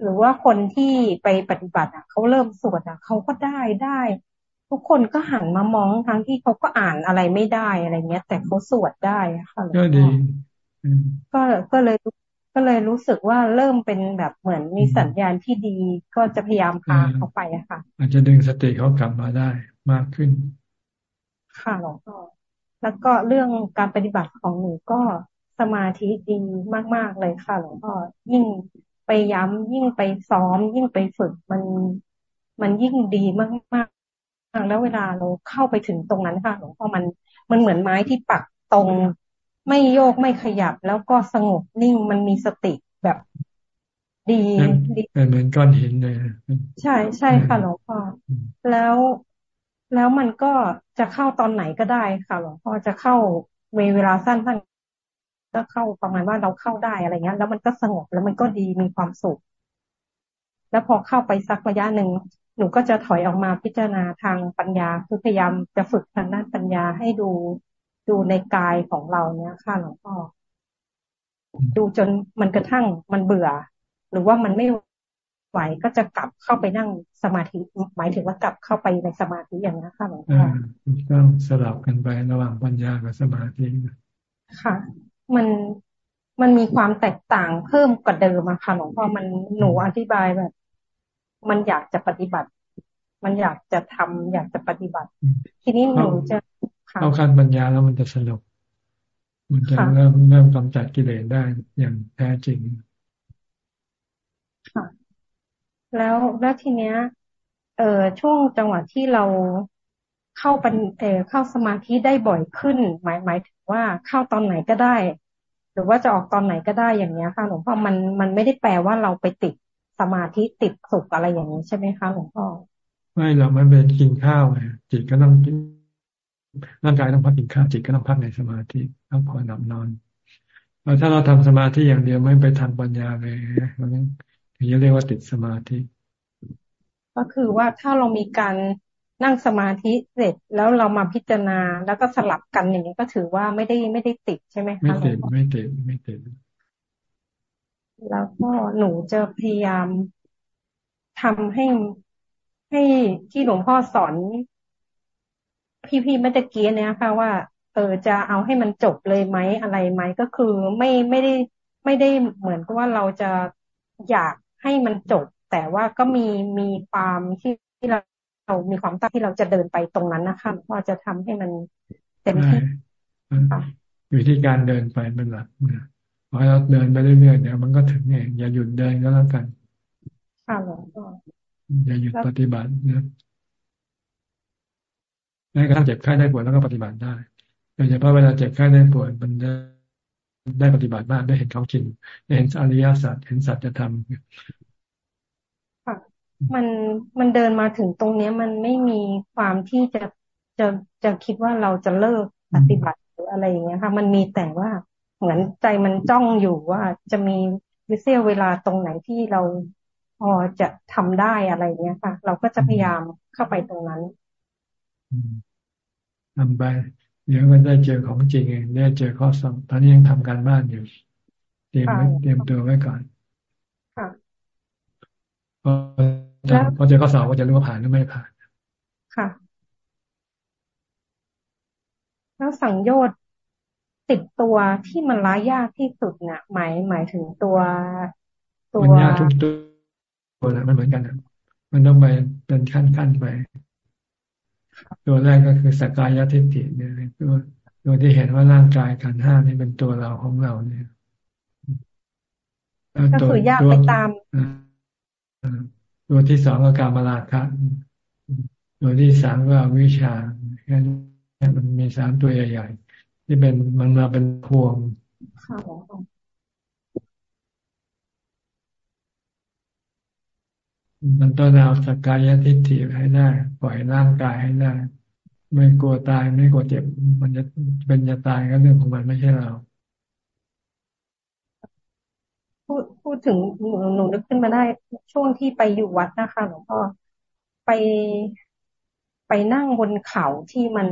หรือว่าคนที่ไปปฏิบัติอะเขาเริ่มสวดอะเขาก็ได้ได้ ทุกคนก็หันมามองทั้งที่เขาก็อ่านอะไรไม่ได้อะไรเงี้ย แต่เขาสวดได้ค่ะก็ดีก็ก็เลยก็เลยรู้สึกว่าเริ่มเป็นแบบเหมือนมีสัญญาณที่ดีก็จะพยายามพาเขาไปอะค่ะ อาจจะดึงสติเขากลับมาได้มากขึ้น ค่ะหลวงพ่อแล้วก็เรื่องการปฏิบัติของหนูก็สมาธิดีมาก ๆ เลยค่ะหลวงพ่อยิ่ง ไปย้ำยิ่งไปซ้อม ยิ่งไปฝึกมันมันยิ่งดีมากๆแล้วเวลาเราเข้าไปถึงตรงนั้นค่ะหลวงพ่อมันมันเหมือนไม้ที่ปักตรง ไม่โยกไม่ขยับ แล้วก็สงบนิ่งมันมีสติแบบดีดีเป็นเหมือนก้อนหินเลยใช่ใช่ค่ะหลวงพ่อแล้วแล้วมันก็จะเข้าตอนไหนก็ได้ค่ะหลวงพ่อจะเข้าเวลาสั้นๆ ก็เข้าประมาณว่าเราเข้าได้อะไรเงี้ย แล้วมันก็สงบแล้วมันก็ดีมีความสุข แล้วพอเข้าไปสักระยะหนึ่งหนูก็จะถอยออกมาพิจารณาทางปัญญาคือพยายามจะฝึกทางด้านปัญญาให้ดูดูในกายของเราเนี้ยค่ะหลวงพ่อดูจนมันกระทั่งมันเบื่อ หรือว่ามันไม่ไหวก็จะกลับเข้าไปนั่งสมาธิหมายถึงว่ากลับเข้าไปในสมาธิอย่างนี้ค่ะหลวงพ่อต้องสลับกันไประหว่างปัญญากับสมาธิค่ะ มันมันมีความแตกต่างเพิ่มกว่าเดิมอะค่ะหลวงพ่อมันหนูอธิบายแบบ มันอยากจะปฏิบัติ มันอยากจะทำอยากจะปฏิบัติ ทีนี้หนูจะเข้าขั้นปัญญาแล้วมันจะสนุกมันจะเริ่มเริ่มกำจัดกิเลสได้อย่างแท้จริงค่ะแล้วแล้วทีเนี้ย เอ่อช่วงจังหวะที่เรา เข้าปันเอ่อเข้าสมาธิได้บ่อยขึ้น หมายหมายถึงว่าเข้าตอนไหนก็ได้ หรือว่าจะออกตอนไหนก็ได้อย่างเนี้ยค่ะหลวงพ่อมันมันไม่ได้แปลว่าเราไปติดสมาธิติดสุขอะไรอย่างนี้ใช่ไหมคะหลวงพ่อไม่หรอกมันเป็นกินข้าวไงจิตก็ต้องกินร่างกายต้องพักกินข้าวจิตก็ต้องพักในสมาธิต้องพอหนับนอนแล้วถ้าเราทำสมาธิอย่างเดียวไม่ไปทางปัญญาเลยเพราะนั้นถึงจะเรียกว่าติดสมาธิ ก็คือว่าถ้าเรามีการ นั่งสมาธิเสร็จแล้วเรามาพิจารณาแล้วก็สลับกันอย่างนี้ก็ถือว่าไม่ได้ไม่ได้ติดใช่ไหมคะไม่ติดไม่ติดไม่ติดแล้วก็หนูจะพยายามทำให้ให้ที่หลวงพ่อสอนพี่ๆเมื่อตะกี้เนี่ยค่ะว่า เออจะเอาให้มันจบเลยไหมอะไรไหมก็คือไม่ไม่ได้ไม่ได้เหมือนกับว่าเราจะอยากให้มันจบ แต่ว่าก็มีมีความที่ที่เรา เรามีความตั้งที่เราจะเดินไปตรงนั้นนะคะว่าจะทำให้มันเต็มที่อยู่ที่การเดินไปเป็นหลักพอเราเดินไปเรื่อยๆเดี๋ยวมันก็ถึงเองอย่าหยุดเดินก็แล้วกันค่ะหลวงพ่ออย่าหยุดปฏิบัตินะแม้กระทั่งเจ็บไข้ได้ป่วยแล้วก็ปฏิบัติได้โดยเฉพาะเวลาเจ็บไข้ได้ป่วยมันจะได้ปฏิบัติมากได้เห็นของจริงได้เห็นอริยสัจเห็นสัจธรรมค่ะ มันมันเดินมาถึงตรงเนี้ย มันไม่มีความที่จะจะจะคิดว่าเราจะเลิกปฏิบัติหรืออะไรอย่างเงี้ยค่ะ มันมีแต่ว่าเหมือนใจมันจ้องอยู่ว่าจะมีวิเศษเวลาตรงไหนที่เราพอจะทำได้อะไรเงี้ยค่ะ เราก็จะพยายามเข้าไปตรงนั้นทำไปเดี๋ยวก็ได้เจอของจริงเองได้เจอข้อสอบตอนนี้ยังทำการบ้านอยู่ เตรียมไว้เตรียมตัวไว้ก่อนค่ะ พอพอเจอข้อสอบก็จะรู้ว่าผ่านหรือไม่ผ่าน ค่ะ แล้วสังโยชน์ติดตัวที่มันร้ายยากที่สุดเนี่ยหมายหมายถึงตัวตัวมันยากทุกตัวนะมันเหมือนกันมันต้องไปเป็นขั้นขั้นไป ตัวแรกก็คือสกายทิฏฐิเนี่ยตัวตัวที่เห็นว่าร่างกายขันห้านี่เป็นตัวเราของเราเนี่ยก็คือยากไปตาม ตัวที่สองก็การมาลาคะตัวที่สามก็วิชาแค่นี้มันมีสามตัวใหญ่ๆที่เป็นมันมาเป็นพวงมันต้องเอาสกายทิฏฐิให้ได้ปล่อยร่างกายให้ได้ไม่กลัวตายไม่กลัวเจ็บ มันจะเป็นจะตายก็เรื่องของมันไม่ใช่เรา พูดถึงหนูหนูนึกขึ้นมาได้ช่วงที่ไปอยู่วัดนะคะหลวงพ่อไปไปนั่งบนเขาที่มัน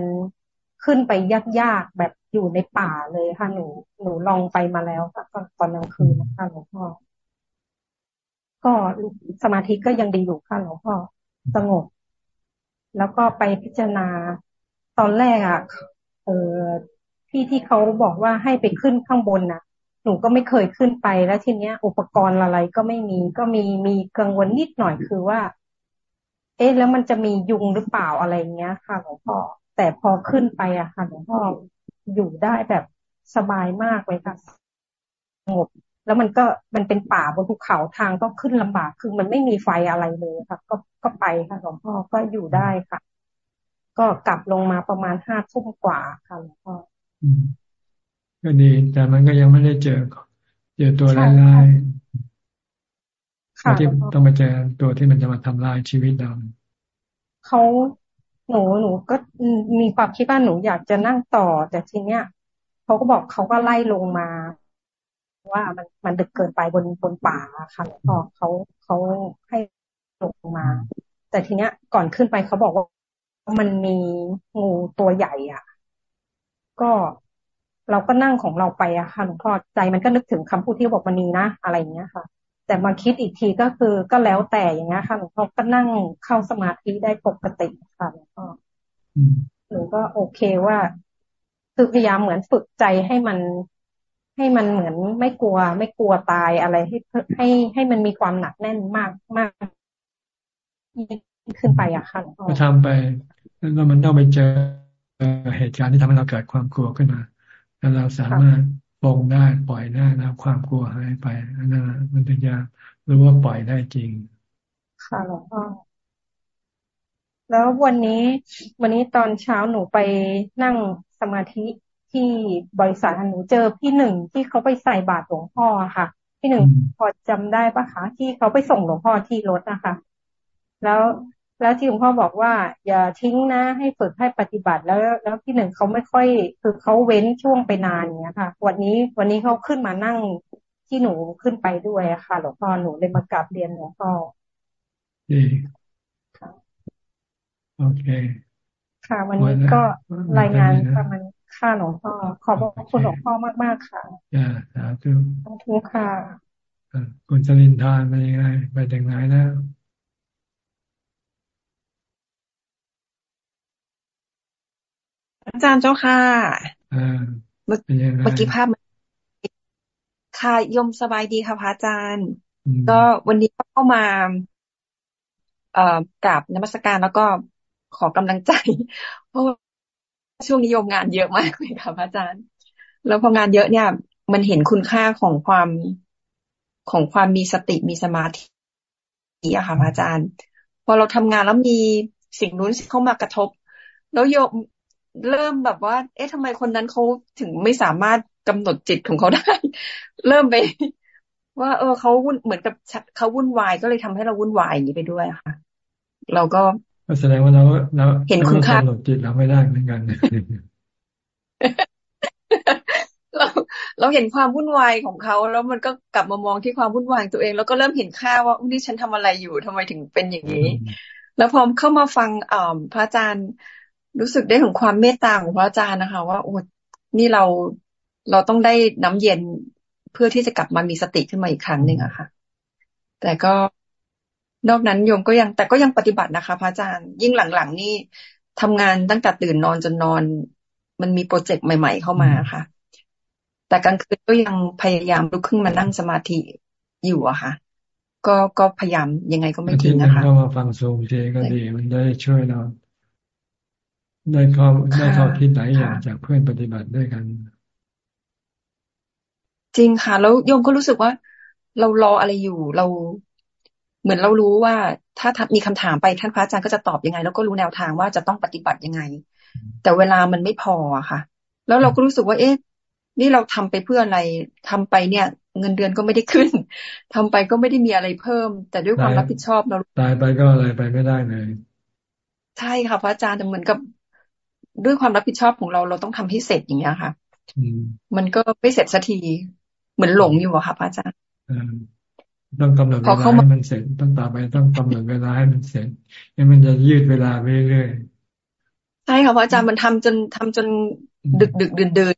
ขึ้นไปยากๆแบบอยู่ในป่าเลยค่ะหนูหนูลองไปมาแล้วค่ะตอนกลางคืนนะคะหลวงพ่อก็สมาธิก็ยังดีอยู่ค่ะหลวงพ่อสงบ แล้วก็ไปพิจารณาตอนแรกอะเออพี่ที่เขาบอกว่าให้ไปขึ้นข้างบนน่ะ หนูก็ไม่เคยขึ้นไปแล้วทีเนี้ย อุปกรณ์อะไรก็ไม่มีก็มีมีกังวลนิดหน่อยคือว่า เอ๊ะแล้วมันจะมียุงหรือเปล่าอะไรเงี้ยค่ะหลวงพ่อแต่พอขึ้นไปอะค่ะหลวงพ่ออยู่ได้แบบสบายมากเลยค่ะสงบแล้วมันก็มันเป็นป่าบนภูเขาทางก็ขึ้นลำบากคือมันไม่มีไฟอะไรเลยค่ะ ก็ก็ไปค่ะหลวงพ่อก็อยู่ได้ค่ะ ก็กลับลงมาประมาณห้าทุ่มกว่าค่ะหลวงพ่อ ก็ดี แต่มันก็ยังไม่ได้เจอเจอตัวร้ายๆที่ต้องไปเจอตัวที่มันจะมาทำลายชีวิตเราเขาหนูหนูก็มีความคิดว่าหนูอยากจะนั่งต่อ แต่ทีเนี้ยเขาก็บอกเขาก็ไล่ลงมา ว่ามันมันดึกเกินไปบนบนป่าค่ะพอเขาเขาให้ลงมา แต่ทีเนี้ยก่อนขึ้นไปเขาบอกว่ามันมีงูตัวใหญ่ อะ ก็ เราก็นั่งของเราไปอะค่ะหลวงพ่อใจมันก็นึกถึงคำพูดที่บอกมันมีนะอะไรอย่างเงี้ยค่ะ แต่มาคิดอีกทีก็คือก็แล้วแต่อย่างเงี้ยค่ะหลวงพ่อก็นั่งเข้าสมาธิได้ปกติค่ะหลวงพ่อหนูก็โอเคว่าคือพยายามเหมือนฝึกใจให้มันให้มันเหมือนไม่กลัว ไม่กลัวตายอะไรให้ให้ให้มันมีความหนักแน่นมากมากขึ้นไปอะค่ะก็ทำไปแล้วมันต้องไปเจอเหตุการณ์ที่ทำให้เราเกิดความกลัวขึ้นมา แล้วเราสามารถปลงได้ปล่อยได้นะความกลัวหายไปนั่นมันถึงจะรู้ว่าปล่อยได้จริง ค่ะหลวงพ่อแล้ววันนี้วันนี้ตอนเช้าหนูไปนั่งสมาธิที่บริษัทหนูเจอพี่หนึ่งที่เขาไปใส่บาตรหลวงพ่อค่ะ พี่หนึ่งพอจำได้ปะคะที่เขาไปส่งหลวงพ่อที่รถนะคะ แล้ว แล้วที่หลวงพ่อบอกว่า อย่าทิ้งนะให้ฝึกให้ปฏิบัติแล้วแล้วพี่หนึ่งเขาไม่ค่อย คือเขาเว้นช่วงไปนานเนี้ยค่ะ วันนี้วันนี้เขาขึ้นมานั่งที่หนูขึ้นไปด้วยค่ะ หลวงพ่อหนูเลยมากราบเรียนหลวงพ่อโอเค ค่ะ วันนี้ก็รายงานประมาณค่ะหลวงพ่อขอบคุณหลวงพ่อมากมากค่ะอ่าสาธุขอบคุณค่ะคุณจรินทานเป็นยังไงไปถึงไหนแล้ว อาจารย์เจ้าค่ะเมื่อกี้ภาพค่ะยมสบายดีค่ะพระอาจารย์ ก็วันนี้เข้ามา เอ่อกราบนมัสการแล้วก็ขอกำลังใจ เพราะช่วงนิยมงานเยอะมากเลยค่ะพระอาจารย์ แล้วพองานเยอะเนี่ย มันเห็นคุณค่าของความของความมีสติมีสมาธิอะค่ะพระอาจารย์ พอเราทำงานแล้วมีสิ่งนู้นเข้ามากระทบ แล้วโยม เริ่มแบบว่า เอ๊ะทำไมคนนั้นเขาถึงไม่สามารถกำหนดจิตของเขาได้ เริ่มไป ว่า เออเขาวุ่นเหมือนกับเขาวุ่นวายก็เลยทำให้เราวุ่นวายอย่างนี้ไปด้วยค่ะ เราก็ก็แสดงว่าเราเราเห็นคุณค่ากำหนดจิตเราไม่ได้เหมือนกันเราเราเห็นความวุ่นวายของเขา แล้วมันก็กลับมามองที่ความวุ่นวายตัวเอง แล้วก็เริ่มเห็นค่าว่านี่ฉันทำอะไรอยู่ทำไมถึงเป็นอย่างนี้ แล้วพอเข้ามาฟังอ่าพระอาจารย์ รู้สึกได้ถึงความเมตตาของพระอาจารย์นะคะ ว่าโอ้นี่เราเราต้องได้น้ำเย็นเพื่อที่จะกลับมามีสติขึ้นมาอีกครั้งหนึ่งอะค่ะ แต่ก็นอกนั้นโยมก็ยังแต่ก็ยังปฏิบัตินะคะ พระอาจารย์ ยิ่งหลังๆนี่ทำงานตั้งแต่ตื่นนอนจนนอน มันมีโปรเจกต์ใหม่ ๆ เข้ามาค่ะ แต่กลางคืนก็ยังพยายามลุกขึ้นมานั่งสมาธิอยู่อะค่ะ ก็ก็พยายามยังไงก็ไม่ทิ้งนะคะก็มาฟังซูมเจก็ดีมันได้ช่วยเรา ได้ข้อได้ข้อคิดหลายอย่างจากเพื่อนปฏิบัติด้วยกัน จริงค่ะ แล้วโยมก็รู้สึกว่า เรารออะไรอยู่เราเหมือนเรารู้ว่า ถ้ามีคำถามไปท่านพระอาจารย์ก็จะตอบยังไง แล้วก็รู้แนวทางว่าจะต้องปฏิบัติยังไง แต่เวลามันไม่พออะค่ะ แล้วเราก็รู้สึกว่า เอ๊ะนี่เราทำไปเพื่ออะไรทำไปเนี่ย เงินเดือนก็ไม่ได้ขึ้นทำไปก็ไม่ได้มีอะไรเพิ่ม แต่ด้วยความรับผิดชอบเราตายไปก็อะไรไปไม่ได้เลย ใช่ค่ะพระอาจารย์แต่เหมือนกับ ด้วยความรับผิดชอบของเราเราต้องทำให้เสร็จอย่างเงี้ยค่ะมันก็ไม่เสร็จสักทีเหมือนหลงอยู่อะค่ะพระอาจารย์ต้องกำหนดเวลาให้มันเสร็จต้องต่อไปต้องกำหนดเวลาให้มันเสร็จให้มันจะยืดเวลาไปเรื่อยใช่ค่ะพระอาจารย์มันทำจนทำจนดึกดึกเดินเดิน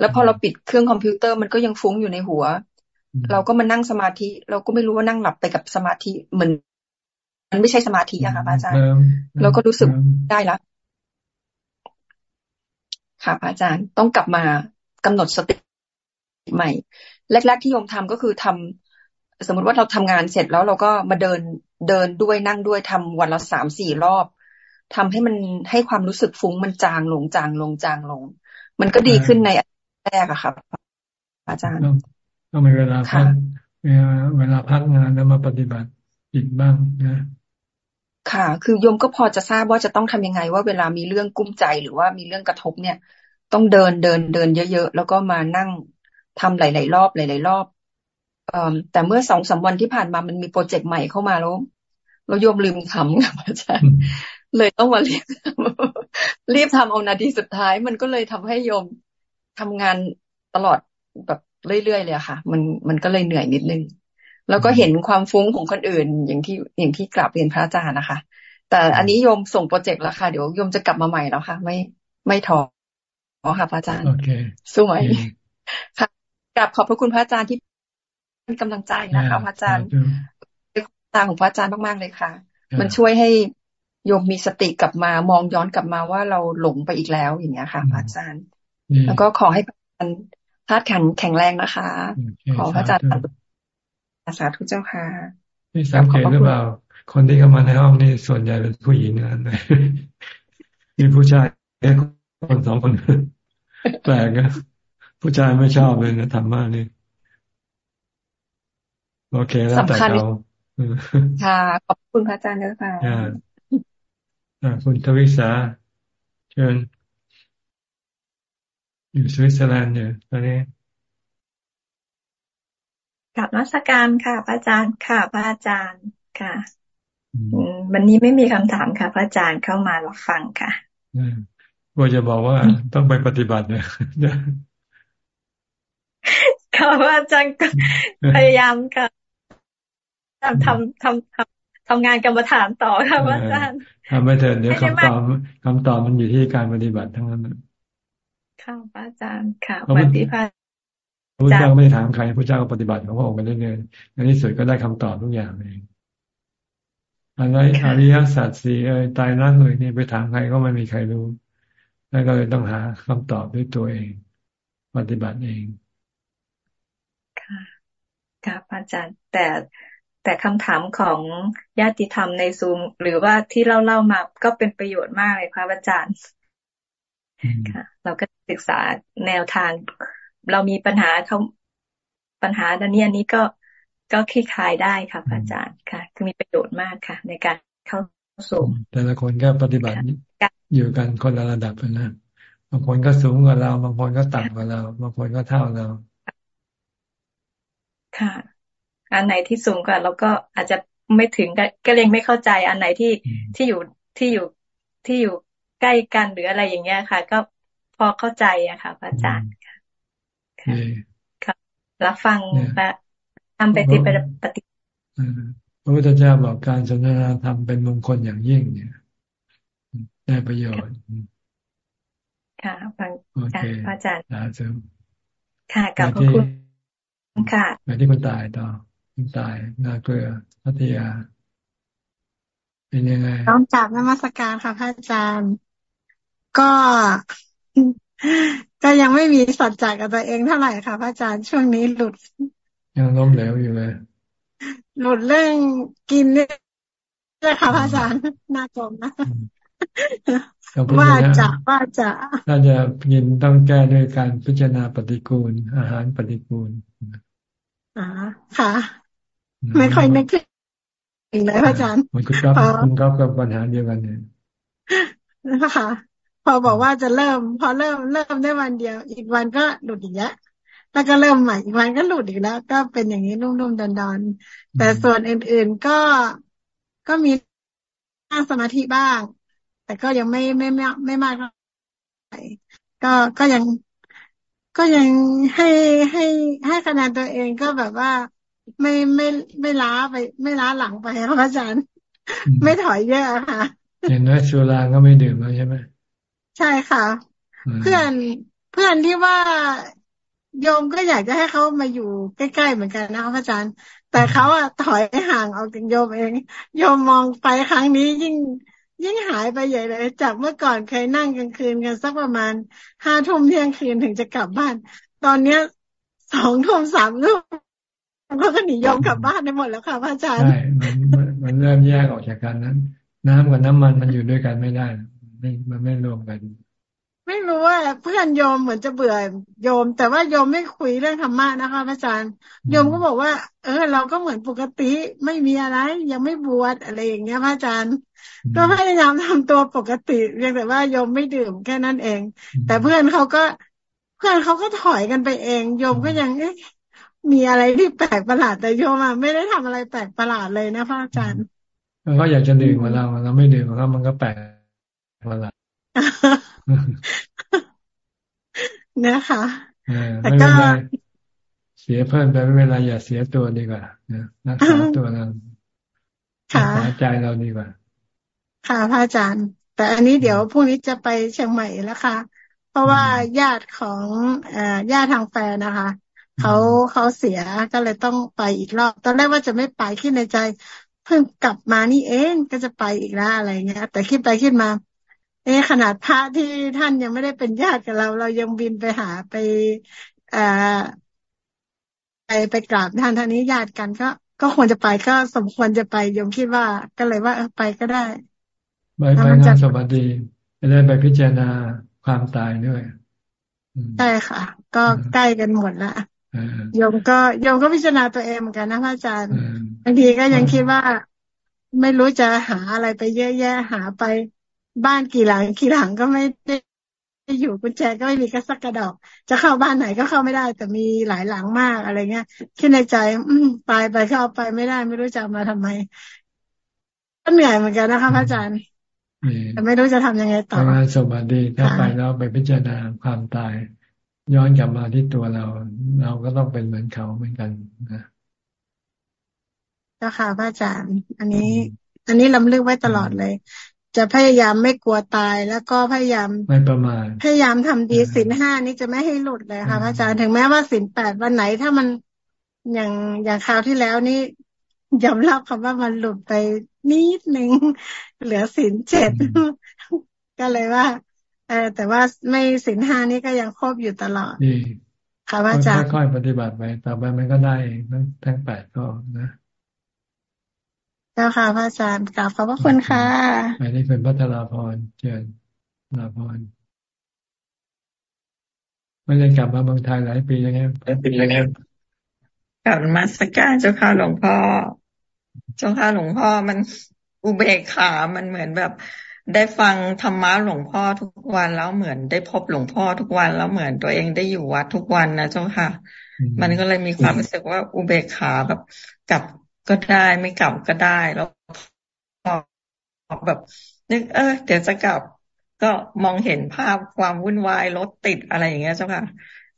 แล้วพอเราปิดเครื่องคอมพิวเตอร์มันก็ยังฟุ้งอยู่ในหัว เราก็มานั่งสมาธิ เราก็ไม่รู้ว่านั่งหลับไปกับสมาธิเหมือนมันไม่ใช่สมาธิอะค่ะอาจารย์ เราก็รู้สึกได้แล้ว ค่ะอาจารย์ต้องกลับมากำหนดสติใหม่ แรก ๆ ที่โยมทำก็คือทำสมมติว่าเราทำงานเสร็จแล้วเราก็มาเดินเดินด้วยนั่งด้วยทำวันละสามสี่รอบทำให้มันให้ความรู้สึกฟุ้งมันจางลงจางลงจางลง มันก็ดีขึ้นในแรกอะค่ะอาจารย์ต้องมีเวลาพักเวลาพักงานแล้วมาปฏิบัติอีกบ้างนะ ค่ะ คือโยมก็พอจะทราบว่าจะต้องทำยังไง ว่าเวลามีเรื่องกุ้มใจหรือว่ามีเรื่องกระทบเนี่ย ต้องเดินเดินเดินเยอะๆ แล้วก็มานั่งทำหลาย ๆ รอบหลายๆรอบเอ่อแต่เมื่อสองสาวันที่ผ่านมามันมีโปรเจกต์ใหม่เข้ามาแล้วเราโยมลืมทำค่ะอาจารย์เลยต้องมารีบรีบทำเอานาทีสุดท้าย มันก็เลยทำให้โยมทำงานตลอดแบบเรื่อยๆเลยค่ะ มันมันก็เลยเหนื่อยนิดนึง แล้วก็เห็นความฟุ้งของคนอื่น อย่างที่อย่างที่กราบเรียนพระอาจารย์นะคะ แต่อันนี้โยมส่งโปรเจกต์แล้วค่ะ เดี๋ยวโยมจะกลับมาใหม่แล้วค่ะ ไม่ไม่ท้อค่ะพระอาจารย์โอเคสู้ไหมค่ะกลับขอบพระคุณพระอาจารย์ที่เป็นกำลังใจนะคะพระอาจารย์ตาของพระอาจารย์มากๆเลยค่ะ มันช่วยให้โยมมีสติกลับมามองย้อนกลับมาว่าเราหลงไปอีกแล้วอย่างเงี้ยค่ะพระอาจารย์ แล้วก็ขอให้พระอาจารย์ธาตุขันแข็งแรงนะคะ ขอพระอาจารย์ สาธุเจ้าค่ะนี่สังเกตหรือเปล่า คนที่เข้ามาในห้องนี่ส่วนใหญ่เป็นผู้หญิงนะมีผู้ชายแค่คนสองคนแปลกนะผู้ชายไม่ชอบเลยนะธรรมะนี่โอเคแล้วแต่เราค่ะ ขอบคุณพระอาจารย์ด้วยค่ะคุณทวิสาเชิญอยู่สวิตเซอร์แลนด์เนี่ยตอนนี้ กับนักการค่ะพระอาจารย์ค่ะพระอาจารย์ค่ะ วันนี้ไม่มีคำถามค่ะ พระอาจารย์เข้ามารับฟังค่ะว่าจะบอกว่าต้องไปปฏิบัติเนี่ยค่ะพระอาจารย์พยายามค่ะทำทำทำทำทำงานกรรมฐานต่อค่ะพระอาจารย์ทำไม่เถิดเดี๋ยวคำตอบคำตอบมันอยู่ที่การปฏิบัติทั้งนั้นค่ะพระอาจารย์ค่ะวันที่พระ พระเจ้าไม่ถามใครพระเจ้าก็ปฏิบัติของพระองค์ไปเรื่อยๆในที่สุดก็ได้คำตอบทุกอย่างเองอะไรอริยสัจสี่เอ้ยตายรักเลยนี่ไปถามใครก็ไม่มีใครรู้แล้วก็เลยต้องหาคำตอบด้วยตัวเอง ปฏิบัติเองค่ะค่ะอาจารย์ แต่แต่คำถามของญาติธรรมในซูม หรือว่าที่เล่าเล่ามาก็เป็นประโยชน์มากเลยครับอาจารย์ค่ะ เราก็ศึกษาแนวทาง เรามีปัญหาเขาปัญหาดันนี้อันนี้ก็ก็คลี่คลายได้ค่ะอาจารย์ค่ะ คือมีประโยชน์มากค่ะ ในการเข้าสู่แต่ละคนก็ปฏิบัติอยู่กันคนละระดับนะางคนก็สูงกว่าเรา บางคนก็ต่ำกว่าเรา บางคนก็เท่าเรา ค่ะ อันไหนที่สูงกว่าเราก็อาจจะไม่ถึงก็เลยไม่เข้าใจอันไหนที่ที่อยู่ที่อยู่ที่อยู่ใกล้กันหรืออะไรอย่างเงี้ยค่ะ ก็พอเข้าใจอะค่ะพระอาจารย์ ค่ะค่ะรับฟังและทำไปฏิบัติปฏิพระพุทธเจ้าบอกการสนทนาธรรมเป็นมงคลอย่างยิ่งเนี่ยได้ประโยชน์ ค่ะฟังค่ะพระอาจารย์สาธุค่ะกับพระคุณค่ะไปที่คุณตายต่อคุณตายนาเกลือพัทยา เป็นยังไงต้องจับนมัสการค่ะพระอาจารย์ ก็ ก็ยังไม่มีสัจจะกับตัวเองเท่าไหร่ค่ะพระอาจารย์ช่วงนี้หลุด ยังล้มเหลวอยู่เลย หลุดเรื่องกินนี่เลยค่ะพระอาจารย์น่ากลมนะว่าจะว่าจะถ้าจะกินต้องแก้ด้วยการพิจารณาปฏิกูล อาหารปฏิกูลอ่าค่ะ ไม่ค่อยนึกถึงเลยพระอาจารย์มันคุณก๊อฟคุณก๊อฟกับปัญหาเดียวกันเนี่ยนะคะ พอบอกว่าจะเริ่ม พอเริ่มเริ่มได้วันเดียว อีกวันก็หลุดอีกแล้วแล้วก็เริ่มใหม่อีกวันก็หลุดอีกแล้ว ก็เป็นอย่างนี้รุ่มๆดอนๆแต่ส่วนอื่นๆก็ก็มีนั่งสมาธิบ้าง แต่ก็ยังไม่ไม่ไม่ไม่มากเท่าไหร่ก็ก็ยังก็ยังให้ให้ให้คะแนนตัวเองก็แบบว่าไม่ไม่ไม่ล้าไป ไม่ล้าหลังไปครับอาจารย์ ไม่ถอยเยอะค่ะเห็นว่าสุราก็ไม่ดื่มแล้วใช่ไหม ใช่ค่ะ เพื่อนเพื่อนที่ว่าโยมก็อยากจะให้เขามาอยู่ใกล้ๆเหมือนกันนะครับอาจารย์ แต่เขาอะถอยห่างออกจากโยมเอง โยมมองไปครั้งนี้ยิ่งยิ่งหายไปใหญ่เลย จากเมื่อก่อนเคยนั่งกลางคืนกันสักประมาณห้าทุ่มเที่ยงคืนถึงจะกลับบ้าน ตอนเนี้ยสองทุ่มสามทุ่มเขาก็หนียอมกลับบ้านได้หมดแล้วค่ะพระอาจารย์ใช่มันมันเริ่มแยกออกจากกันนั้น น้ำกับน้ำมันมันอยู่ด้วยกันไม่ได้ ไม่มันไม่รวมกัน ไม่รู้ว่าเพื่อนโยมเหมือนจะเบื่อโยม แต่ว่าโยมไม่คุยเรื่องธรรมะนะคะพระอาจารย์โยมก็บอกว่า เออ เราก็เหมือนปกติไม่มีอะไร ยังไม่บวชอะไรอย่างเงี้ยพระอาจารย์ก็พยายามทำตัวปกติเพียงแต่ว่าโยมไม่ดื่มแค่นั้นเอง แต่เพื่อนเขาก็เพื่อนเขาก็ถอยกันไปเอง โยมก็ยังเอ๊ะมีอะไรที่แปลกประหลาดแต่โยมอะไม่ได้ทำอะไรแปลกประหลาดเลยนะพระอาจารย์ก็อยากจะดื่มมาเราเราไม่ดื่มแล้วมันก็แปลก ประหลาดนะคะแต่ก็เสียเพิ่มไปไม่เป็นไรอย่าเสียตัวดีกว่านะรักษาตัวเรารักษาใจเราดีกว่า ค่ะพระอาจารย์ แต่อันนี้เดี๋ยวพรุ่งนี้จะไปเชียงใหม่แล้วค่ะ เพราะว่าญาติของอญาติทางแฟนนะคะเขาเขาเสียก็เลยต้องไปอีกรอบ ตอนแรกว่าจะไม่ไปคิดในใจ เพิ่งกลับมานี่เองก็จะไปอีกแล้วอะไรเงี้ย แต่คิดไปคิดมา เอ๊ขนาดพระที่ท่านยังไม่ได้เป็นญาติกับเรา เรายังบินไปหาไปอ่าไปไปกราบท่านท่านนี้ญาติกันก็ก็ควรจะไปก็สมควรจะไปยมคิดว่าก็เลยว่าไปก็ได้ไปไปงานสวัสดีจะได้ไปพิจารณาความตายด้วยใช่ค่ะ ก็ใกล้กันหมดละโยมก็โยมก็พิจารณาตัวเองเหมือนกันนะพระอาจารย์บางทีก็ยังคิดว่า ไม่รู้จะหาอะไรไปเยอะแยะหาไป บ้านกี่หลังกี่หลังก็ไม่ได้อยู่กุญแจก็ไม่มีกระสักกระดอก จะเข้าบ้านไหนก็เข้าไม่ได้ แต่มีหลายหลังมากอะไรเงี้ยคิดในใจ อืมตายไปเข้าไปไม่ได้ ไม่รู้จะมาทำไม ก็เหนื่อยเหมือนกันนะคะพระอาจารย์แต่ไม่รู้จะทำยังไงต่องานสวัสดีถ้าไปแล้วไปพิจารณาความตาย ย้อนกลับมาที่ตัวเรา เราก็ต้องเป็นเหมือนเขาเหมือนกันนะเจ้าค่ะพระอาจารย์ อันนี้ อันนี้ลำลึกไว้ตลอดเลย จะพยายามไม่กลัวตาย แล้วก็พยายามไม่ประมาทพยายามทำดีสินห้านี้จะไม่ให้หลุดเลยค่ะพระอาจารย์ถึงแม้ว่าสินแปดวันไหนถ้ามันอย่างอย่างคราวที่แล้วนี่ยอมรับคำว่ามันหลุดไปนิดหนึ่งเหลือสินเจ็ดก็เลยว่า เออแต่ว่าไม่สินห้านี้ก็ยังครบอยู่ตลอดค่ะพระอาจารย์ค่อยๆปฏิบัติไปต่อไปมันก็ได้ทั้งแปดก็นะ เจ้าค่ะพระอาจารย์กราบขอบพระคุณค่ะอันนี้เป็นพัทราพรเชิญลาพรไม่ได้กลับมาเมืองไทยหลายปีแล้วไงหลายปีแล้วไงกลับมาสักการเจ้าค่ะหลวงพ่อ เจ้าค่ะหลวงพ่อมันอุเบกขา มันเหมือนแบบ ได้ฟังธรรมะหลวงพ่อทุกวันแล้วเหมือนได้พบหลวงพ่อทุกวันแล้วเหมือนตัวเองได้อยู่วัดทุกวันนะเจ้าค่ะ มันก็เลยมีความรู้สึกว่าอุเบกขาแบบกลับ ก็ได้ไม่กลับก็ได้ แล้วพอแบบนึกเออเดี๋ยวจะกลับ ก็มองเห็นภาพความวุ่นวายรถติดอะไรอย่างเงี้ยเจ้าค่ะ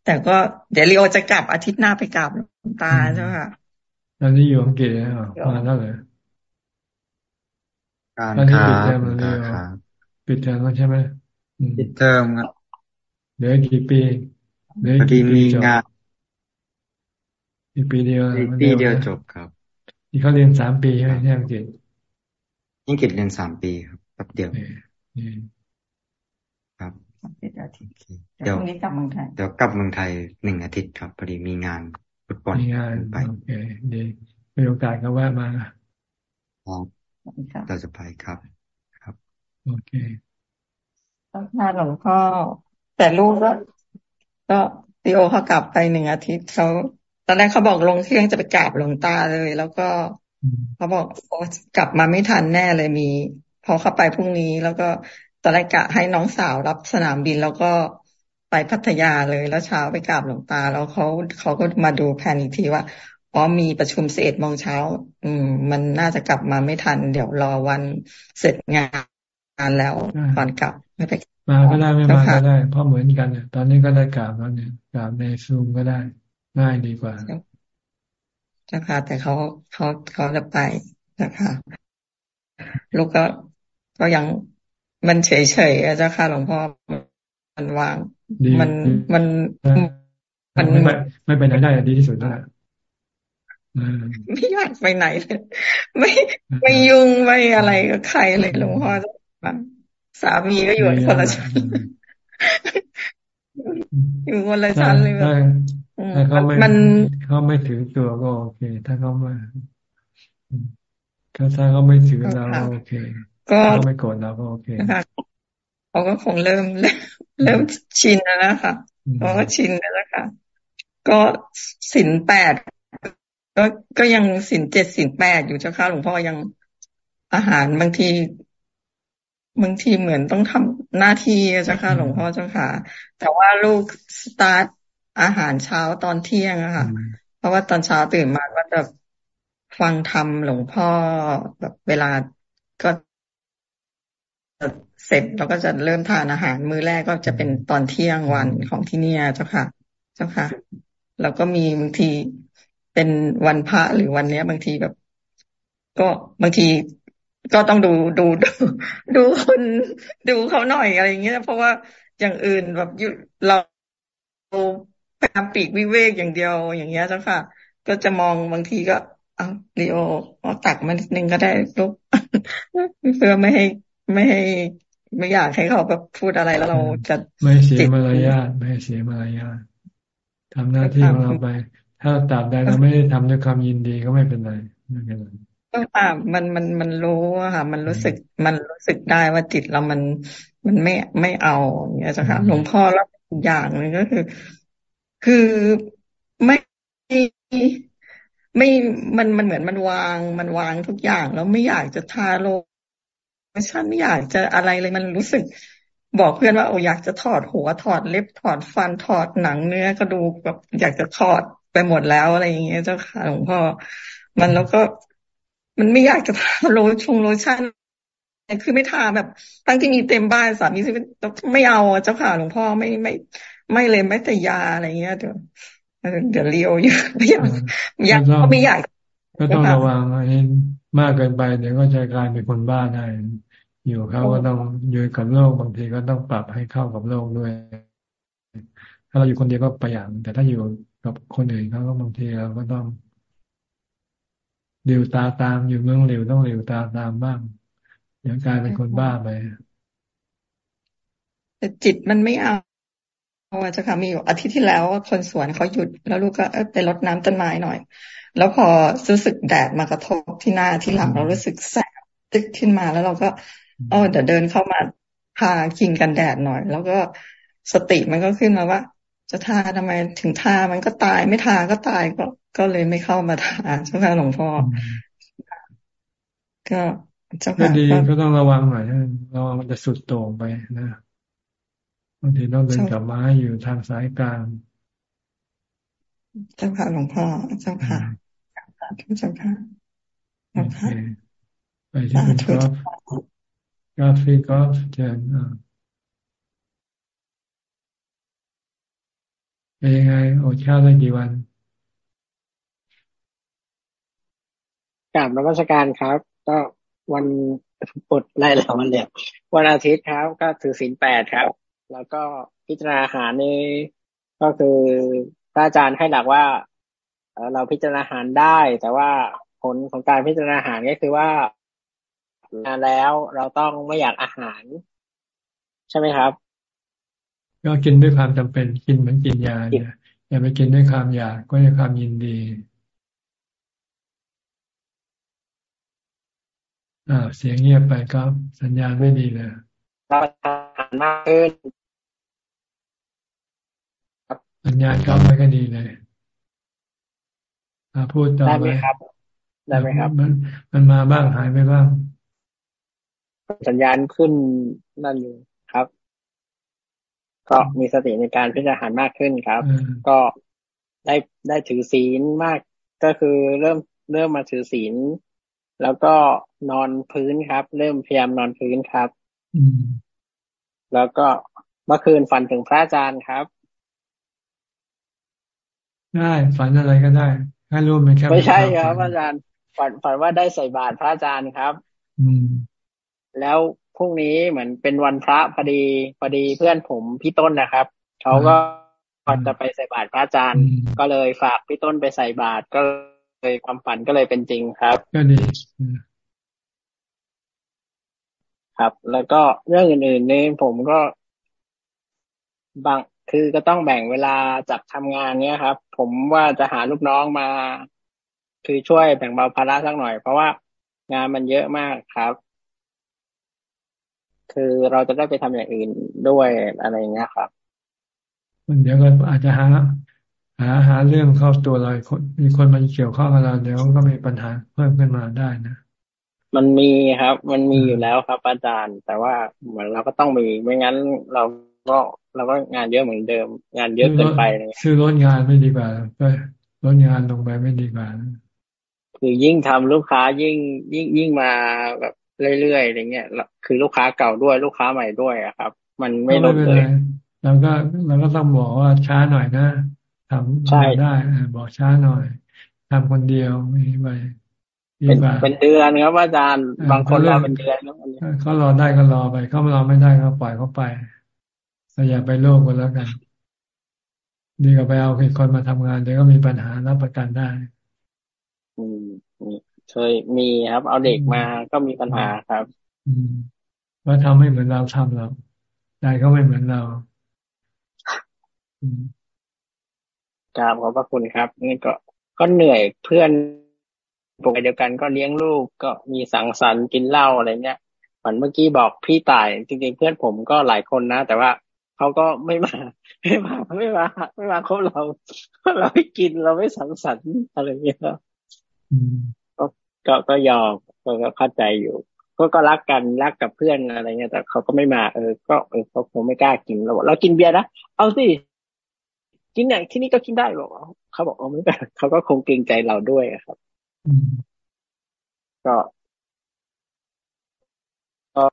แต่ก็เดี๋ยวลีโอจะกลับอาทิตย์หน้าไปกลับตาเจ้าค่ะตอนนี้อยู่อังกฤษแล้วมาแล้วเลยการครับปิดเทอมแล้วปิดเทอมแล้วใช่ไหมปิดเทอมครับเหลือกี่ปีเหลือกี่ปีจบอีกปีเดียวปีเดียวจบครับ ที่เขาเรียนสามปีใช่ไหมที่อังกฤษอังกฤษเรียนสามปีครับแป๊บเดียวครับเดี๋ยวกลับเมืองไทยเดี๋ยวกลับเมืองไทยหนึ่งอาทิตย์ครับพอดีมีงานฟุตบอลมีงานไปโอเคดีมีโอกาสก็แวะมาเราจะไปครับครับ โอเคต้องาหลวงพ่อแต่ลูกก็ ก็ตีโอเขากลับไปหนึ่งอาทิตย์เขา ตอนแรกเขาบอกลงเที่ยงจะไปกราบหลวงตาเลย แล้วก็เขาบอกกลับมาไม่ทันแน่เลยมี พอเข้าไปพรุ่งนี้ แล้วก็ตอนแรกกะให้น้องสาวรับสนามบินแล้วก็ไปพัทยาเลยแล้วเช้าไปกราบหลวงตา แล้วเขาเขาก็มาดูแผนอีกทีว่าอ๋อมีประชุมสิบเอ็ดโมงเช้า อืม มันน่าจะกลับมาไม่ทัน เดี๋ยวรอวันเสร็จงานแล้วก่อนกลับไม่ไปมาก็ได้ไม่มาก็ได้ เพราะเหมือนกันเนี่ยตอนนี้ก็ได้กราบแล้วเนี่ยกราบในซูมก็ได้ ง่ายดีกว่าเจ้าค่ะแต่เขาเขาเขาจะไปนะคะลูกก็ก็ยังมันเฉยเฉยเจ้าค่ะหลวงพ่อมันวาง มันมันมันไม่ไม่ไปไหนได้ดีที่สุดนะไม่อยากไปไหนเลยไม่ไม่ยุ่งไม่อะไรกับใครเลยหลวงพ่อสามีก็อยู่คนละชั้นอยู่คนละชั้นเลย ถ้าเขาไม่เขาไม่ถือตัวก็โอเค ถ้าเขาไม่ถ้าถ้าเขาไม่ถือเราก็โอเคก็ไม่โกรธเราก็โอเคเขาก็คงเริ่มเริ่มชินแล้วค่ะเขาก็ชินแล้วค่ะ ก็สินแปดก็ก็ยังสินเจ็ดสินแปดอยู่เจ้าค่ะหลวงพ่อยังอาหารบางทีบางทีเหมือนต้องทำหน้าที่เจ้าค่ะหลวงพ่อเจ้าค่ะ แต่ว่าลูกสตาร์ท อาหารเช้าตอนเที่ยงอะค่ะ เพราะว่าตอนเช้าตื่นมาก็จะฟังธรรมหลวงพ่อแบบเวลาก็เสร็จเราก็จะเริ่มทานอาหารมื้อแรกก็จะเป็นตอนเที่ยงวันของที่เนี่ยเจ้าค่ะ เจ้าค่ะแล้วก็มีบางทีเป็นวันพระหรือวันเนี้ย บางทีแบบ ก็บางทีก็ต้องดูดูดูดูคนดูเขาหน่อยอะไรอย่างเงี้ยเพราะว่าอย่างอื่นแบบเรา พยายามปีกวิเวกอย่างเดียวอย่างเงี้ยเจ้าค่ะ ก็จะมองบางทีก็เอาลีโอเอาตักมานิดนึงก็ได้ลูกเพื่อไม่ให้ไม่ให้ไม่อยากให้เขาแบบพูดอะไรแล้วเราจะไม่เสียมารยาทไม่เสียมารยาททำหน้าที่ของเราไป ถ้าตราบใดเราไม่ได้ทำด้วยความยินดีก็ไม่เป็นไรไม่เป็นไรก็ค่ะมันมันมันรู้อะค่ะ มันรู้สึกมันรู้สึกได้ว่าจิตเรามันมันไม่ไม่เอาอย่างเงี้ยจ้ะค่ะหลวงพ่อแล้วอย่างหนึ่งก็คือ คือไม่ไม่มันมันเหมือนมันวางมันวางทุกอย่าง แล้วไม่อยากจะทาโลฉันไม่อยากจะอะไรเลยมันรู้สึกบอกเพื่อนว่าโอ้อยากจะถอดหัวถอดเล็บถอดฟันถอดหนังเนื้อกระดูกแบบอยากจะถอดไปหมดแล้วอะไรอย่างเงี้ยเจ้าค่ะหลวงพ่อมันแล้วก็มันไม่อยากจะทาโลชงโลชั่นคือไม่ทาแบบตั้งที่มีเต็มบ้านสามีไม่เอาเจ้าค่ะหลวงพ่อไม่ไม่ ไม่เลยไม่แต่ยาอะไรเงี้ยเดี๋ยวเดี๋ยวเลี้ยวเยอะไม่อยากอยากก็ไม่อยากก็ต้องระวังอันนี้มากเกินไปเดี๋ยวก็จะกลายเป็นคนบ้าได้อยู่เขาก็ต้องอยู่กับโลกบางทีก็ต้องปรับให้เข้ากับโลกด้วย ถ้าเราอยู่คนเดียวก็ประหยัดแต่ถ้าอยู่กับคนอื่นเขาก็บางทีเราก็ต้องเร็วตาตามอยู่เมืองเร็วต้องเร็วตาตามบ้างเดี๋ยวกลายเป็นคนบ้าไปแต่จิตมันไม่เอา ว่าจะค่ะมีอยู่อาทิตย์ที่แล้วคนสวนเขาหยุด แล้วลูกก็ไปรดน้ำต้นไม้หน่อย แล้วพอรู้สึกแดดมากระทบที่หน้าที่หลังเรารู้สึกแสบตึกขึ้นมาแล้วเราก็เออเดี๋ยวเดินเข้ามาทาคิงกันแดดหน่อย แล้วก็สติมันก็ขึ้นมาว่า จะทาทำไมถึงทามันก็ตายไม่ทาก็ตายก็ก็เลยไม่เข้ามาทาใช่ไหมหลวงพ่อก็ก็ดีก็ต้องระวังหน่อยนะระวังมันจะสุดโต่งไปนะบางทีต้องเดินกลับมาให้อยู่ทางสายกลางเจ้าค่ะหลวงพ่อเจ้าค่ะเจ้าค่ะเจ้าค่ะไปที่คุณกอล์ฟกาฟีกอล์ฟเชิญเป็นยังไงอดข้าวได้กี่วันกลับนมัสการครับ ก็วันอดไล่แล้ววันเดียววันอาทิตย์ครับ ก็ถือศีลแปดครับ แล้วก็พิจารณาอาหารนี่ก็คือพระอาจารย์ให้หลักว่าเราพิจารณาอาหารได้ แต่ว่าผลของการพิจารณาอาหารก็คือว่าแล้วเราต้องไม่อยากอาหาร ใช่ไหมครับ ก็กินด้วยความจำเป็นกินเหมือนกินยาเนี่ยอย่าไปกินด้วยความอยากก็ด้วยความยินดีอ่าเสียงเงียบไปก็สัญญาณไม่ดีเลยเราอาหารมากขึ้น สัญญาณก็ไม่ก็ดีเลยอ่าพูดต่อไปได้ไหมครับ ได้ไหมครับ มันมันมาบ้างหายไปบ้าง สัญญาณขึ้นนั่นอยู่ครับ ก็มีสติในการพิจารณามากขึ้นครับ ก็ได้ได้ถือศีลมากก็คือเริ่มเริ่มมาถือศีลแล้วก็นอนพื้นครับ เริ่มพยายามนอนพื้นครับอืมแล้วก็เมื่อคืนฝันถึงพระอาจารย์ครับ ได้ฝันอะไรก็ได้ให้รู้มันแค่ไม่ใช่ครับอาจารย์ฝันฝันว่าได้ใส่บาตรพระอาจารย์ครับ อืม แล้วพรุ่งนี้เหมือนเป็นวันพระพอดีพอดีเพื่อนผมพี่ต้นนะครับเขาก็จะไปใส่บาตรพระอาจารย์ ก็เลยฝากพี่ต้นไปใส่บาตรก็เลยความฝันก็เลยเป็นจริงครับก็ดีครับ แล้วก็เรื่องอื่นๆนี่ผมก็บาง คือก็ต้องแบ่งเวลาจากทำงานเนี้ยครับ ผมว่าจะหาลูกน้องมา คือช่วยแบ่งเบาภาระสักหน่อย เพราะว่างานมันเยอะมากครับ คือเราจะได้ไปทำอย่างอื่นด้วยอะไรเงี้ยครับ มันเดี๋ยวก็อาจจะหาหาหาเรื่องเข้าตัวเรามีคนมาเกี่ยวข้องกับเราเดี๋ยวก็มีปัญหาเพิ่มขึ้นมาได้นะ มันมีครับ มันมีอยู่แล้วครับ อาจารย์ แต่ว่าเหมือนเราก็ต้องมีไม่งั้นเราก็ เราก็งานเยอะเหมือนเดิม งานเยอะเกินไปเลยซื้อลดงานไม่ดีกว่าก็ลดงานลงไปไม่ดีกว่าคือยิ่งทำลูกค้ายิ่งยิ่งยิ่งมาแบบเรื่อยๆอะไรเงี้ยคือลูกค้าเก่าด้วยลูกค้าใหม่ด้วยอะครับ มันไม่ลดเลยเราก็เราก็ต้องบอกว่าช้าหน่อยนะทำได้บอกช้าหน่อยทำคนเดียวไม่ไปเป็นเดือนครับอาจารย์บางคนรอเป็นเดือนเขารอได้ก็รอไปเขารอไม่ได้ก็ปล่อยเขาไป เราอย่าไปโลภกันแล้วกันดีกว่าไปเอาคนมาทำงานเดี๋ยวก็มีปัญหารับประกันได้ อืมเคยมีครับ เอาเด็กมาก็มีปัญหาครับ อืมว่าทำไม่เหมือนเราทำเราใจเขาไม่เหมือนเรากราบขอบพระคุณครับ นี่ก็ก็เหนื่อยเพื่อนปกติเดียวกันก็เลี้ยงลูกก็มีสังสรรค์กินเหล้าอะไรเงี้ยเหมือนเมื่อกี้บอกพี่ตายจริงๆเพื่อนผมก็หลายคนนะ แต่ว่า เขาก็ไม่มา ไม่มาไม่มาไม่มาคบเราเราไม่กินเราไม่สังสรรค์อะไรเงี้ยก็ก็ก็ยอมก็เข้าใจอยู่ก็ก็รักกันรักกับเพื่อนอะไรเงี้ยแต่เขาก็ไม่มาเออก็เออเขาคงไม่กล้ากินเราเรากินเบียร์นะเอาสิกินอย่างที่นี่ก็กินได้บอกเขาบอกเอาไม่ได้เขาก็คงเกรงใจเราด้วยครับก็ก็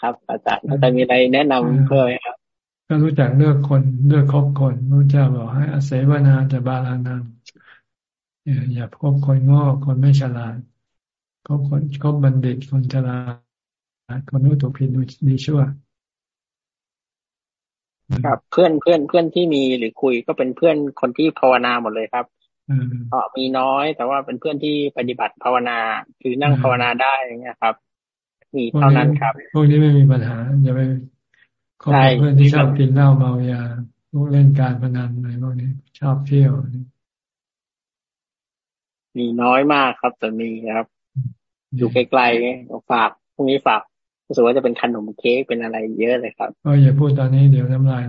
ครับอาจารย์ถ้าจะมีอะไรแนะนำเพิ่มครับ ก็รู้จักเลือกคนเลือกคบคนรู้จักบอกให้อาศัยวนาจะบาลานังอย่าคบคนงอกคนไม่ฉลาดคบคนคบบัณฑิตคนฉลาดคนรู้ถูกผิดดีชั่วครับเพื่อนเพื่อนเพื่อนที่มีหรือคุยก็เป็นเพื่อนคนที่ภาวนาหมดเลยครับก็มีน้อยแต่ว่าเป็นเพื่อนที่ปฏิบัติภาวนาคือนั่งภาวนาได้อย่างเงี้ยครับ มีเท่านั้นครับพวกนี้ไม่มีปัญหาอย่าไป คบเพื่อนที่ชอบกินเหล้าเมายาพวกเล่นการพนันอะไรพวกนี้ชอบเที่ยวมีน้อยมากครับ แต่มีครับ อยู่ไกลๆฝากพรุ่งนี้ฝากรู้สึกว่าจะเป็นขนมเค้กเป็นอะไรเยอะเลยครับก็อย่าพูดตอนนี้เดี๋ยวน้ำลาย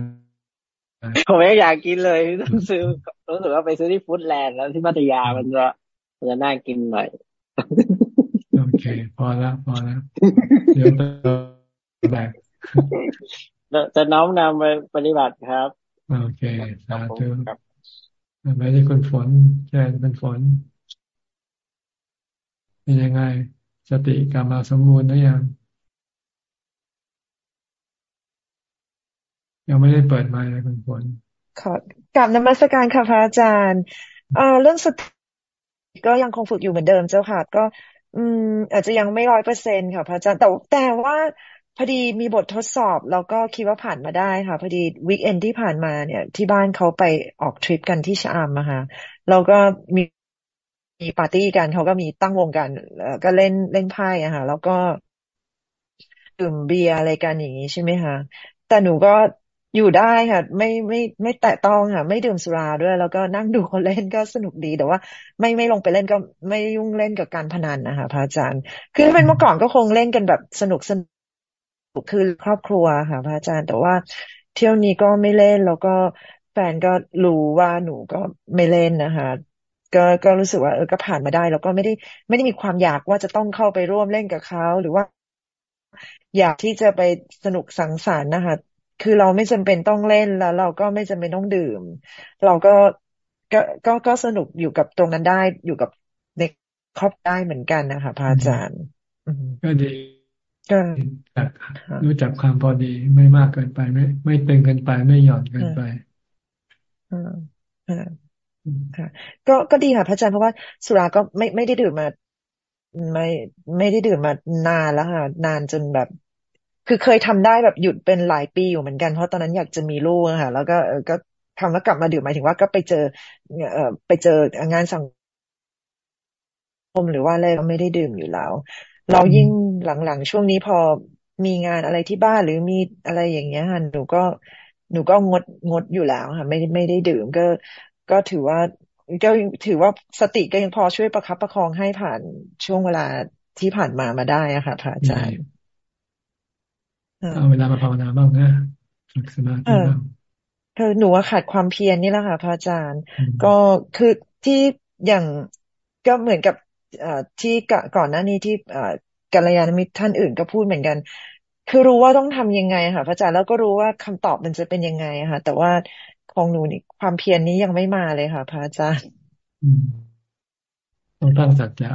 ผมไม่อยากกินเลยต้องซื้อรู้สึกว่าไปซื้อที่ฟู้ดแลนด์แล้วที่พัทยามันจะมันจะน่ากินหน่อยโอเค พอแล้วพอแล้วเดี๋ยวจะแบบ จะน้อมนำไปปฏิบัติครับ โอเคสาธุไม่ได้คุณฝนแช่เป็นฝนเป็นยังไง สติกลับมาสมบูรณ์หรือยัง ยังไม่ได้เปิดไมค์เลยคุณฝนขอกลับนมัสการค่ะพระอาจารย์เอ่อเรื่องสติก็ยังคงฝึกอยู่เหมือนเดิมเจ้าค่ะ ก็ อืม อาจจะยังไม่ร้อยเปอร์เซ็นค่ะพระอาจารย์แต่แต่ว่า พอดีมีบททดสอบแล้วก็คิดว่าผ่านมาได้ค่ะ พอดีวีคเอนที่ผ่านมาเนี่ย ที่บ้านเขาไปออกทริปกันที่ชะอำนะค่ะแล้วก็มีมีปาร์ตี้กันเขาก็มีตั้งวงกันก็เล่นเล่นไพ่อะค่ะแล้วก็ดื่มเบียร์อะไรกันอย่างนี้ใช่ไหมคะแต่หนูก็อยู่ได้ค่ะ ไม่ไม่ไม่แตะต้องค่ะ ไม่ดื่มสุราด้วย แล้วก็นั่งดูคนเล่นก็สนุกดีแต่ว่า ไม่ไม่ลงไปเล่นก็ไม่ยุ่งเล่นกับการพนันนะคะพระอาจารย์ คือเป็นเมื่อก่อนก็คงเล่นกันแบบสนุกสนุก คือครอบครัวค่ะพระอาจารย์แต่ว่าเที่ยวนี้ก็ไม่เล่นแล้วก็แฟนก็รู้ว่าหนูก็ไม่เล่นนะคะก็ก็รู้สึกว่าเออก็ผ่านมาได้ แล้วก็ไม่ได้ไม่ได้มีความอยากว่าจะต้องเข้าไปร่วมเล่นกับเขาหรือว่า อยากที่จะไปสนุกสังสรรค์นะคะคือเราไม่จำเป็นต้องเล่นแล้ว เราก็ไม่จำเป็นต้องดื่ม เราก็ก็ก็ก็สนุกอยู่กับตรงนั้นได้อยู่กับในครอบได้เหมือนกันนะคะพระอาจารย์ก็ดี รู้จักความพอดีไม่มากเกินไป ไม่ ไม่ตึงเกินไป ไม่หย่อนเกินไปอ่าค่ะ ก็ก็ดีค่ะพระอาจารย์เพราะว่าสุราก็ไม่ไม่ได้ดื่มมา ไม่ไม่ได้ดื่มมานานแล้วค่ะ นานจนแบบ คือเคยทำได้แบบหยุดเป็นหลายปีอยู่เหมือนกันเพราะตอนนั้นอยากจะมีลูกค่ะ แล้วก็ก็ทำแล้วกลับมาดื่มหมายถึงว่าก็ไปเจอเอ่อไปเจองานสังคมหรือว่าอะไรก็ไม่ได้ดื่มอยู่แล้ว เรายิ่งหลังๆช่วงนี้พอมีงานอะไรที่บ้านหรือมีอะไรอย่างเงี้ยค่ะหนูก็หนูก็งดงดอยู่แล้วค่ะ ไม่ไม่ได้ดื่มก็ก็ถือว่าก็ถือว่าสติก็ยังพอช่วยประคับประคองให้ผ่านช่วงเวลาที่ผ่านมามาได้อะค่ะพระอาจารย์เอาเวลามาภาวนาบ้างนะฝึกสมาธิบ้างคือหนูขาดความเพียรนี่แหละค่ะพระอาจารย์ ก็คือที่อย่างก็เหมือนกับ ที่ก่อนหน้านี้ที่กัลยาณมิตรท่านอื่นก็พูดเหมือนกัน คือรู้ว่าต้องทำยังไงค่ะพระอาจารย์แล้วก็รู้ว่าคำตอบมันจะเป็นยังไงค่ะ แต่ว่าของหนูนี่ความเพียรนี้ยังไม่มาเลยค่ะพระอาจารย์ต้องตั้งสัจจะ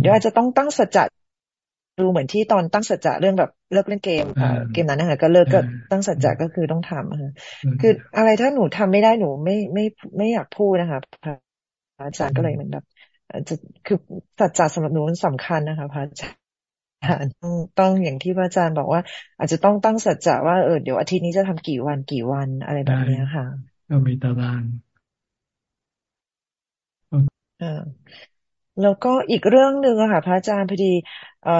เดี๋ยวอาจจะต้องตั้งสัจจะดูเหมือนที่ตอนตั้งสัจจะเรื่องแบบเลิกเล่นเกมเกมนั้นนะคะก็เลิกก็ตั้งสัจจะก็คือต้องทำค่ะคืออะไรถ้าหนูทำไม่ได้หนูไม่ไม่ไม่อยากพูดนะคะอาจารย์ก็เลยเหมือนแบบจะ คือสัจจะสำหรับหนูสำคัญนะคะพระอาจารย์ต้องต้องอย่างที่พระอาจารย์บอกว่า อาจจะต้องตั้งสัจจะว่าเออเดี๋ยวอาทิตย์นี้จะทำกี่วันกี่วันอะไรแบบนี้ค่ะก็มีตารางอ่าแล้วก็อีกเรื่องหนึ่งอะค่ะ พระอาจารย์พอดี เอ่อ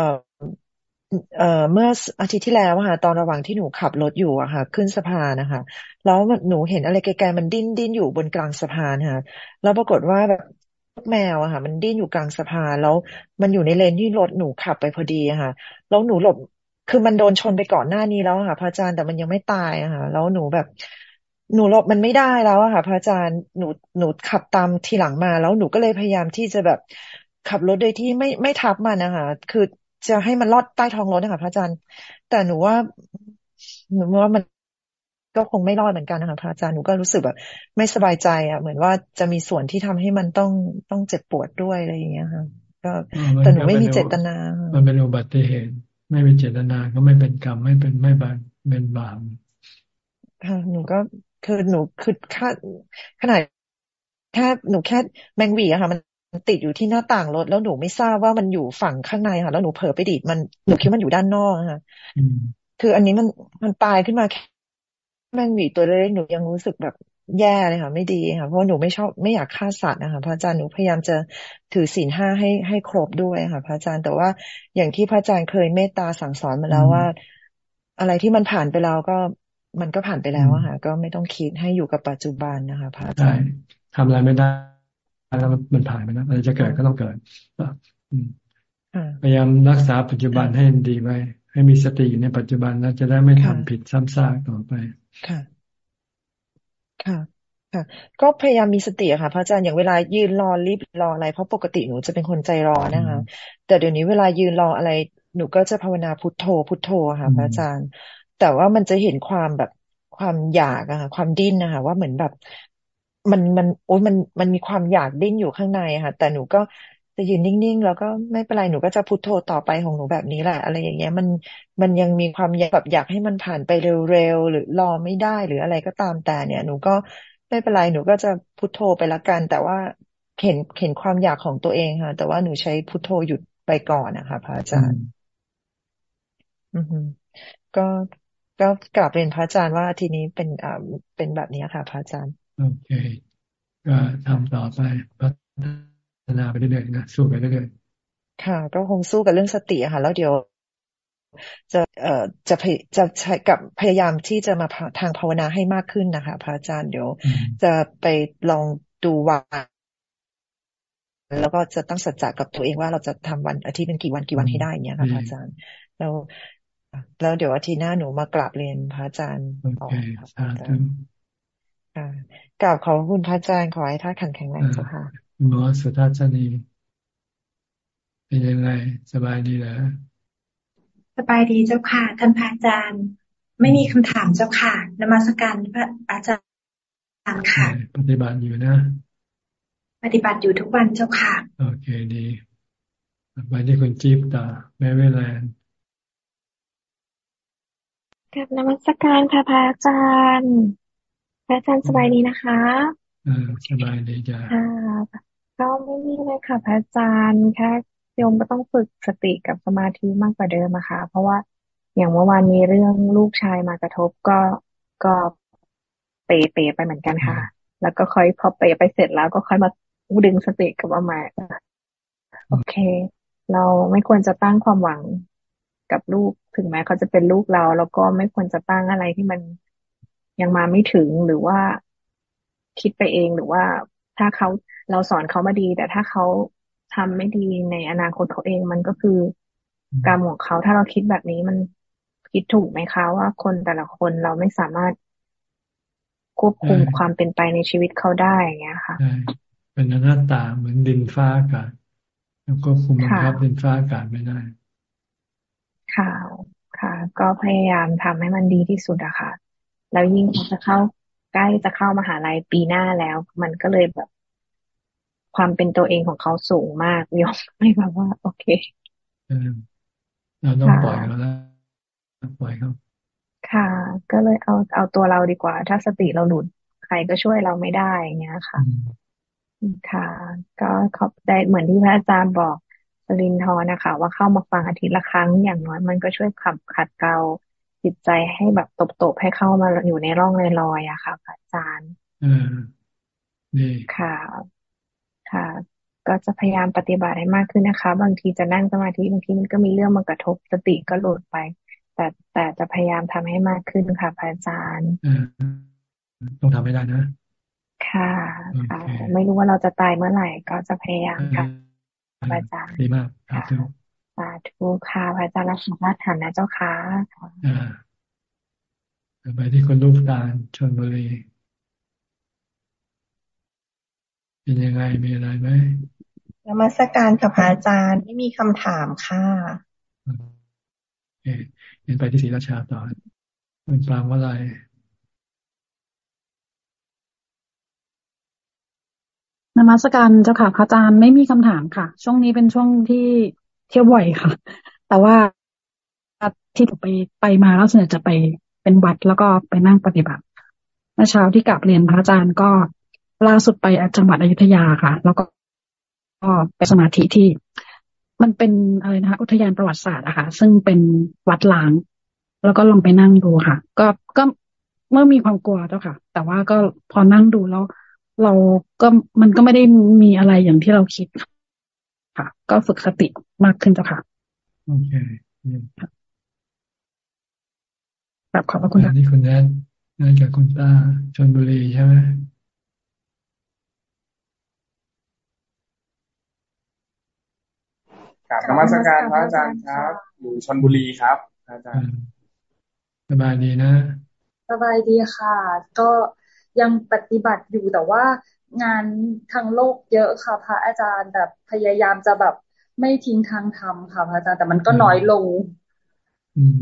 เอ่อเมื่ออาทิตย์ที่แล้วค่ะ ตอนระหว่างที่หนูขับรถอยู่อะค่ะ ขึ้นสะพานนะคะ แล้วหนูเห็นอะไรไกลๆมันดิ้นดิ้นอยู่บนกลางสะพานค่ะ แล้วปรากฏว่าแบบ ลูกแมวอะค่ะ มันดิ้นอยู่กลางสะพานแล้ว มันอยู่ในเลนที่รถหนูขับไปพอดีอะค่ะ แล้วหนูหลบคือมันโดนชนไปก่อนหน้านี้แล้วค่ะ พระอาจารย์แต่มันยังไม่ตายอะค่ะ แล้วหนูแบบ หนูหลบมันไม่ได้แล้วอะค่ะ พระอาจารย์หนูหนูขับตามทีหลังมา แล้วหนูก็เลยพยายามที่จะแบบขับรถโดยที่ไม่ไม่ทับมันนะคะคือจะให้มันลอดใต้ท้องรถนะคะพระอาจารย์ แต่หนูว่าหนูว่ามัน ก็คงไม่รอดเหมือนกันนะคะพระอาจารย์หนูก็รู้สึกแบบ ไม่สบายใจ อะ เหมือนว่าจะมีส่วนที่ทำให้มันต้องต้องเจ็บปวดด้วยอะไรอย่างเงี้ยค่ะก็แต่หนูไม่มีเจตนา มันเป็นอุบัติเหตุ ไม่มีเจตนาก็ไม่เป็นกรรมไม่เป็นไม่บาปเป็นบาปค่ะหนูก็คือหนูคือค่าขนาดแค่หนูแค่แมงวีอะค่ะ มันติดอยู่ที่หน้าต่างรถ แล้วหนูไม่ทราบว่ามันอยู่ฝั่งข้างในค่ะ แล้วหนูเผลอไปดีดมันหนูคิดมันอยู่ด้านนอกค่ะคืออันนี้มันมันตายขึ้นมาแค่ แมงวีตัวเล็กหนูยังรู้สึกแบบแย่เลยค่ะ ไม่ดีค่ะ เพราะหนูไม่ชอบไม่อยากฆ่าสัตว์นะคะพระอาจารย์หนูพยายามจะถือศีลห้าให้ให้ครบด้วยค่ะ พระอาจารย์แต่ว่าอย่างที่พระอาจารย์เคยเมตตาสั่งสอนมาแล้วว่า อะไรที่มันผ่านไปแล้วก็มันก็ผ่านไปแล้วอะค่ะ ก็ไม่ต้องคิดให้อยู่กับปัจจุบันนะคะพระอาจารย์ทำอะไรไม่ได้แล้วมันผ่านไปแล้วอะไรจะเกิดก็ต้องเกิดพยายามรักษาปัจจุบันให้ดีไว้ ให้มีสติอยู่ในปัจจุบันแล้วจะได้ไม่ทำผิดซ้ำซากต่อไป ค่ะ ค่ะ ค่ะ ก็พยายามมีสติอะค่ะ พระอาจารย์อย่างเวลายืนรอรีบรออะไร เพราะปกติหนูจะเป็นคนใจร้อนนะคะ แต่เดี๋ยวนี้เวลายืนรออะไร หนูก็จะภาวนาพุทโธ พุทโธค่ะ พระอาจารย์ แต่ว่ามันจะเห็นความแบบความอยากอะค่ะ ความดิ้นนะคะว่าเหมือนแบบมันมันโอ้ยมันมันมีความอยากดิ้นอยู่ข้างในอะค่ะ แต่หนูก็ จะยืนนิ่งๆ แล้วก็ไม่เป็นไรหนูก็จะพุทโธต่อไปของหนูแบบนี้แหละ อะไรอย่างเงี้ย มันมันยังมีความอยากแบบอยากให้มันผ่านไปเร็วๆหรือรอไม่ได้หรืออะไรก็ตามแต่เนี่ย หนูก็ไม่เป็นไรหนูก็จะพุทโธไปละกัน แต่ว่าเห็นเห็นความอยากของตัวเองค่ะ แต่ว่าหนูใช้พุทโธหยุดไปก่อนนะคะพระอาจารย์ อือฮึก็ก็กลับเรียนพระอาจารย์ว่าทีนี้เป็นอ่าเป็นแบบนี้ค่ะ พระอาจารย์ โอเค ก็ทำต่อไปพัฒ นาไปเรื่อยๆนะสู้ไปเรื่อยๆค่ะ ก็คงสู้กับเรื่องสติค่ะ แล้วเดี๋ยวจะเอ่อจะจะใช้กับพยายามที่จะมาทางภาวนาให้มากขึ้นนะคะพระอาจารย์เดี๋ยว จะไปลองดูวันแล้วก็จะตั้งสัจจะกับตัวเองว่าเราจะทำวันอาทิตย์เป็นกี่วันกี่วันให้ได้เนี่ยค่ะพระอาจารย์ แล้วแล้วเดี๋ยวอาทิตย์หน้าหนูมากราบเรียนพระอาจารย์ต่อค่ะพระอาจารย์ค่ะกราบขอบคุณพระอาจารย์ขอให้ท่านขันแข็งแรงเจ้าค่ะ หมอสุทัศนี เป็นยังไง สบายดีเหรอสบายดีเจ้าค่ะท่านพระอาจารย์ ไม่มีคำถามเจ้าค่ะนมัสการพระอาจารย์ค่ะ ปฏิบัติอยู่นะ ปฏิบัติอยู่ทุกวันเจ้าค่ะ โอเคดีไปที่คุณจิ๊บตาแม่เวลนกับนมัสการค่ะพระอาจารย์ พระอาจารย์สบายดีนะคะอ่าสบายดีจ้ะค่ะ ก็ไม่มีเลยค่ะพระอาจารย์แค่โยมก็ต้องฝึกสติกับสมาธิมากกว่าเดิมอะค่ะ เพราะว่าอย่างเมื่อวานมีเรื่องลูกชายมากระทบก็ก็เปเปไปเหมือนกันค่ะ แล้วก็ค่อยพอเปไปเสร็จแล้วก็ค่อยมาดึงสติกลับมาใหม่โอเค เราไม่ควรจะตั้งความหวังกับลูกถึงแม้เขาจะเป็นลูกเรา แล้วก็ไม่ควรจะตั้งอะไรที่มันยังมาไม่ถึงหรือว่าคิดไปเองหรือว่า ถ้าเขาเราสอนเขามาดี แต่ถ้าเขาทำไม่ดีในอนาคตเขาเองมันก็คือกรรมของเขาถ้าเราคิดแบบนี้มันคิดถูกไหมคะว่าคนแต่ละคนเราไม่สามารถควบคุมความเป็นไปในชีวิตเขาได้อย่างเงี้ยค่ะเป็นหน้าตาเหมือนดินฟ้าอากาศแล้วก็คุมบังคับดินฟ้าอากาศไม่ได้ ค่ะ ค่ะ ก็พยายามทำให้มันดีที่สุดอะค่ะ แล้วยิ่งเขาจะเข้า ใกล้จะเข้ามาหาลัยปีหน้าแล้ว มันก็เลยแบบ ความเป็นตัวเองของเขาสูงมากยอมไม่แบบว่า โอเคเราต้องปล่อยเขาแล้วปล่อยเขาค่ะ ก็เลยเอาเอาตัวเราดีกว่า ถ้าสติเราหลุดใครก็ช่วยเราไม่ได้อย่างเงี้ยค่ะ ค่ะ ก็ขอบได้เหมือนที่พระอาจารย์บอกสลินทอนะคะ ว่าเข้ามาฟังอาทิตย์ละครั้งอย่างน้อยมันก็ช่วยขับขัดเกลา จิตใจให้แบบตบๆให้เข้ามาอยู่ในร่องในรอยอะค่ะพระอาจารย์อืมดีค่ะ ค่ะ ก็จะพยายามปฏิบัติให้มากขึ้นนะคะ บางทีจะนั่งสมาธิบางทีมันก็มีเรื่องมากระทบสติก็หลุดไป แต่แต่จะพยายามทำให้มากขึ้นค่ะพระอาจารย์ต้องทำให้ได้นะ ค่ะค่ะ ไม่รู้ว่าเราจะตายเมื่อไหร่ก็จะพยายามค่ะพระอาจารย์ดีมากค่ะ สาธุค่ะพระอาจารย์รัชมาฐานนะเจ้าค่ะอ่าไปที่คนลูกตาลชนบุรีเป็นยังไงมีอะไรไหมนมัสการกับพระอาจารย์ไม่มีคำถามค่ะเอเห็นไปที่ศรีราชาต่อเป็นปางว่าอะไรนมัสการเจ้าค่ะพระอาจารย์ไม่มีคำถามค่ะ ช่วงนี้เป็นช่วงที่ เที่ยวบ่อยค่ะ แต่ว่าที่ผมไปไปมาแล้วส่วนใหญ่จะไปเป็นวัดแล้วก็ไปนั่งปฏิบัติเมื่อเช้าที่กลับเรียนพระอาจารย์ก็ล่าสุดไปจังหวัดอยุธยาค่ะ แล้วก็ก็ไปสมาธิที่ มันเป็นอะไรนะคะอุทยานประวัติศาสตร์อะค่ะ ซึ่งเป็นวัดล้าง แล้วก็ลองไปนั่งดูค่ะ ก็ก็เมื่อมีความกลัวเจ้าค่ะ แต่ว่าก็พอนั่งดูแล้ว เราก็มันก็ไม่ได้มีอะไรอย่างที่เราคิดค่ะ ก็ฝึกสติมากขึ้นเจ้าค่ะโอเคแบบขอบพระคุณนี่คุณแนนนั่นกับคุณตาชนบุรีใช่ไหมกับนมัสการพระอาจารย์ครับ อยู่ชนบุรีครับอาจารย์สบายดีนะสบายดีค่ะ ก็ยังปฏิบัติอยู่แต่ว่า งานทางโลกเยอะค่ะพระอาจารย์แบบพยายามจะแบบไม่ทิ้งทางธรรมค่ะพระอาจารย์แต่มันก็น้อยลง อืม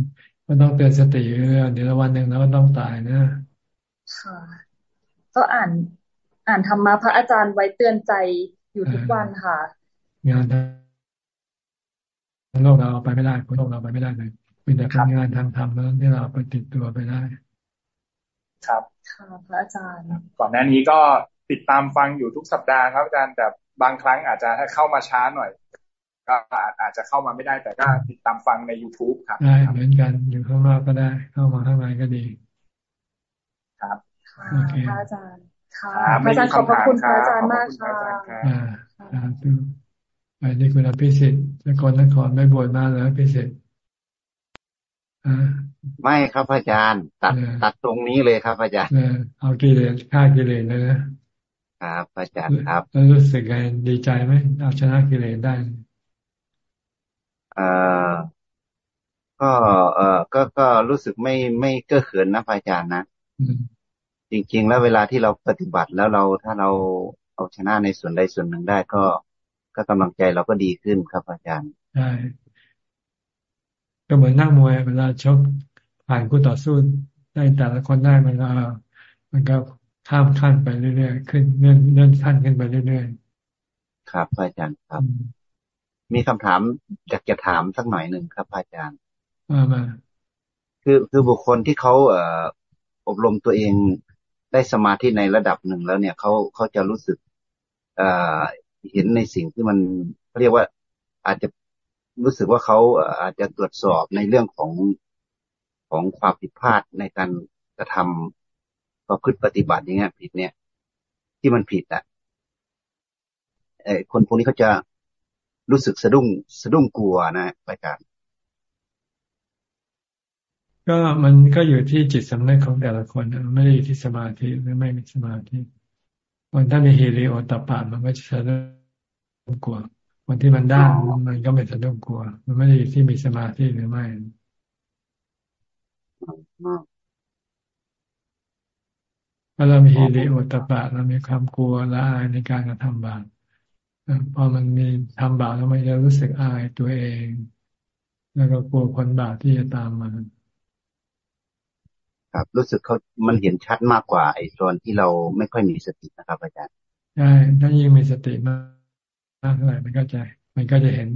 ก็ต้องเตือนสติเรื่อยเดี๋ยววันหนึ่งเราก็ต้องตายนะค่ะ ก็อ่าน อ่านธรรมะพระอาจารย์ไว้เตือนใจอยู่ทุกวันค่ะ งานทางโลกเราไปไม่ได้คนโลกเราไปไม่ได้เลยมีแต่ทำงานทางธรรมแล้วที่เราไปติดตัวไปได้ ครับค่ะพระอาจารย์ ก่อนหน้านี้ก็ ติดตามฟังอยู่ทุกสัปดาห์ครับอาจารย์แต่บางครั้งอาจจะให้เข้ามาช้าหน่อย ก็อาจจะเข้ามาไม่ได้แต่ก็ติดตามฟังใน youtube ครับได้เหมือนกันอยู่ข้างนอกก็ได้ เข้ามาข้างในก็ดี ครับค่ะพระอาจารย์ค่ะพระอาจารย์ขอบพระคุณพระอาจารย์มากค่ะอ่าอ่าดูไปนี่คุณอภิสิทธิ์นครนครไม่บวชมาแล้วพิเศษไม่ครับอาจารย์ ตัดตัดตรงนี้เลยครับอาจารย์เอากิเลสฆ่ากิเลสเลยนะ ครับอาจารย์ครับแล้วรู้สึกไงดีใจไหมเอาชนะกิเลสได้เอ่อก็เอ่อก็ก็รู้สึกไม่ไม่เก้อเขินนะอาจารย์นะจริง ๆ แล้วเวลาที่เราปฏิบัติแล้วเราถ้าเราเอาชนะในส่วนใดส่วนหนึ่งได้ก็ ก็กำลังใจเราก็ดีขึ้นครับอาจารย์ใช่ก็เหมือนนั่งมวยเวลาชกผ่านคู่ต่อสู้ได้แต่ละคนได้มันก็มันก็ ข้ามขั้นไปเรื่อยๆขึ้นเลื่อนเลื่อนขั้นขึ้นไปเรื่อยๆครับอาจารย์ครับ มีคำถามอยากจะถามสักหน่อยหนึ่งครับอาจารย์มาคือคือบุคคลที่เขาเอ่ออบรมตัวเองได้สมาธิในระดับหนึ่งแล้วเนี่ยเขาเขาจะรู้สึกเอ่อเห็นในสิ่งที่มันเรียกว่าอาจจะรู้สึกว่าเขาอาจจะตรวจสอบในเรื่องของของความผิดพลาดในการกระทำ ประพฤติปฏิบัติอย่างเงี้ยผิดเนี่ย ที่มันผิดอะไอ้คนพวกนี้เขาจะรู้สึกสะดุ้งสะดุ้งกลัวนะรายการก็มันก็อยู่ที่จิตสำนึกของแต่ละคนไม่ได้อยู่ที่สมาธิหรือไม่มีสมาธิคนถ้ามีฮิริโอตปามันก็จะสะดุ้งกลัวคนที่มันด้านมันก็ไม่สะดุ้งกลัว มันไม่ได้ที่มีสมาธิหรือไม่พ อเรามีฮิริโอตปะเรามีความกลัวละอายในการกระทำบาปพอมันมีทำบาปแล้วมันจะรู้สึกอายตัวเอง แล้วก็กลัวผลบาปที่จะตามมาครับรู้สึกเขามันเห็นชัดมากกว่าไอ้ส่วนที่เราไม่ค่อยมีสตินะครับ อาจารย์ใช่ถ้ายิ่งมีสติมากมากเท่าไหร่มันก็จะมันก็จะเห็น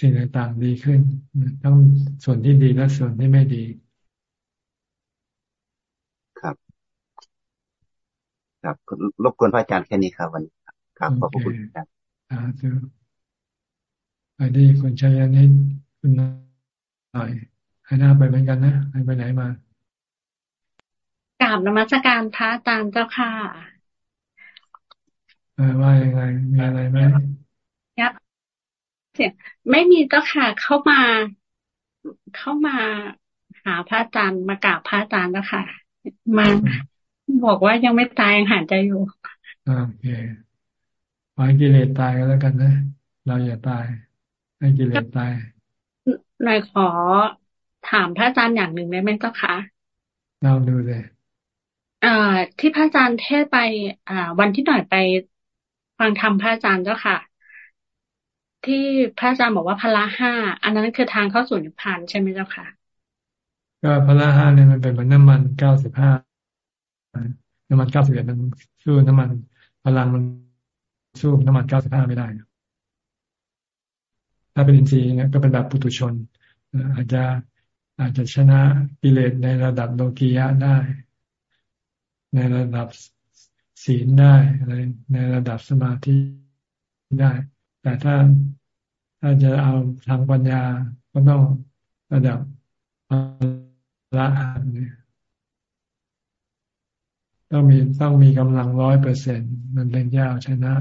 สิ่งต่างๆดีขึ้นทั้งส่วนที่ดีและส่วนที่ไม่ดี ครับ ครับรบกวนพระอาจารย์แค่นี้ครับวันนี้ครับขอบคุณครับอ่าคืออันนี้คุณชัยนิดคุณหน่อยให้หน้าไปเหมือนกันนะให้ไปไหนมากราบนมัสการพระอาจารย์เจ้าค่ะว่ายังไงมีอะไรไหมยับเสียไม่มีเจ้าค่ะเข้ามา เข้ามาหาพระอาจารย์มากราบพระอาจารย์แล้วค่ะ มา บอกว่ายังไม่ตายยังหายใจอยู่โอเคขอให้กิเลสตายกันแล้วกันนะ เราอย่าตาย ให้กิเลสตายหน่อยขอถามพระอาจารย์อย่างหนึ่งได้ไหมเจ้าคะเราดูเลยอ่าที่พระอาจารย์เทศไป อ่า วันที่หน่อยไปฟังธรรมพระอาจารย์เจ้าค่ะ ที่พระอาจารย์บอกว่าพละห้าอันนั้นคือทางเข้าสู่นิพพานใช่ไหมเจ้าค่ะ ก็พละห้าเนี่ยมันเป็นเหมือนน้ำมันเก้าสิบห้า น้ำมันเก้าสิบเอ็ดมันสู้น้ำมัน พลังมันสู้น้ำมันเก้าสิบห้าไม่ได้ ถ้าเป็นอินทรีย์เนี่ยก็เป็นแบบปุถุชน อาจจะอาจจะชนะกิเลสในระดับโลกียะได้ ในระดับศีลได้อะไรในระดับสมาธิได้ แต่ถ้าถ้าจะเอาทางปัญญาก็ต้องระดับละเนี่ย ต้องมีต้องมีกำลังร้อยเปอร์เซ็นต์มันเป็นเจ้าชนะ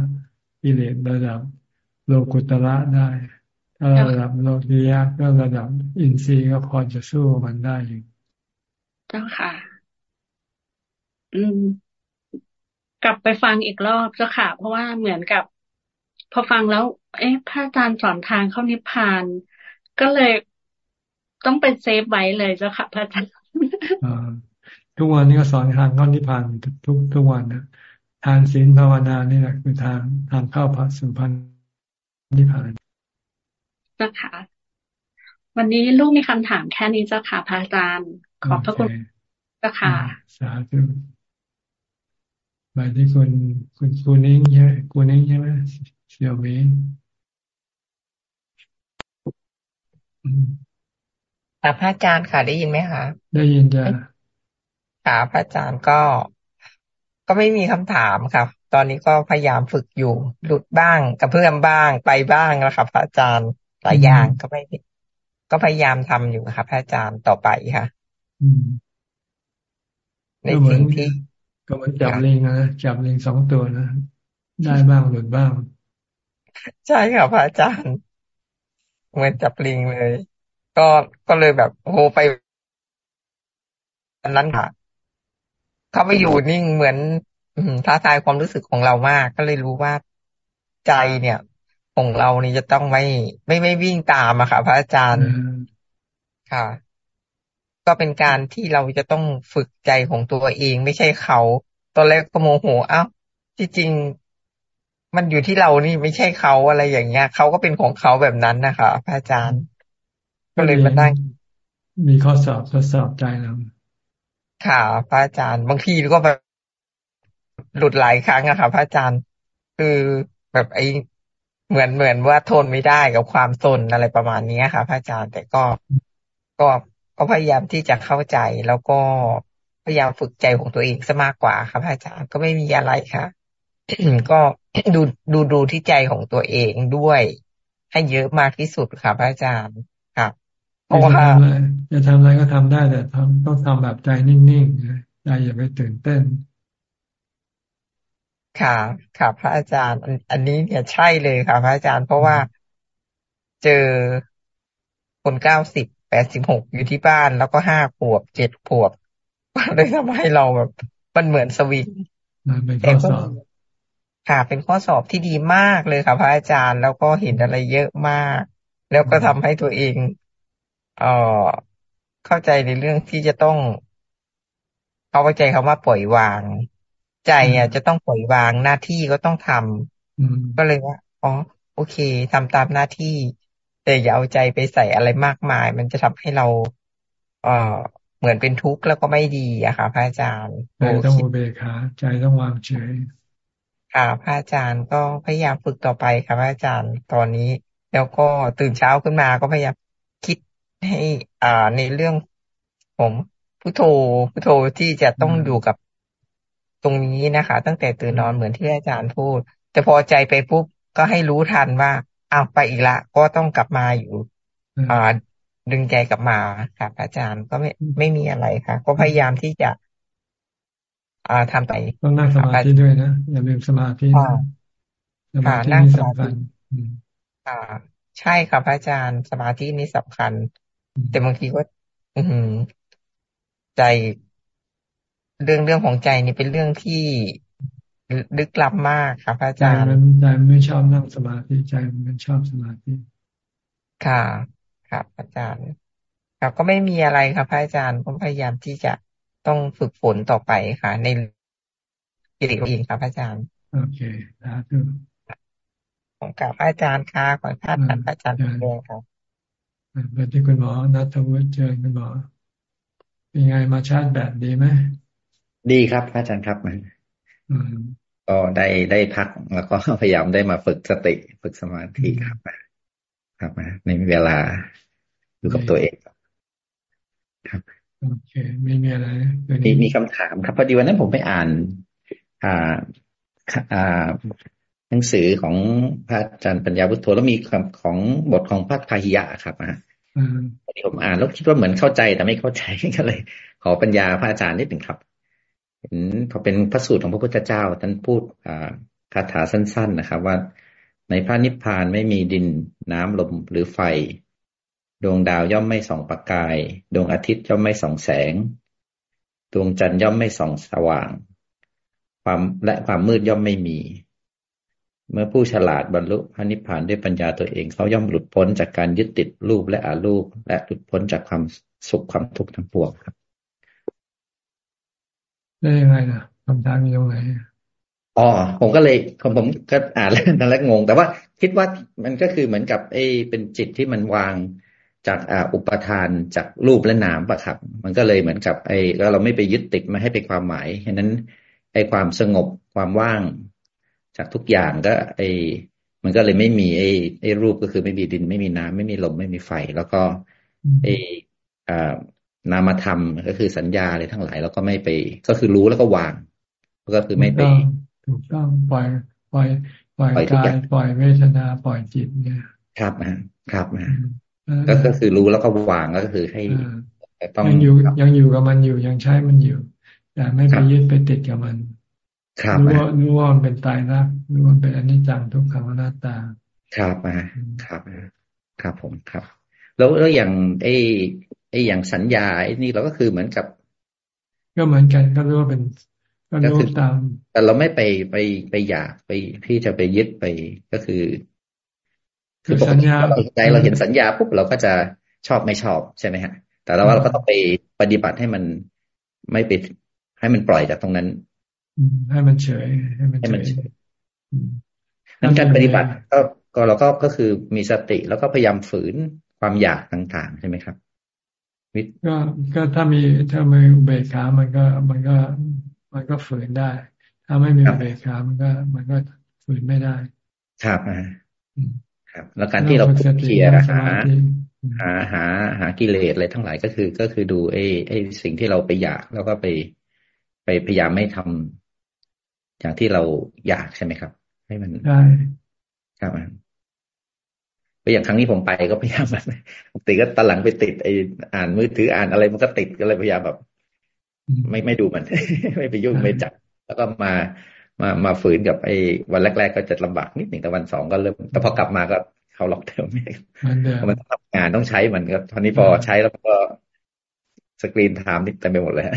กิเลสระดับโลกุตระได้ ถ้าระดับโลกียะก็ระดับอินทรีย์ก็พอจะสู้มันได้อยู่เจ้าค่ะ อืม กลับไปฟังอีกรอบเจ้าค่ะ เพราะว่าเหมือนกับ พอฟังแล้ว เอ๊ะพระอาจารย์สอนทางเข้านิพพาน ก็เลยต้องเป็นเซฟไว้เลยเจ้าค่ะพระอาจารย์ ทุกวันนี้ก็สอนทางเข้านิพพานทุกทุกทุกวันนะทานศีลภาวนานี่แหละคือทางทางเข้าพระสุพรรณนิพพานเจ้าค่ะ วันนี้ลูกมีคำถามแค่นี้เจ้าค่ะพระอาจารย์ขอบพระคุณเจ้าค่ะ สาธุไปที่คุณคุณคุณนิ้งใช่ไหมคุณนิ้งใช่ไหมเสี่ยวเมงค่ะพระอาจารย์ค่ะได้ยินไหมคะได้ยินจ้ะ ค่ะพระอาจารย์ก็ ก็ไม่มีคำถามครับ ตอนนี้ก็พยายามฝึกอยู่ หลุดบ้างกับเพื่อนบ้างไปบ้างแล้วครับพระอาจารย์หลายอย่างก็ไม่ก็พยายามทำอยู่ครับพระอาจารย์ต่อไปค่ะในสิ่งที่ก็มันจับลิงนะจับลิงสองตัวนะได้บ้างหลุดบ้าง ใช่ค่ะพระอาจารย์เหมือนจับลิงเลย ก็ก็เลยแบบโหไปอันนั้นค่ะ เขาไปอยู่นิ่งเหมือนท้าทายความรู้สึกของเรามาก ก็เลยรู้ว่าใจเนี่ย ของเรานี่จะต้องไม่ไม่ไม่วิ่งตามอะค่ะ พระอาจารย์ค่ะ ก็เป็นการที่เราจะต้องฝึกใจของตัวเอง ไม่ใช่เขาตอนแรกก็โมโหอ้าวที่จริงมันอยู่ที่เรานี่ไม่ใช่เขาอะไรอย่างเงี้ยเขาก็เป็นของเขาแบบนั้นนะคะพระอาจารย์ ก็เลยมานั่งมีข้อสอบทดสอบใจเรา ค่ะพระอาจารย์ บางทีก็แบบหลุดหลายครั้งอะค่ะพระอาจารย์ คือแบบไอเหมือนเหมือนว่าทนไม่ได้กับความตนอะไรประมาณนี้ค่ะพระอาจารย์แต่ก็ก็ก็พยายามที่จะเข้าใจแล้วก็พยายามฝึกใจของตัวเองซะมากกว่าค่ะพระอาจารย์ก็ไม่มีอะไรค่ะก็ดูดูดูที่ใจของตัวเองด้วย ให้เยอะมากที่สุดค่ะพระอาจารย์ เพราะว่าจะทำอะไรก็ทำได้แต่ทำต้องทำแบบใจนิ่งๆใจอย่าไปตื่นเต้น ค่ะ ค่ะ พระอาจารย์ อันนี้เนี่ยใช่เลยค่ะ พระอาจารย์เพราะว่าเจอคนเก้าสิบแปดสิบหกอยู่ที่บ้านแล้วก็ห้าขวบเจ็ดขวบเลยทำให้เราแบบ มันเหมือนสวิงเป็นข้อสอบค่ะ เป็นข้อสอบที่ดีมากเลยค่ะ พระอาจารย์แล้วก็เห็นอะไรเยอะมาก แล้วก็ทำให้ตัวเอง เอ่อเข้าใจในเรื่องที่จะต้องเข้าใจคำว่าปล่อยวาง ใจอะจะต้องปล่อยวางหน้าที่ก็ต้องทำก็เลยว่าอ๋อโอเคทำตามหน้าที่ แต่อย่าเอาใจไปใส่อะไรมากมาย มันจะทำให้เรา เอ่อเหมือนเป็นทุกข์แล้วก็ไม่ดีอะค่ะพระอาจารย์ใจต้องอุเบกขาใจต้องวางเฉยค่ะพระอาจารย์ก็พยายามฝึกต่อไปค่ะพระอาจารย์ตอนนี้ แล้วก็ตื่นเช้าขึ้นมาก็พยายามคิด ให้อ่าในเรื่องผมพุทโธพุทโธที่จะต้องอยู่กับตรงนี้นะคะ ตั้งแต่ตื่นนอนเหมือนที่อาจารย์พูด แต่พอใจไปปุ๊บก็ให้รู้ทันว่าเอาไปอีกละ ก็ต้องกลับมาอยู่อ่าดึงใจกลับมาค่ะอาจารย์ก็ไม่ไม่มีอะไรค่ะ ก็พยายามที่จะ อ่าทำไปต้องนั่งสมาธิด้วยนะอย่าลืมสมาธิสมาธินี่สำคัญอ่า ใช่ค่ะพระอาจารย์สมาธินี่สำคัญ แต่บางทีก็ อืใจเรื่องเรื่องของใจนี่เป็นเรื่องที่ลึกลับมากครับอาจารย์ใจมันใจไม่ชอบนั่งสมาธิใจมันชอบสมาธิค่ะ ครับอาจารย์ ครับก็ไม่มีอะไรครับอาจารย์ผมพยายามที่จะต้องฝึกฝนต่อไปค่ะ ในกิริยาครับอาจารย์ โอเคสาธุของกับอาจารย์ค่ะขอท่านอาจารย์เป็นเองครับ ไปที่คุณหมอนัทวุฒิเจริญคุณหมอเป็นไงมาชาร์จแบตดีไหมดีครับอาจารย์ครับมันก็ได้ได้พักแล้วก็พยายามได้มาฝึกสติฝึกสมาธิครับครับในเวลาอยู่กับตัวเองครับโอเคไม่มีอะไรมีมีคำถามครับพอดีวันนั้นผมไปอ่าน อ่าอ่า หนังสือของพระอาจารย์ปัญญาวุฒโธแล้วมีคำของบทของพระพาหิยะครับอะผมอ่านแล้วคิดว่าเหมือนเข้าใจแต่ไม่เข้าใจก็เลย ขอปัญญาพระอาจารย์นิดหนึ่งครับเห็นพอเป็นพระสูตรของพระพุทธเจ้าท่านพูดคาถาสั้น ๆนะครับ ว่าในพระนิพพานไม่มีดินน้ำลมหรือไฟ ดวงดาวย่อมไม่ส่องประกาย ดวงอาทิตย์ย่อมไม่ส่องแสง ดวงจันทร์ย่อมไม่ส่องสว่าง ความและความมืดย่อมไม่มี เมื่อผู้ฉลาดบรรลุพระนิพพานด้วยปัญญาตัวเองเขาย่อมหลุดพ้นจากการยึดติดรูปและอารูป และหลุดพ้นจากความสุขความทุกข์ทั้งปวงครับได้ยังไงนะคำถามอยู่ตรงไหนอ๋อผมก็เลยผมผมก็อ่านแล้วตอนแรกงง แต่ว่าคิดว่ามันก็คือเหมือนกับไอ้เป็นจิตที่มันวางจากอ่าอุปทานจากรูปและนามปะครับ มันก็เลยเหมือนกับไอ้แล้วเราไม่ไปยึดติดมาให้เป็นความหมายฉะนั้นไอ้ความสงบความว่าง จากทุกอย่างก็ไอ้มันก็เลยไม่มีไอ้ไอ้รูปก็คือไม่มีดิน ไม่มีน้ำไม่มีลมไม่มีไฟ แล้วก็ไอ้อ่านามธรรมก็คือสัญญาอะไรทั้งหลาย แล้วก็ไม่ไป ก็คือรู้แล้วก็วาง ก็คือไม่ไปถูกต้องปล่อยปล่อยปล่อยกายปล่อยเวทนาปล่อยจิตเนี่ยครับนะครับก็ก็คือรู้แล้วก็วางก็คือให้ต้องยังอยู่ยังอยู่กับมันอยู่ยังใช้มันอยู่แต่ไม่ไปยึดไปติดกับมัน รู้ว่ารู้ว่ามันเป็นตายรักรู้ว่าเป็นอนิจจังทุกขังอนัตตา ครับอ่าครับครับผมครับ แล้วแล้วอย่างไอ้ไอ้อย่างสัญญาไอ้นี่เราก็คือเหมือนกับ ก็เหมือนกันก็รู้ว่าเป็นก็คือตาม แต่เราไม่ไปไปไปอยากไปที่จะไปยึดไปก็คือ คือสัญญาใจเราเห็นสัญญาปุ๊บเราก็จะชอบไม่ชอบใช่ไหมฮะ แต่เราว่าเราก็ต้องไปปฏิบัติให้มันไม่ไปให้มันปล่อยจากตรงนั้น ให้มันเฉย ให้มันเฉยนั้นการปฏิบัติก็ก็เราก็ก็คือมีสติแล้วก็พยายามฝืนความอยากต่าง ๆ ใช่ไหมครับก็ก็ถ้ามีถ้ามีเบรขามันก็มันก็มันก็ฝืนได้ ถ้าไม่มีเบรคามันก็ มันก็ฝืนไม่ได้ ครับอ่าครับ แล้วการที่เราพูดเคลียร์หาหาหาหากิเลสอะไรทั้งหลายก็คือ ก็คือดูไอ้ไอ้สิ่งที่เราไปอยากแล้วก็ไป ไปพยายามไม่ทำ อย่างที่เราอยากใช่ไหมครับ ให้มันได้ครับไปอย่างครั้งนี้ผมไปก็พยายามแบบปกติก็ตะหลังไปติดไออ่านมือถืออ่านอะไรมันก็ติดก็เลยพยายามแบบ ไม่ไม่ดูมัน ไม่ไปยุ่งไม่จับ แล้วก็มามามาฝืนกับไอ้วันแรก ๆ ก็จะลำบากนิดหนึ่งแต่วันสองก็เริ่มแต่พอกลับมาก็เขาล็อกเดิมมันทำงานต้องใช้มันก็ตอนนี้พอใช้แล้วก็สกรีนไทม์นี่เต็มไปหมดเลยครับ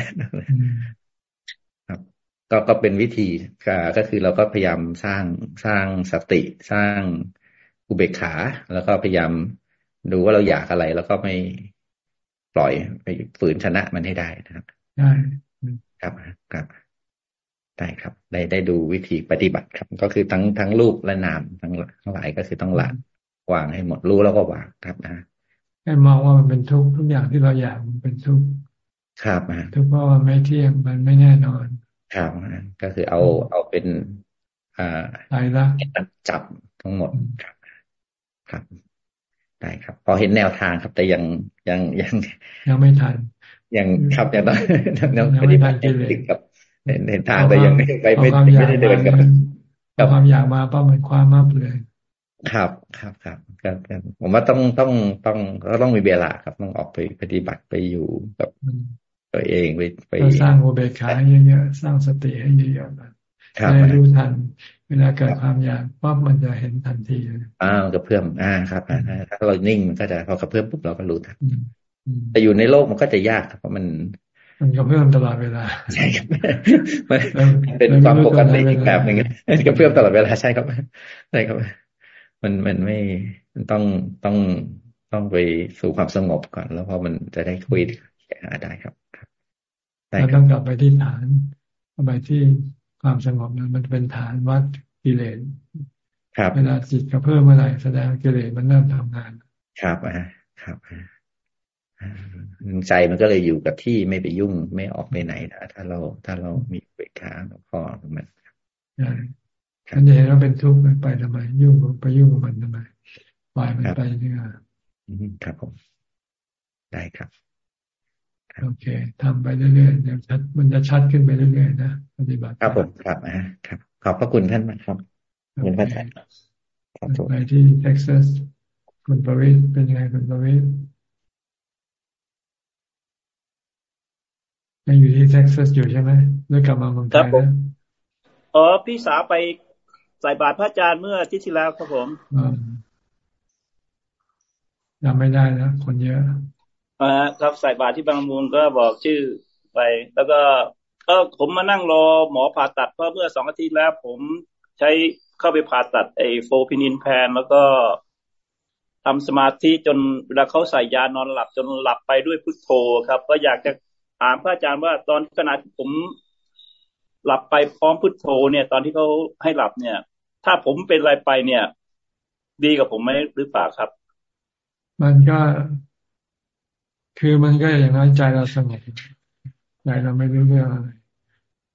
ก็ก็เป็นวิธีก็คือเราก็พยายามสร้างสร้างสติสร้างอุเบกขา แล้วก็พยายามดูว่าเราอยากอะไร แล้วก็ไม่ปล่อยไปฝืนชนะมันให้ได้นะครับได้ครับครับได้ครับ ได้ได้ดูวิธีปฏิบัติครับ ก็คือทั้งทั้งรูปและนามทั้งทั้งหลายก็คือต้องละวางให้หมดรู้แล้วก็วางครับนะให้มองว่ามันเป็นทุกทุกอย่างที่เราอยากมันเป็นทุกครับนะทุกเพราะว่าไม่เที่ยงมันไม่แน่นอน ครับก็คือเอาเอาเป็นอ่าตายละจับทั้งหมดครับ ครับได้ครับ พอเห็นแนวทางครับ แต่ยังยังยังยังไม่ทันยังครับยังต้องยังปฏิบัติติดกับเห็นเห็นทางแต่ยังไม่ไปไม่ไม่ได้เดินกับกับความอยากมาป้ามันความมากเลยครับครับครับครับผมว่าต้องต้องต้องก็ต้องมีเวลาครับต้องออกไปปฏิบัติไปอยู่กับ ตัวเองไปไปสร้างโอเบคาเยอะๆสร้างสติให้เยอะๆให้รู้ทัน เวลาเกิดความอยากปั๊บมันจะเห็นทันทีอ้าวกระเพื่อมอ่าครับถ้าเรานิ่งมันก็จะพอกระเพื่อมปุ๊บเราก็รู้ทันแต่อยู่ในโลกมันก็จะยากเพราะมันมันก็เพิ่มตลอดเวลาใช่ครับมันเป็นความปกติอีกแบบหนึ่งก็เพิ่มตลอดเวลาใช่ครับใช่ครับ มันมันไม่มันต้องต้องต้องไปสู่ความสงบก่อน แล้วพอมันจะได้คุยหาได้ครับครับ เราต้องกลับไปที่ฐานกลับไปที่ความสงบนั้นมันเป็นฐานวัดกิเลสครับเวลาจิตกระเพิ่มเมื่อไหร่แสดงกิเลสมันเริ่มทำงาน ครับอ่าครับใจมันก็เลยอยู่กับที่ไม่ไปยุ่งไม่ออกไปไหนนะถ้าเราถ้าเรามีเบกขาพอมันใช่ขันเห็นว่าเป็นทุกข์ไปทำไม ยุ่งไปยุ่งกับมันทำไมปล่อยมันไปนี่คครับผม ได้ครับ โอเคทำไปเรื่อยๆเดี๋ยวชัดมันจะชัดขึ้นไปเรื่อยๆนะปฏิบัติครับผมครับอ่าครับ ขอบพระคุณท่านมากครับคุณพระอาจารย์ไปที่เท็กซัสคุณประวิทย์เป็นยังไงคุณประวิทย์ยังอยู่ที่เท็กซัสอยู่ใช่ไหมเมื่อกลับมาเมืองไทยนะอ๋อพี่สาวไปใส่บาตรพระอาจารย์เมื่อที่ที่แล้วครับผมยังไม่ได้นะคนเยอะ อ่าครับใส่บาตรที่บางมูลก็บอกชื่อไป แล้วก็ก็ผมมานั่งรอหมอผ่าตัดเพราะเมื่อสองอาทิตย์แล้ว ผมใช้เข้าไปผ่าตัดไอ้โฟพินินแพนแล้วก็ทำสมาธิจนเวลาเขาใส่ยานอนหลับจนหลับไปด้วยพุทโธครับ ก็อยากจะถามพระอาจารย์ว่าตอนขณะที่ผมหลับไปพร้อมพุทโธเนี่ย ตอนที่เขาให้หลับเนี่ย ถ้าผมเป็นอะไรไปเนี่ย ดีกับผมไหมหรือเปล่าครับ มันก็ คือมันก็อย่างน้อยใจเราสงบใจเราไม่รู้เรื่องอะไร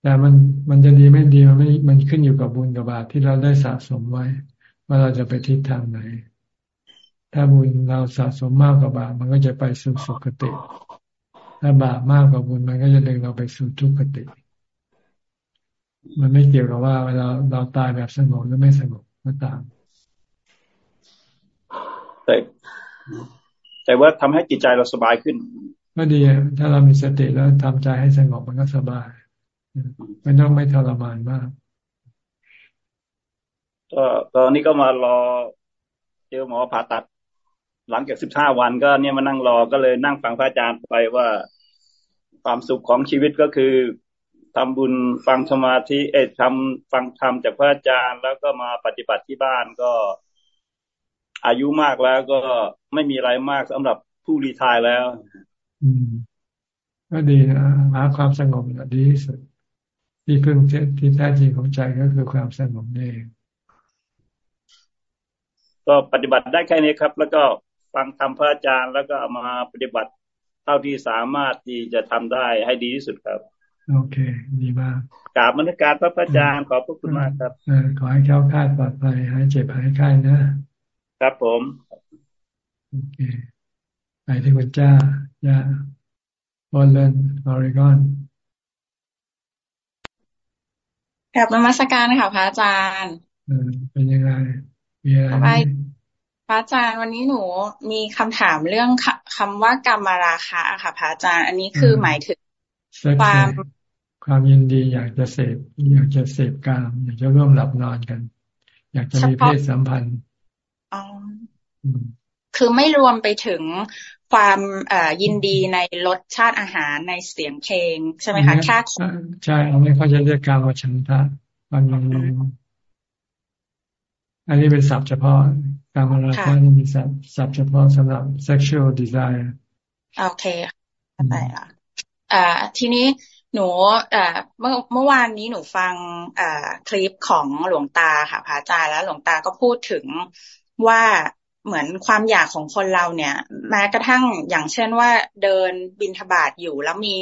แต่มันมันจะดีไม่ดีมันไม่มันขึ้นอยู่กับบุญกับบาปที่เราได้สะสมไว้ ว่าเราจะไปทิศทางไหน ถ้าบุญเราสะสมมากกว่าบาปมันก็จะไปสู่สุคติ ถ้าบาปมากกว่าบุญมันก็จะดึงเราไปสู่ทุกขติ มันไม่เกี่ยวกับว่าเวลาเราตายแบบสงบหรือไม่สงบก็ตามแต่ แต่ว่าทำให้จิตใจเราสบายขึ้น ก็ดีถ้าเรามีสติแล้วทำใจให้สงบมันก็สบายไม่ต้องไม่ทรมานมากก็ตอนนี้ก็มารอเจอหมอผ่าตัด หลังจากสิบห้าวันก็เนี่ยมานั่งรอก็เลยนั่งฟังพระอาจารย์ไปว่าความสุขของชีวิตก็คือทำบุญฟังสมาธิเอ็ดทำฟังธรรมจากพระอาจารย์ แล้วก็มาปฏิบัติที่บ้านก็ อายุมากแล้วก็ไม่มีอะไรมากสำหรับผู้รีทายแล้ว อืมก็ดีนะหาความสงบดีที่สุด ที่พึ่งที่แท้จริงของใจก็คือความสงบนี่เองก็ปฏิบัติได้แค่นี้ครับ แล้วก็ฟังธรรมพระอาจารย์ แล้วก็มาปฏิบัติเท่าที่สามารถที่จะทำได้ให้ดีที่สุดครับ โอเค ดีมากกราบมรดการพระอาจารย์ขอบพระคุณมากครับขอให้เข้าคาดปลอดภัยหายเจ็บหายไข้นะ ครับผมโอเคไปที่คุณจ้าจ้าบอลเลนออริกอนกลับมามาสการค่ะพระอาจารย์เป็นยังไงมีอะไรพระอาจารย์วันนี้หนูมีคำถามเรื่องคำว่ากรรมราคะค่ะพระอาจารย์ อันนี้คือหมายถึงความความยินดีอยากจะเสพอยากจะเสพกามอยากจะร่วมหลับนอนกัน อยากจะมีเพศสัมพันธ์อ๋อ คือไม่รวมไปถึงความยินดีในรสชาติอาหารในเสียงเพลง ใช่ไหมคะแค่ใช่อันนี้เขาจะเรียกการว่าฉันทะความยินดีอันนี้เป็นศัพท์เฉพาะการมาราธอนมีศัพท์ศัพท์เฉพาะสำหรับ sexual desire โอเคเข้าใจอะอ่าทีนี้หนูอ่าเมื่อเมื่อวานนี้หนูฟังอ่าคลิปของหลวงตาค่ะพระอาจารย์แล้วหลวงตาก็พูดถึง ว่าเหมือนความอยากของคนเราเนี่ยแม้กระทั่งอย่างเช่นว่าเดินบินทบาทอยู่แล้วมี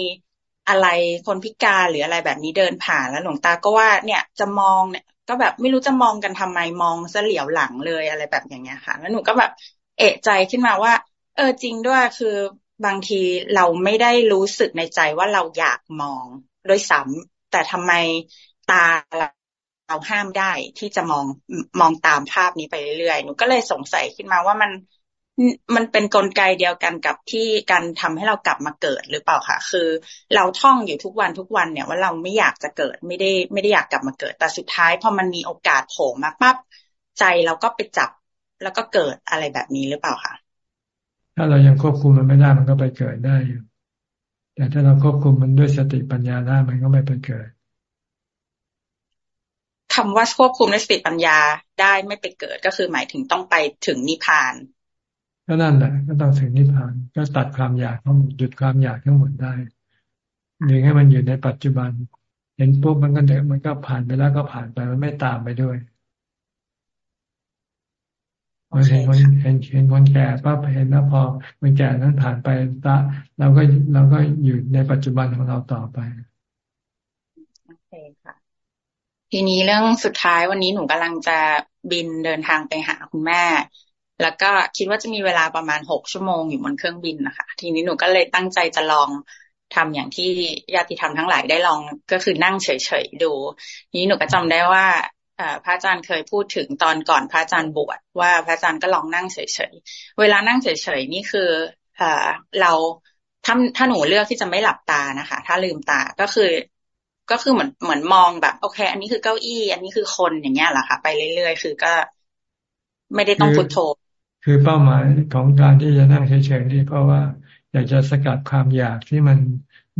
อะไรคนพิการหรืออะไรแบบนี้เดินผ่านแล้วหลวงตาก็ว่าเนี่ยจะมองเนี่ยก็แบบไม่รู้จะมองกันทำไมมองเสลียวหลังเลยอะไรแบบอย่างเงี้ยค่ะ แล้วหนูก็แบบเอะใจขึ้นมาว่า เออจริงด้วยคือบางทีเราไม่ได้รู้สึกในใจว่าเราอยากมองโดยซ้ำแต่ทำไมตาเรา เราห้ามได้ที่จะมองมองตามภาพนี้ไปเรื่อยๆหนูก็เลยสงสัยขึ้นมาว่ามันมันเป็นนกลไกเดียวกันกับที่การทำให้เรากลับมาเกิดหรือเปล่าคะคือ เราท่องอยู่ทุกวันทุกวันเนี่ยว่าเราไม่อยากจะเกิดไม่ได้ไม่ได้อยากกลับมาเกิด แต่สุดท้ายพอมันมีโอกาสโผล่มาปั๊บใจเราก็ไปจับแล้วก็เกิดอะไรแบบนี้หรือเปล่าคะถ้าเรายังควบคุมมันไม่ได้มันก็ไปเกิดได้อยู่แต่ถ้าเราควบคุมมันด้วยสติปัญญาได้มันก็ไม่ไปเกิด คำว่าควบคุมด้วยสติปัญญาได้ไม่ไปเกิดก็คือหมายถึงต้องไปถึงนิพพาน ก็นั่นแหละก็ต้องถึงนิพพาน ก็ตัดความอยากทั้งหมดหยุดความอยากทั้งหมดได้ดึงให้มันอยู่ในปัจจุบัน เห็นปุ๊บมันก็เดี๋ยวมันก็ผ่านไปแล้วก็ผ่านไปมันไม่ตามไปด้วยมันเห็นคนเห็นเห็นคนแก่ปั๊บเห็นแล้วพอมันแก่นั้นผ่านไปตาเราก็เราก็อยู่ในปัจจุบันของเราต่อไปโอเคค่ะ ทีนี้เรื่องสุดท้ายวันนี้หนูกำลังจะบินเดินทางไปหาคุณแม่ แล้วก็คิดว่าจะมีเวลาประมาณหกชั่วโมงอยู่บนเครื่องบินนะคะ ทีนี้หนูก็เลยตั้งใจจะลองทำอย่างที่ญาติธรรมทั้งหลายได้ลองก็คือนั่งเฉยๆดู นี้หนูก็จำได้ว่าพระอาจารย์เคยพูดถึงตอนก่อนพระอาจารย์บวชว่าพระอาจารย์ก็ลองนั่งเฉยๆ เวลานั่งเฉยๆนี่คือเราถ้าถ้าหนูเลือกที่จะไม่หลับตานะคะ ถ้าลืมตาก็คือ ก็คือเหมือนเหมือนมองแบบ โอเค อันนี้คือเก้าอี้ อันนี้คือคนอย่างเงี้ยแหละค่ะ ไปเรื่อยๆคือก็ ไม่ได้ต้องพุทโธคือเป้าหมายของการที่จะนั่งเฉยๆนี่เพราะว่าอยากจะสกัดความอยากที่มัน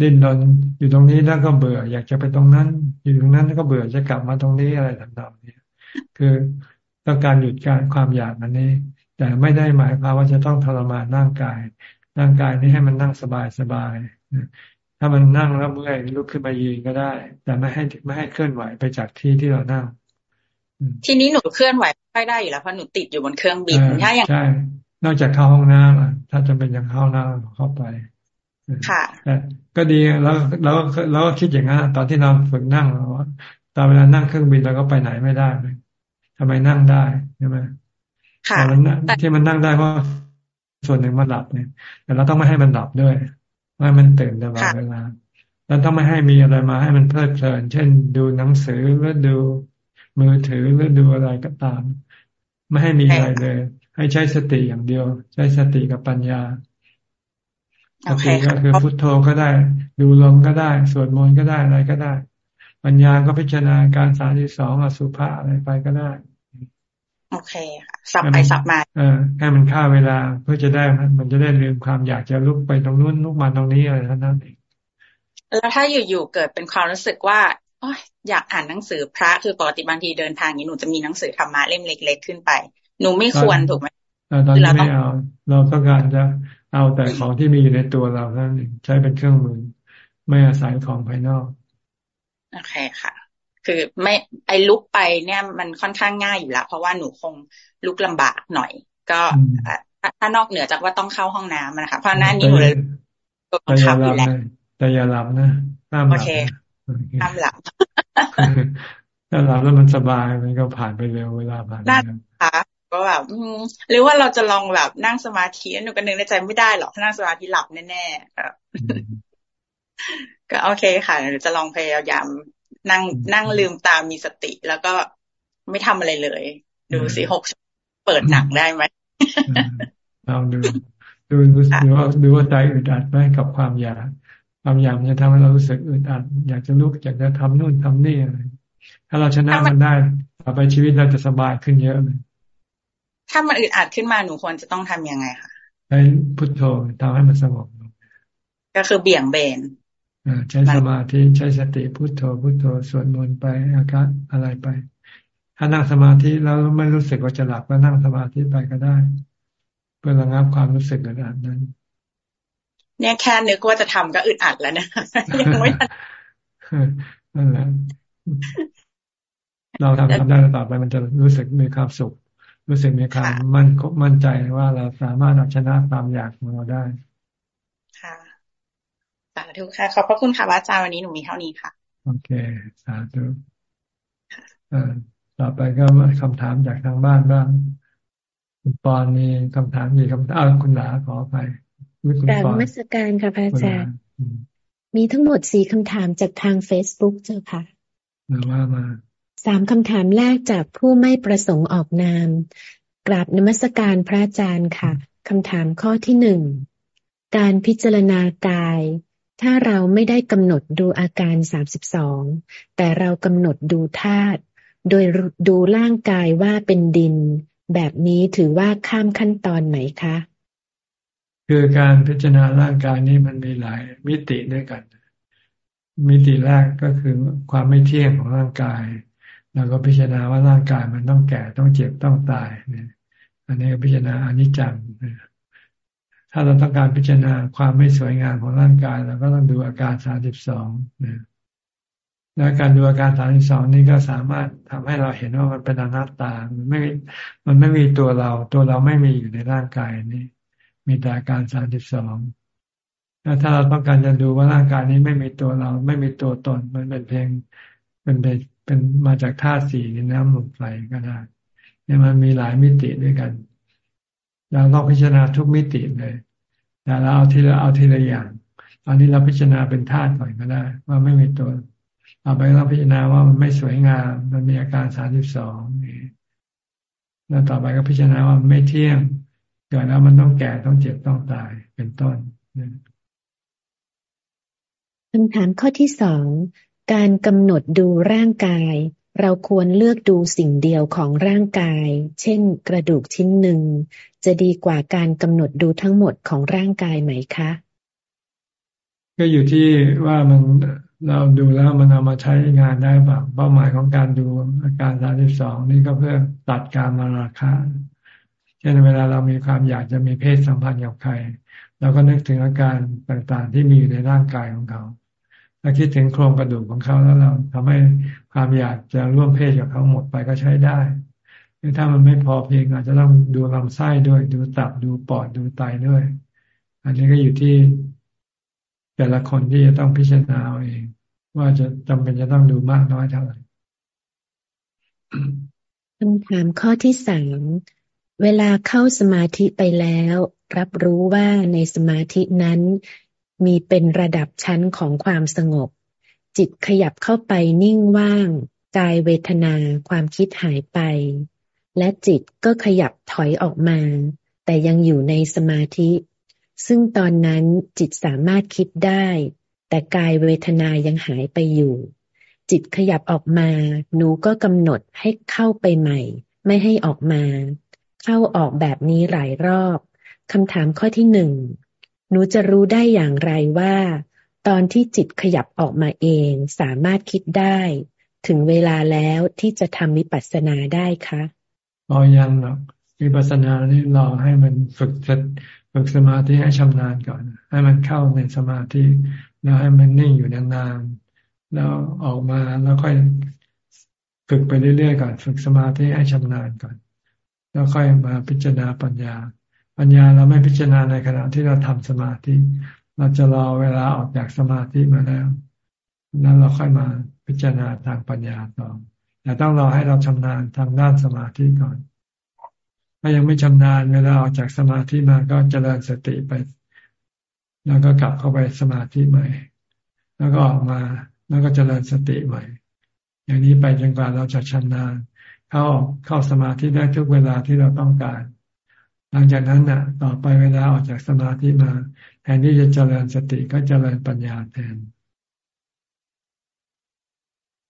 ดิ้นรนอยู่ตรงนี้แล้วก็เบื่อ อยากจะไปตรงนั้น อยู่ตรงนั้นแล้วก็เบื่อจะกลับมาตรงนี้อะไรต่างๆเนี่ยคือต้องการหยุดการความอยากอันนี้ แต่ไม่ได้หมายความว่าจะต้องทรมานร่างกาย ร่างกายนี้ให้มันนั่งสบายสบาย ถ้ามันนั่งแล้วเมื่อยลุกขึ้นมายืนก็ได้ แต่ไม่ให้ไม่ให้เคลื่อนไหวไปจากที่ที่เรานั่ง ทีนี้หนูเคลื่อนไหวไม่ได้อยู่แล้วเพราะหนูติดอยู่บนเครื่องบินถ้าอย่างใช่ นอกจากเข้าห้องน้ำอะถ้าจะเป็นอย่างเข้าน้ำเข้าไปค่ะก็ดีแล้วเราเราก็คิดอย่างนั้นตอนที่เราฝึกนั่งเราตอนเวลานั่งเครื่องบินเราก็ไปไหนไม่ได้เลยทำไมนั่งได้ใช่ไหมค่ะที่มันนั่งได้เพราะส่วนหนึ่งมันหลับเนี่ยแต่เราต้องไม่ให้มันหลับด้วย ไม่ให้มันตื่นตลอดเวลา แล้วต้องไม่ให้มีอะไรมาให้มันเพลิดเพลิน เช่น ดูหนังสือหรือดูมือถือหรือดูอะไรก็ตาม ไม่ให้มีอะไรเลย ให้ใช้สติอย่างเดียว ใช้สติกับปัญญาสติก็คือพุทโธก็ได้ ดูลมก็ได้สวดมนต์ก็ได้อะไรก็ได้ ปัญญาก็พิจารณาการสามที่สองอสุภะอะไรไปก็ได้ โอเคค่ะ สับไปสับมาเออให้มันฆ่าเวลาเพื่อจะได้มันจะได้ลืมความอยากจะลุกไปตรงนู้นลุกมาตรงนี้อะไรเท่านั้นเองแล้วถ้าอยู่ๆเกิดเป็นความรู้สึกว่าออยากอ่านหนังสือพระคือปกติบางทีเดินทางนี้หนูจะมีหนังสือธรรมะเล่มเล็ก ๆ ขึ้นไป หนูไม่ควรถูกไหมตอนนี้ไม่เอาเราต้องการจะเอาแต่ของที่มีอยู่ในตัวเรานั่นเองใช้เป็นเครื่องมือ ไม่อาศัยของภายนอกโอเคค่ะ คือไม่ไอ้ลุกไปเนี่ยมันค่อนข้างง่ายอยู่แล้วเพราะว่าหนูคงลุกลำบากหน่อย ก็ถ้านอกเหนือจากว่าต้องเข้าห้องน้ำนะคะเพราะนั้นนี้หนูเลยตัวบังคับอยู่แล้วแต่อย่าหลับนะห้ามหลับห้ามหลับถ้าหลับแล้วมันสบายมันก็ผ่านไปเร็วเวลาผ่านไปค่ะก็แบบหรือว่าเราจะลองแบบนั่งสมาธิหนูก็นึกในใจไม่ได้หรอกถ้านั่งสมาธิหลับแน่ๆก็โอเคค่ะหนูจะลองพยายาม นั่งนั่งลืมตามีสติ แล้วก็ไม่ทำอะไรเลย ดูสิหกเปิดหนังได้ไหมลองดูดูดูว่าดูว่าใจอึดอัดไหมกับความอยากความอยากมันจะทำให้เรารู้สึกอึดอัดอยากจะลุกอยากจะทำนู่นทำนี่อะไรถ้าเราชนะมันได้ต่อไปชีวิตเราจะสบายขึ้นเยอะเลยถ้ามันอึดอัดขึ้นมาหนูควรจะต้องทํำยังไงคะใช้พุทโธทำให้มันสงบก็คือเบี่ยงเบน ใช้สมาธิใช้สติพุโทโธพุโทโธสวดมนต์ไปอาการอะไรไป ถ้านั่งสมาธิแล้วไม่รู้สึกว่าจะหลับก็นั่งสมาธิไปก็ได้ เพื่อระงับความรู้สึกอึดอัดนั้น เนี่ยแค่นึกว่าจะทำก็อึดอัดแล้วนะยังไม่นั่นแหละเราทำทำได้ต่อไปมันจะรู้สึกมีความสุข รู้สึกมีความมั่นมั่นใจว่าเราสามารถเอาชนะความอยากของเราได้าธุค่ะ ขอบพระคุณค่ะอาจารย์วันนี้หนูมีเท่านี้ค่ะ โอเค สาธุต่อไปก็คำถามจากทางบ้านบ้างคุณปอนมีคำถามมีคำถามคุณหลาขอไปการมัสการค่ะพระอาจารย์ มีทั้งหมดสี่คำถามจากทางเฟซบุ๊กเจ้าค่ะหรือว่ามาสามคำถามแรกจากผู้ไม่ประสงค์ออกนาม กราบนมัสการพระอาจารย์ค่ะคำถามข้อที่หนึ่งการพิจารณากาย ถ้าเราไม่ได้กำหนดดูอาการสามสิบสองแต่เรากำหนดดูธาตุโดยดูร่างกายว่าเป็นดิน แบบนี้ถือว่าข้ามขั้นตอนไหมคะ คือการพิจารณาร่างกายนี้มันมีหลายมิติด้วยกัน มิติแรกก็คือความไม่เที่ยงของร่างกายแล้วก็พิจารณาว่าร่างกายมันต้องแก่ต้องเจ็บต้องตายเนี่ยอันนี้ก็พิจารณาอนิจจัง ถ้าเราต้องการพิจารณาความไม่สวยงามของร่างกายเราก็ต้องดูอาการสามสิบสองนะและการดูอาการสามสิบสองนี้ก็สามารถทำให้เราเห็นว่ามันเป็นอนัตตา มันไม่ มันไม่มีตัวเรา ตัวเราไม่มีอยู่ในร่างกายนี้ มีแต่อาการสามสิบสองแล้วถ้าเราต้องการจะดูว่าร่างกายนี้ไม่มีตัวเรา ไม่มีตัวตน มันเป็นเพียงเป็นเป็นเป็นมาจากธาตุสี่น้ำลมไฟก็ได้เนี่ยมันมีหลายมิติด้วยกัน เราต้องพิจารณาทุกมิติเลยแต่เราเอาทีละเอาทีละอย่างตอนนี้เราพิจารณาเป็นธาตุก่อนก็ได้ ว่าไม่มีตัวเอาไปเราพิจารณาว่ามันไม่สวยงาม มันมีอาการสามสิบสองนี่แล้วต่อไปก็พิจารณาว่ามันไม่เที่ยงเกิดแล้วมันต้องแก่ต้องเจ็บต้องตายเป็นต้นคำถามข้อที่สองการกำหนดดูร่างกาย เราควรเลือกดูสิ่งเดียวของร่างกาย เช่น กระดูกชิ้นหนึ่ง จะดีกว่าการกำหนดดูทั้งหมดของร่างกายไหมคะ ก็อยู่ที่ว่ามันเราดูแล้วมันเอามาใช้งานได้แบบเป้าหมายของการดูอาการสาสิบสองนี่ก็เพื่อตัดการมาราคาเช่นเวลาเรามีความอยากจะมีเพศสัมพันธ์กับใครเราก็นึกถึงอาการต่างๆ ที่มีอยู่ในร่างกายของเขา ถ้าคิดถึงโครงกระดูกของเขาแล้วเราทำให้ความอยากจะร่วมเพศกับเขาหมดไปก็ใช้ได้หรือถ้ามันไม่พอเพียงอาจจะต้องดูลำไส้ด้วย ดูตับดูปอดดูไตด้วย อันนี้ก็อยู่ที่ แต่ละคนที่จะต้องพิจารณาเอง ว่าจะจำเป็นจะต้องดูมากน้อยเท่าไหร่คำถามข้อที่สามเวลาเข้าสมาธิไปแล้ว รับรู้ว่าในสมาธินั้น มีเป็นระดับชั้นของความสงบ จิตขยับเข้าไปนิ่งว่าง กายเวทนาความคิดหายไป และจิตก็ขยับถอยออกมา แต่ยังอยู่ในสมาธิ ซึ่งตอนนั้นจิตสามารถคิดได้ แต่กายเวทนายังหายไปอยู่ จิตขยับออกมา หนูก็กำหนดให้เข้าไปใหม่ ไม่ให้ออกมา เข้าออกแบบนี้หลายรอบคำถามข้อที่หนึ่ง หนูจะรู้ได้อย่างไรว่า ตอนที่จิตขยับออกมาเองสามารถคิดได้ ถึงเวลาแล้วที่จะทำวิปัสสนาได้คะรอยังหรอกวิปัสสนานี่รอให้มันฝึกฝึกสมาธิให้ชำนาญก่อน ให้มันเข้าในสมาธิแล้วให้มันนิ่งอยู่นานๆแล้วออกมาแล้วค่อยฝึกไปเรื่อยๆก่อน ฝึกสมาธิให้ชำนาญก่อน แล้วค่อยมาพิจารณาปัญญา ปัญญาเราไม่พิจารณาในขณะที่เราทำสมาธิ เราจะรอเวลาออกจากสมาธิมาแล้ว แล้วเราค่อยมาพิจารณาทางปัญญาต่อแต่ต้องรอให้เราชำนาญทางด้านสมาธิก่อน ถ้ายังไม่ชำนาญเวลาออกจากสมาธิมาก็เจริญสติไป แล้วก็กลับเข้าไปสมาธิใหม่ แล้วก็ออกมาแล้วก็เจริญสติใหม่ อย่างนี้ไปจนกว่าเราจะชำนาญ เข้าเข้าสมาธิได้ทุกเวลาที่เราต้องการ หลังจากนั้นน่ะ ต่อไปเวลาออกจากสมาธิมา แทนที่จะเจริญสติก็เจริญปัญญาแทน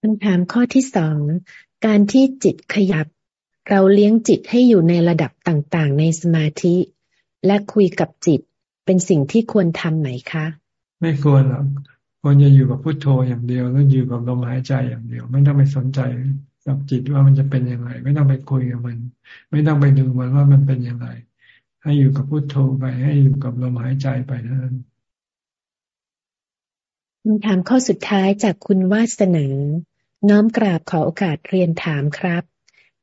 คำถามข้อที่สองการที่จิตขยับ เราเลี้ยงจิตให้อยู่ในระดับต่างๆ ในสมาธิ และคุยกับจิตเป็นสิ่งที่ควรทำไหมคะ ไม่ควรหรอกควรจะอยู่กับพุทโธอย่างเดียวแล้วอยู่กับลมหายใจอย่างเดียว ไม่ต้องไปสนใจกับจิตว่ามันจะเป็นยังไง ไม่ต้องไปคุยกับมัน ไม่ต้องไปดูมันว่ามันเป็นยังไง ให้อยู่กับพุโทโธไปให้อยู่กับลมหายใจไปนั้นคำถามข้อสุดท้ายจากคุณวาสนาน้อมกราบขอโอกาสเรียนถามครับ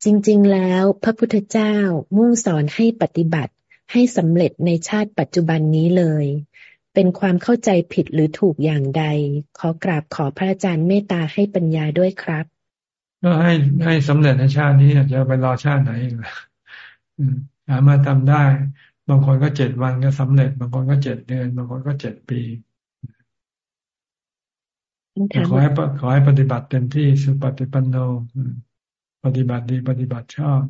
จริง ๆ แล้วพระพุทธเจ้ามุ่งสอนให้ปฏิบัติให้สำเร็จในชาติปัจจุบันนี้เลย เป็นความเข้าใจผิดหรือถูกอย่างใด ขอกราบขอพระอาจารย์เมตตาให้ปัญญาด้วยครับก็ให้ให้สำเร็จในชาตินี้จะไปรอชาติไหนอีกล่ะ สามารถทำได้ บางคนก็เจ็ดวันก็สำเร็จ บางคนก็เจ็ดเดือน บางคนก็เจ็ดปีขอให้ขอให้ปฏิบัติเต็มที่สุปฏิปันโน ปฏิบัติดีปฏิบัติชอบ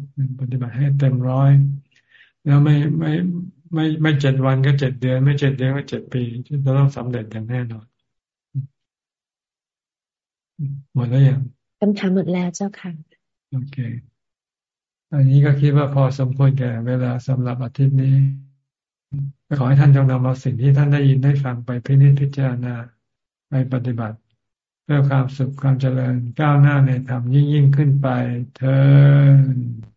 ปฏิบัติให้เต็มร้อย แล้วไม่ไม่ไม่ไม่เจ็ดวันก็เจ็ดเดือน ไม่เจ็ดเดือนก็เจ็ดปีจะต้องสำเร็จอย่างแน่นอนหมดแล้วยังคำถามหมดแล้วเจ้าค่ะ โอเค อันนี้ก็คิดว่าพอสมควรแก่เวลาสำหรับอาทิตย์นี้ ขอให้ท่านจงนำเอาสิ่งที่ท่านได้ยินได้ฟังไปพิจิจพิจารณาไปปฏิบัติ เพื่อความสุขความเจริญก้าวหน้าในธรรมยิ่งยิ่งขึ้นไปเธอ